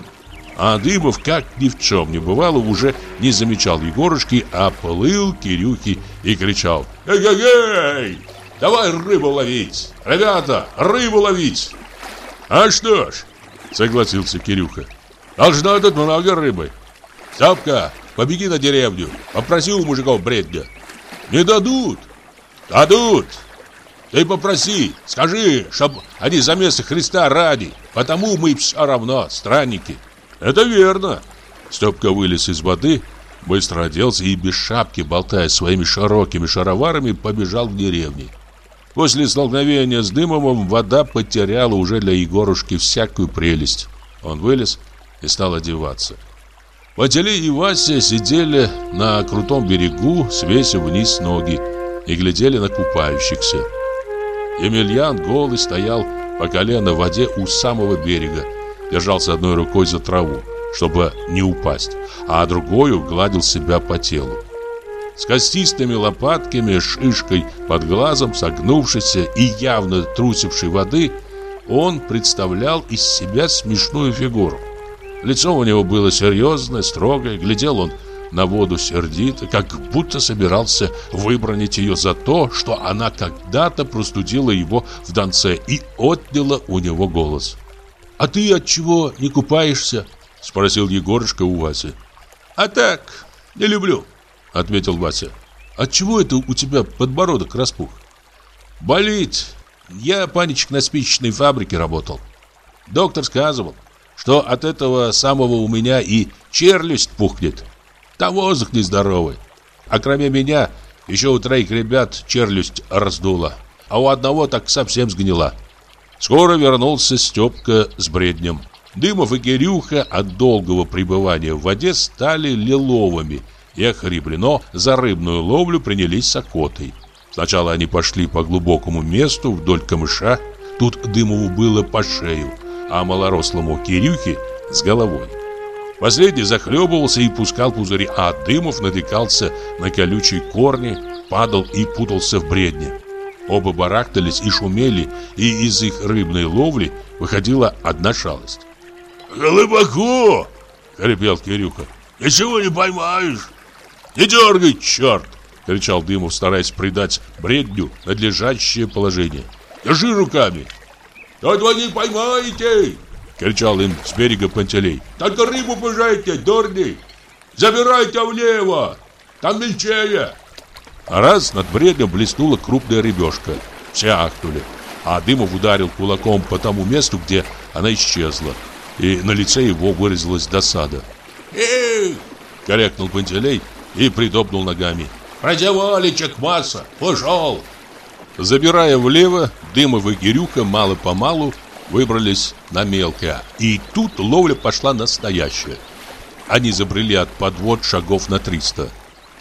А Дымов, как ни в чем не бывало, уже не замечал Егорушки, а плыл Кирюхи и кричал «Эй-эй-эй! Давай рыбу ловить! Ребята, рыбу ловить!» «А что ж!» — согласился Кирюха. «Должно тут много рыбы. Стопка, побеги на деревню, попроси у мужиков бредня. Не дадут. Дадут. Ты попроси, скажи, чтоб они за место Христа ради, потому мы все равно странники». «Это верно!» Степка вылез из воды, быстро оделся и без шапки, болтая своими широкими шароварами, побежал к деревне. После столкновения с Дымовым вода потеряла уже для Егорушки всякую прелесть. Он вылез и стал одеваться. Василий и Вася сидели на крутом берегу, свесив вниз ноги, и глядели на купающихся. Емельян голый стоял по колено в воде у самого берега, держался одной рукой за траву, чтобы не упасть, а другой гладил себя по телу. С костистыми лопатками, шишкой под глазом, согнувшийся и явно трусивший воды, он представлял из себя смешную фигуру. Лицо у него было серьезное, строгое, глядел он на воду сердито, как будто собирался выбронить ее за то, что она когда-то простудила его в Донце и отняла у него голос. «А ты от чего не купаешься?» — спросил Егорушка у Васи. «А так, не люблю», — ответил Вася. «От чего это у тебя подбородок распух?» Болит. Я, паничек, на спичечной фабрике работал. Доктор сказывал, что от этого самого у меня и челюсть пухнет. Там воздух нездоровый. А кроме меня, еще у троих ребят челюсть раздула. А у одного так совсем сгнила. Скоро вернулся Степка с бреднем. Дымов и Кирюха от долгого пребывания в воде стали лиловыми и охриблено за рыбную ловлю принялись с охотой. Сначала они пошли по глубокому месту вдоль камыша. Тут Дымову было по шею, а малорослому Кирюхе с головой. Последний захлебывался и пускал пузыри, а Дымов натыкался на колючие корни, падал и путался в бредне. Оба барахтались и шумели, и из их рыбной ловли выходила одна шалость. «Глубоко!» — хрипел Кирюха. «Ничего не поймаешь!» «Не дергай, черт!» — кричал Дымов, стараясь придать бредню надлежащее положение. «Держи руками!» «Тут вы не поймаете!» — кричал им с берега Пантелей. «Только рыбу пожайте, дурни! Забирайте влево! Там мельчее!» А раз над бредом блеснула крупная рыбешка. Все ахнули, а Дымов ударил кулаком по тому месту, где она исчезла и на лице его выразилась досада. «Эх!» — корректнул Пантелей и притопнул ногами. «Продевали чекмаса! Пошел!» Забирая влево, Дымов и Кирюха мало-помалу выбрались на мелкое, и тут ловля пошла настоящая. Они забрели от подвод шагов на триста.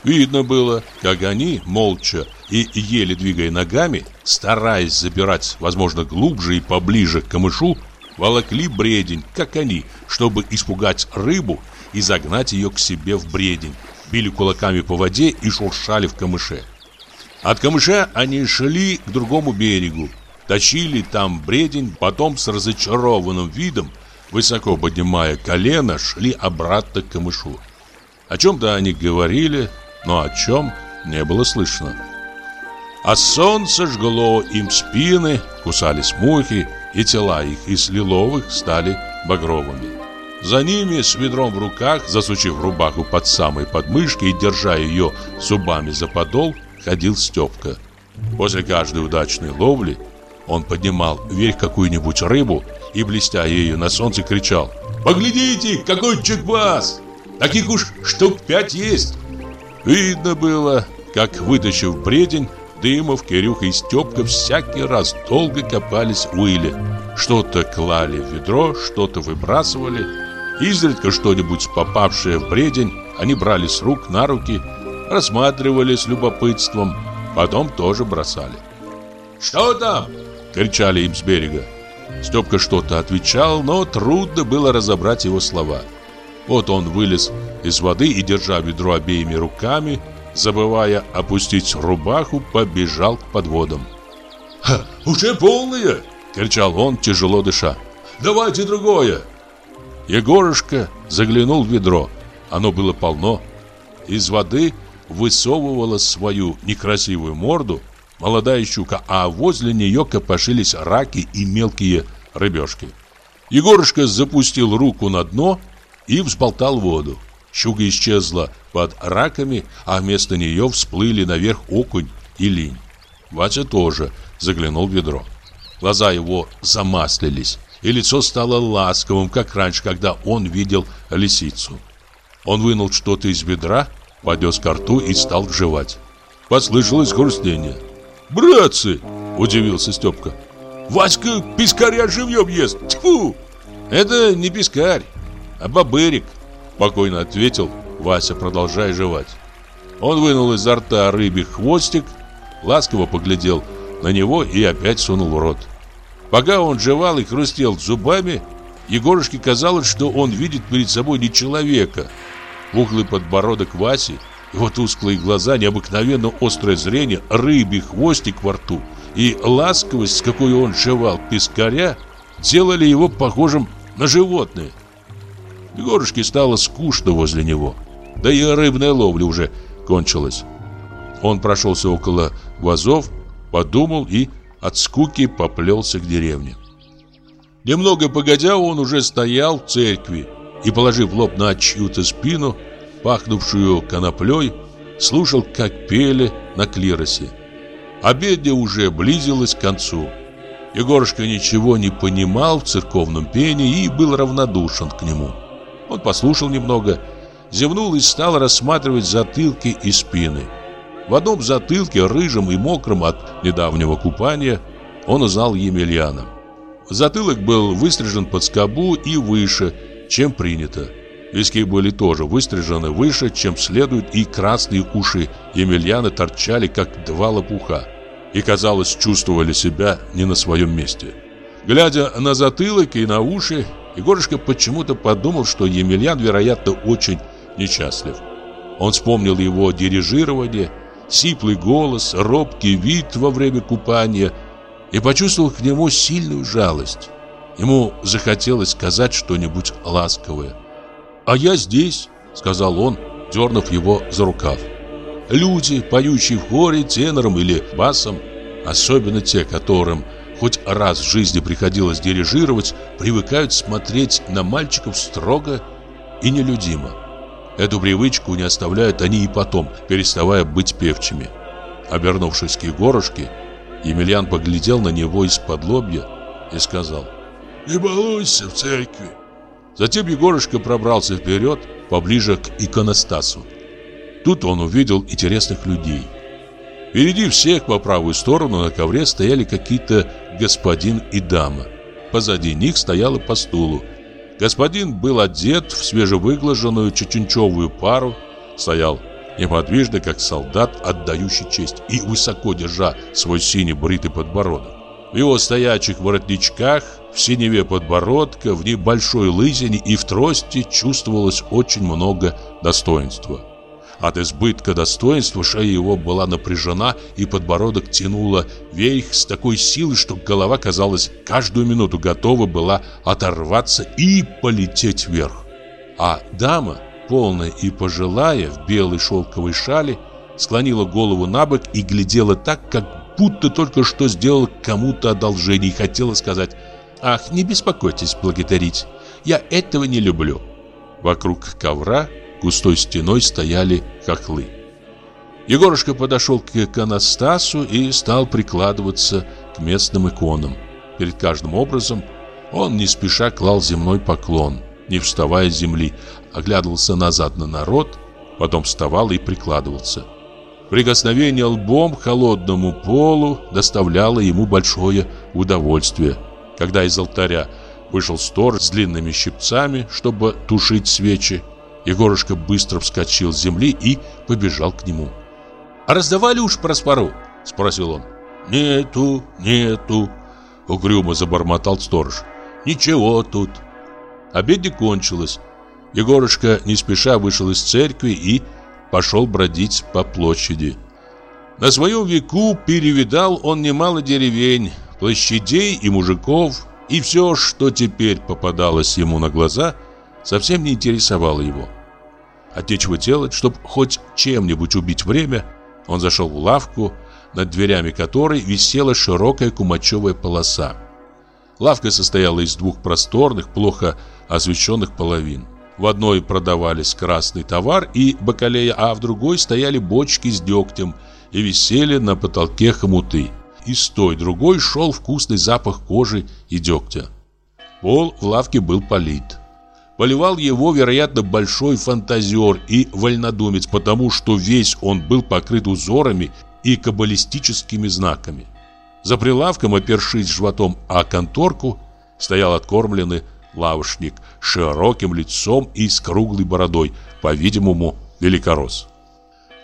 Видно было, как они, молча и еле двигая ногами, стараясь забирать, возможно, глубже и поближе к камышу, волокли бредень, как они, чтобы испугать рыбу и загнать ее к себе в бредень, били кулаками по воде и шуршали в камыше. От камыша они шли к другому берегу, тащили там бредень, потом с разочарованным видом, высоко поднимая колено, шли обратно к камышу. О чем-то они говорили, но о чем не было слышно. А солнце жгло им спины, кусались мухи, и тела их из лиловых стали багровыми. За ними с ведром в руках, засучив рубаху под самой подмышкой и держа ее зубами за подол, ходил Степка. После каждой удачной ловли он поднимал вверх какую-нибудь рыбу и, блестя ею на солнце, кричал «Поглядите, какой чекбас! Таких уж штук пять есть!» Видно было, как, вытащив бредень, Дымов, Кирюха и Степка всякий раз долго копались в иле. Что-то клали в ведро, что-то выбрасывали. Изредка что-нибудь попавшее в бредень они брали с рук на руки, рассматривали с любопытством, потом тоже бросали. «Что там?» — кричали им с берега. Степка что-то отвечал, но трудно было разобрать его слова. Вот он вылез из воды и, держа ведро обеими руками, забывая опустить рубаху, побежал к подводам. «Ха, уже полные!» — кричал он, тяжело дыша. «Давайте другое!» Егорушка заглянул в ведро. Оно было полно. Из воды высовывала свою некрасивую морду молодая щука, а возле нее копошились раки и мелкие рыбешки. Егорушка запустил руку на дно и взболтал воду. Щука исчезла под раками, а вместо нее всплыли наверх окунь и линь. Вася тоже заглянул в ведро. Глаза его замаслились, и лицо стало ласковым, как раньше, когда он видел лисицу. Он вынул что-то из ведра, поднес ко рту и стал жевать. Послышалось хрустение. «Братцы!» – удивился Степка. «Васька пескаря живьем ест! Тьфу!» «Это не пескарь, а бобырик», – спокойно ответил Вася, продолжая жевать. Он вынул изо рта рыбий хвостик, ласково поглядел на него и опять сунул в рот. Пока он жевал и хрустел зубами, Егорушке казалось, что он видит перед собой не человека. Пухлый подбородок Васи, его тусклые глаза, необыкновенно острое зрение, рыбий хвостик во рту и ласковость, с какой он жевал пескаря, делали его похожим на животное. Егорушке стало скучно возле него. Да и рыбная ловля уже кончилась. Он прошелся около вазов, подумал и от скуки поплелся к деревне. Немного погодя, он уже стоял в церкви и, положив лоб на чью-то спину, пахнувшую коноплей, слушал, как пели на клиросе. Обедня уже близилась к концу. Егорушка ничего не понимал в церковном пении и был равнодушен к нему. Он послушал немного, зевнул и стал рассматривать затылки и спины. В одном затылке, рыжем и мокром от недавнего купания, он узнал Емельяна. Затылок был выстрижен под скобу и выше, чем принято. Виски были тоже выстрижены выше, чем следует, и красные уши Емельяна торчали, как два лопуха, и, казалось, чувствовали себя не на своем месте. Глядя на затылок и на уши, Егорушка почему-то подумал, что Емельян, вероятно, очень несчастлив. Он вспомнил его дирижирование, сиплый голос, робкий вид во время купания и почувствовал к нему сильную жалость. Ему захотелось сказать что-нибудь ласковое. «А я здесь», — сказал он, дернув его за рукав. Люди, поющие в хоре тенором или басом, особенно те, которым хоть раз в жизни приходилось дирижировать, привыкают смотреть на мальчиков строго и нелюдимо. Эту привычку не оставляют они и потом, переставая быть певчими. Обернувшись к Егорушке, Емельян поглядел на него из-под лобья и сказал «Не балуйся в церкви». Затем Егорушка пробрался вперед, поближе к иконостасу. Тут он увидел интересных людей. Впереди всех по правую сторону на ковре стояли какие-то господин и дама. Позади них стояла по стулу. Господин был одет в свежевыглаженную чеченчевую пару, стоял неподвижно, как солдат, отдающий честь, и высоко держа свой синий бритый подбородок. В его стоячих воротничках, в синеве подбородка, в небольшой лысине и в трости чувствовалось очень много достоинства. От избытка достоинства шея его была напряжена, и подбородок тянуло вверх с такой силой, что голова, казалось, каждую минуту готова была оторваться и полететь вверх. А дама, полная и пожилая, в белой шелковой шале, склонила голову на бок и глядела так, как будто только что сделала кому-то одолжение и хотела сказать «Ах, не беспокойтесь благодарить, я этого не люблю». Вокруг ковра густой стеной стояли хохлы. Егорушка подошел к иконостасу и стал прикладываться к местным иконам. Перед каждым образом он не спеша клал земной поклон, не вставая с земли, оглядывался назад на народ, потом вставал и прикладывался. Прикосновение лбом к холодному полу доставляло ему большое удовольствие. Когда из алтаря вышел стор с длинными щипцами, чтобы тушить свечи, Егорушка быстро вскочил с земли и побежал к нему. «А раздавали уж проспору?» – спросил он. «Нету, нету», – угрюмо забормотал сторож. «Ничего тут». Обедня кончилась. Егорушка не спеша вышел из церкви и пошел бродить по площади. На своем веку перевидал он немало деревень, площадей и мужиков, и все, что теперь попадалось ему на глаза, совсем не интересовало его. От нечего делать, чтобы хоть чем-нибудь убить время, он зашел в лавку, над дверями которой висела широкая кумачевая полоса. Лавка состояла из двух просторных, плохо освещенных половин. В одной продавались красный товар и бакалея, а в другой стояли бочки с дегтем и висели на потолке хомуты. Из той другой шел вкусный запах кожи и дегтя. Пол в лавке был полит. Поливал его, вероятно, большой фантазер и вольнодумец, потому что весь он был покрыт узорами и каббалистическими знаками. За прилавком, опершись животом о конторку, стоял откормленный лавочник с широким лицом и с круглой бородой, по-видимому, великорос.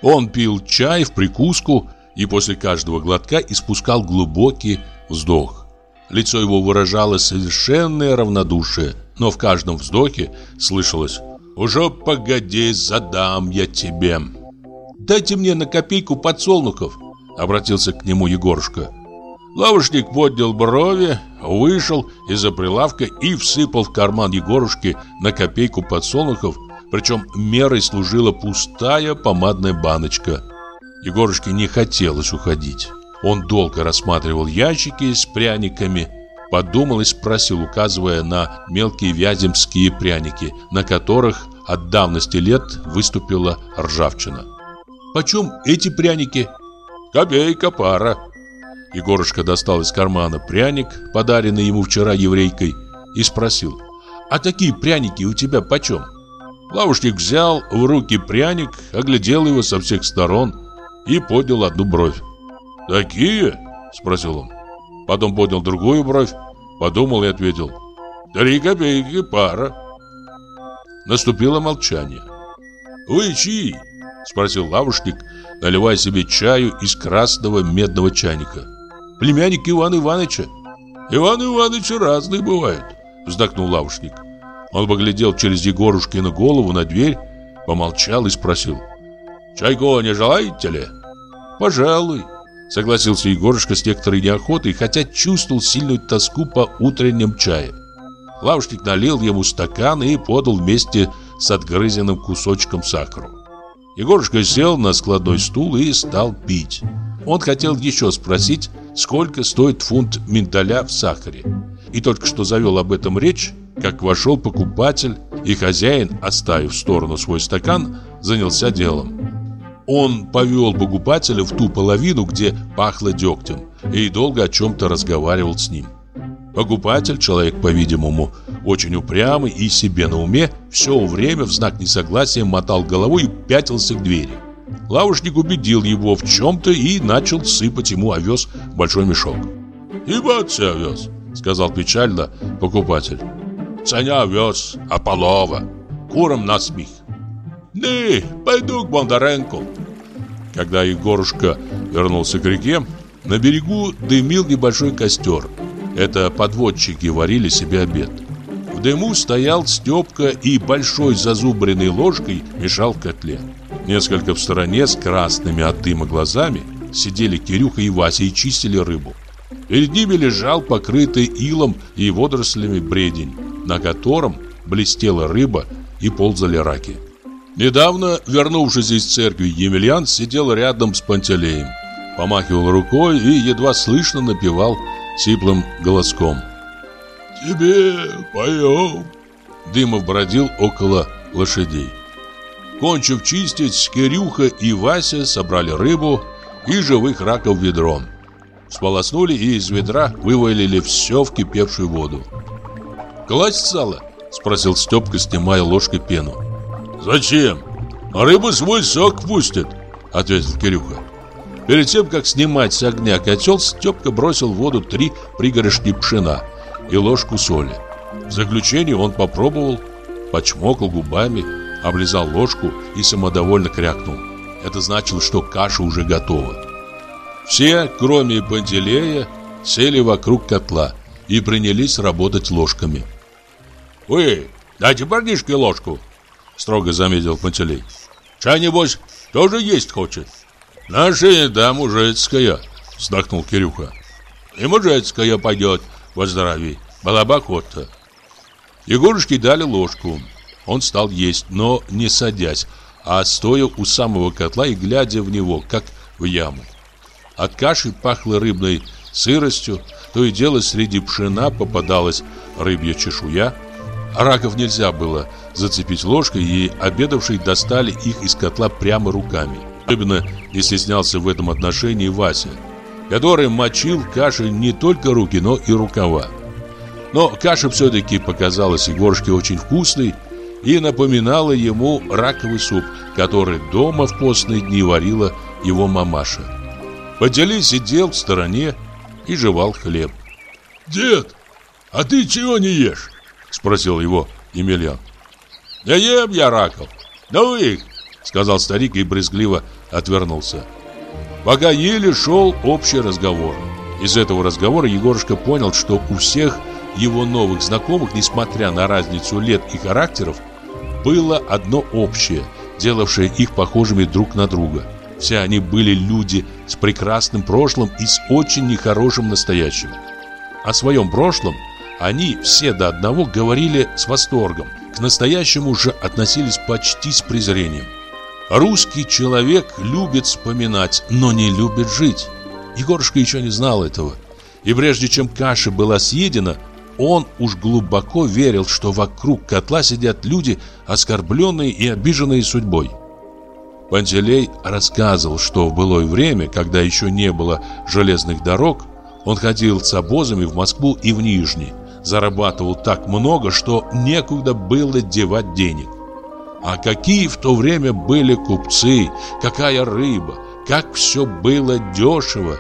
Он пил чай в прикуску и после каждого глотка испускал глубокий вздох. Лицо его выражало совершенное равнодушие, но в каждом вздохе слышалось «Уже погоди, задам я тебе». «Дайте мне на копейку подсолнухов», — обратился к нему Егорушка. Лавочник поднял брови, вышел из-за прилавка и всыпал в карман Егорушки на копейку подсолнухов, причем мерой служила пустая помадная баночка. Егорушке не хотелось уходить. Он долго рассматривал ящики с пряниками, Подумал и спросил, указывая на мелкие вяземские пряники, на которых от давности лет выступила ржавчина. «Почем эти пряники?» Копейка пара. Егорушка достал из кармана пряник, подаренный ему вчера еврейкой, и спросил, «А такие пряники у тебя почем?» Лавушник взял в руки пряник, оглядел его со всех сторон и поднял одну бровь. «Такие?» – спросил он. Потом поднял другую бровь, подумал и ответил. «Три копейки пара». Наступило молчание. «Вы чьи?» – спросил лавушник, наливая себе чаю из красного медного чайника. «Племянник Ивана Ивановича». «Иван Иванович разные бывают», – вздохнул лавушник. Он поглядел через Егорушкину голову на дверь, помолчал и спросил. «Чайку не желаете ли?» «Пожалуй», — согласился Егорушка с некоторой неохотой, хотя чувствовал сильную тоску по утреннем чае. Лавушник налил ему стакан и подал вместе с отгрызенным кусочком сахара. Егорушка сел на складной стул и стал пить. Он хотел еще спросить, сколько стоит фунт миндаля в сахаре. И только что завел об этом речь, как вошел покупатель, и хозяин, оставив в сторону свой стакан, занялся делом. Он повел покупателя в ту половину, где пахло дегтем, и долго о чем-то разговаривал с ним. Покупатель, человек, по-видимому, очень упрямый и себе на уме, все время в знак несогласия мотал головой и пятился к двери. Лавушник убедил его в чем-то и начал сыпать ему овес в большой мешок. «Ебаться овес», — сказал печально покупатель. Ценя вез, а полова. Куром насмех. Не, пойду к Бондаренко. Когда Егорушка вернулся к реке, на берегу дымил небольшой костер. Это подводчики варили себе обед. В дыму стоял Степка и большой зазубренной ложкой мешал в котле. Несколько в стороне с красными от дыма глазами сидели Кирюха и Вася и чистили рыбу. Перед ними лежал покрытый илом и водорослями бредень на котором блестела рыба и ползали раки. Недавно, вернувшись из церкви, Емельян сидел рядом с Пантелеем, помахивал рукой и едва слышно напевал сиплым голоском. «Тебе поем!» Дымов бродил около лошадей. Кончив чистить, Кирюха и Вася собрали рыбу и живых раков в ведро. Сполоснули и из ведра вывалили все в кипевшую воду. «Класть сало?» – спросил Степка, снимая ложкой пену. «Зачем? Рыба свой сок пустит», – ответил Кирюха. Перед тем, как снимать с огня котел, Степка бросил в воду три пригоршни пшена и ложку соли. В заключение он попробовал, почмокал губами, облизал ложку и самодовольно крякнул. Это значило, что каша уже готова. Все, кроме Пантелея, сели вокруг котла и принялись работать ложками. «Вы, дайте парнишке ложку!» Строго заметил Пантелей. «Чай, небось, тоже есть хочет?» «Наша еда мужицкая!» Вздохнул Кирюха. «И мужицкая пойдет, поздрави, была бы охота!» Егорушке дали ложку. Он стал есть, но не садясь, а стоя у самого котла и глядя в него, как в яму. От каши пахло рыбной сыростью, то и дело среди пшена попадалась рыбья чешуя, Раков нельзя было зацепить ложкой, и обедавшие достали их из котла прямо руками. Особенно не стеснялся в этом отношении Вася, который мочил кашей не только руки, но и рукава. Но каша все-таки показалась Егорушке очень вкусной и напоминала ему раковый суп, который дома в постные дни варила его мамаша. Подели сидел в стороне и жевал хлеб. «Дед, а ты чего не ешь?» Спросил его Емельян. Да ем я раков. Ну их, сказал старик и брезгливо отвернулся. Пока еле шел общий разговор. Из этого разговора Егорушка понял, что у всех его новых знакомых, несмотря на разницу лет и характеров, было одно общее, делавшее их похожими друг на друга. Все они были люди с прекрасным прошлым и с очень нехорошим настоящим. О своем прошлом – они все до одного говорили с восторгом, к настоящему же относились почти с презрением. Русский человек любит вспоминать, но не любит жить. Егорушка еще не знал этого. И прежде чем каша была съедена, он уж глубоко верил, что вокруг котла сидят люди, оскорбленные и обиженные судьбой. Пантелей рассказывал, что в былое время, когда еще не было железных дорог, он ходил с обозами в Москву и в Нижний, зарабатывал так много, что некуда было девать денег. А какие в то время были купцы, какая рыба, как все было дешево.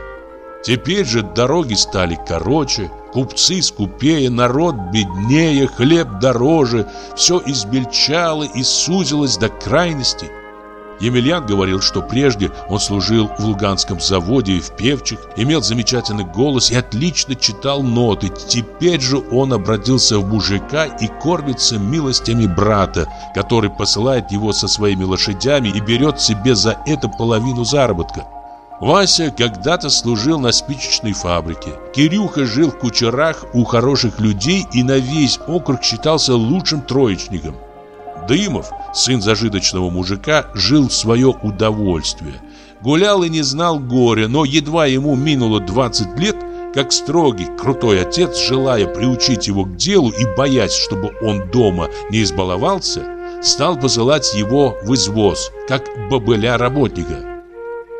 Теперь же дороги стали короче, купцы скупее, народ беднее, хлеб дороже, все измельчало и сузилось до крайности. Емельян говорил, что прежде он служил в Луганском заводе и в певчих, имел замечательный голос и отлично читал ноты. Теперь же он обратился в мужика и кормится милостями брата, который посылает его со своими лошадями и берет себе за это половину заработка. Вася когда-то служил на спичечной фабрике. Кирюха жил в кучерах у хороших людей и на весь округ считался лучшим троечником. Дымов, сын зажиточного мужика, жил в свое удовольствие. Гулял и не знал горя, но едва ему минуло 20 лет, как строгий, крутой отец, желая приучить его к делу и боясь, чтобы он дома не избаловался, стал посылать его в извоз, как бобыля работника.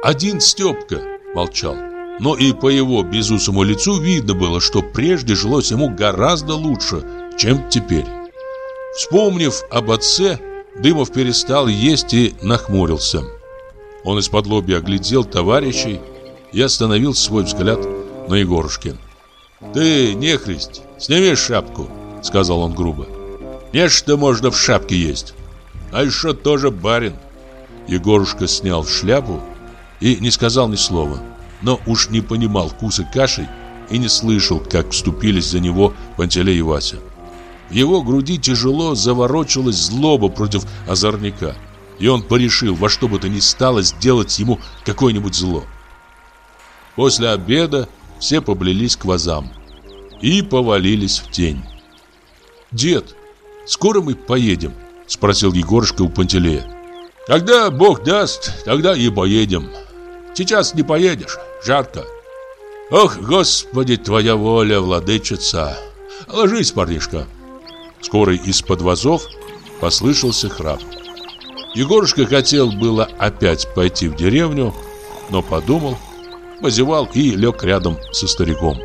Один Степка молчал, но и по его безусому лицу видно было, что прежде жилось ему гораздо лучше, чем теперь. Вспомнив об отце, Дымов перестал есть и нахмурился. Он из-под лобья оглядел товарищей и остановил свой взгляд на Егорушке. «Ты, нехрист, сними шапку», — сказал он грубо. «Нечто можно в шапке есть. А еще тоже барин». Егорушка снял шляпу и не сказал ни слова, но уж не понимал вкуса каши и не слышал, как вступились за него Пантелей и Вася. Его груди тяжело заворочилась злоба против озорника. И он порешил во что бы то ни стало сделать ему какое-нибудь зло. После обеда все поблелись к вазам и повалились в тень. «Дед, скоро мы поедем?» – спросил Егорушка у Пантелея. «Когда Бог даст, тогда и поедем. Сейчас не поедешь, жарко. Ох, Господи, твоя воля, владычица! Ложись, парнишка!» Скоро из-под вазов послышался храп. Егорушка хотел было опять пойти в деревню, но подумал, позевал и лег рядом со стариком.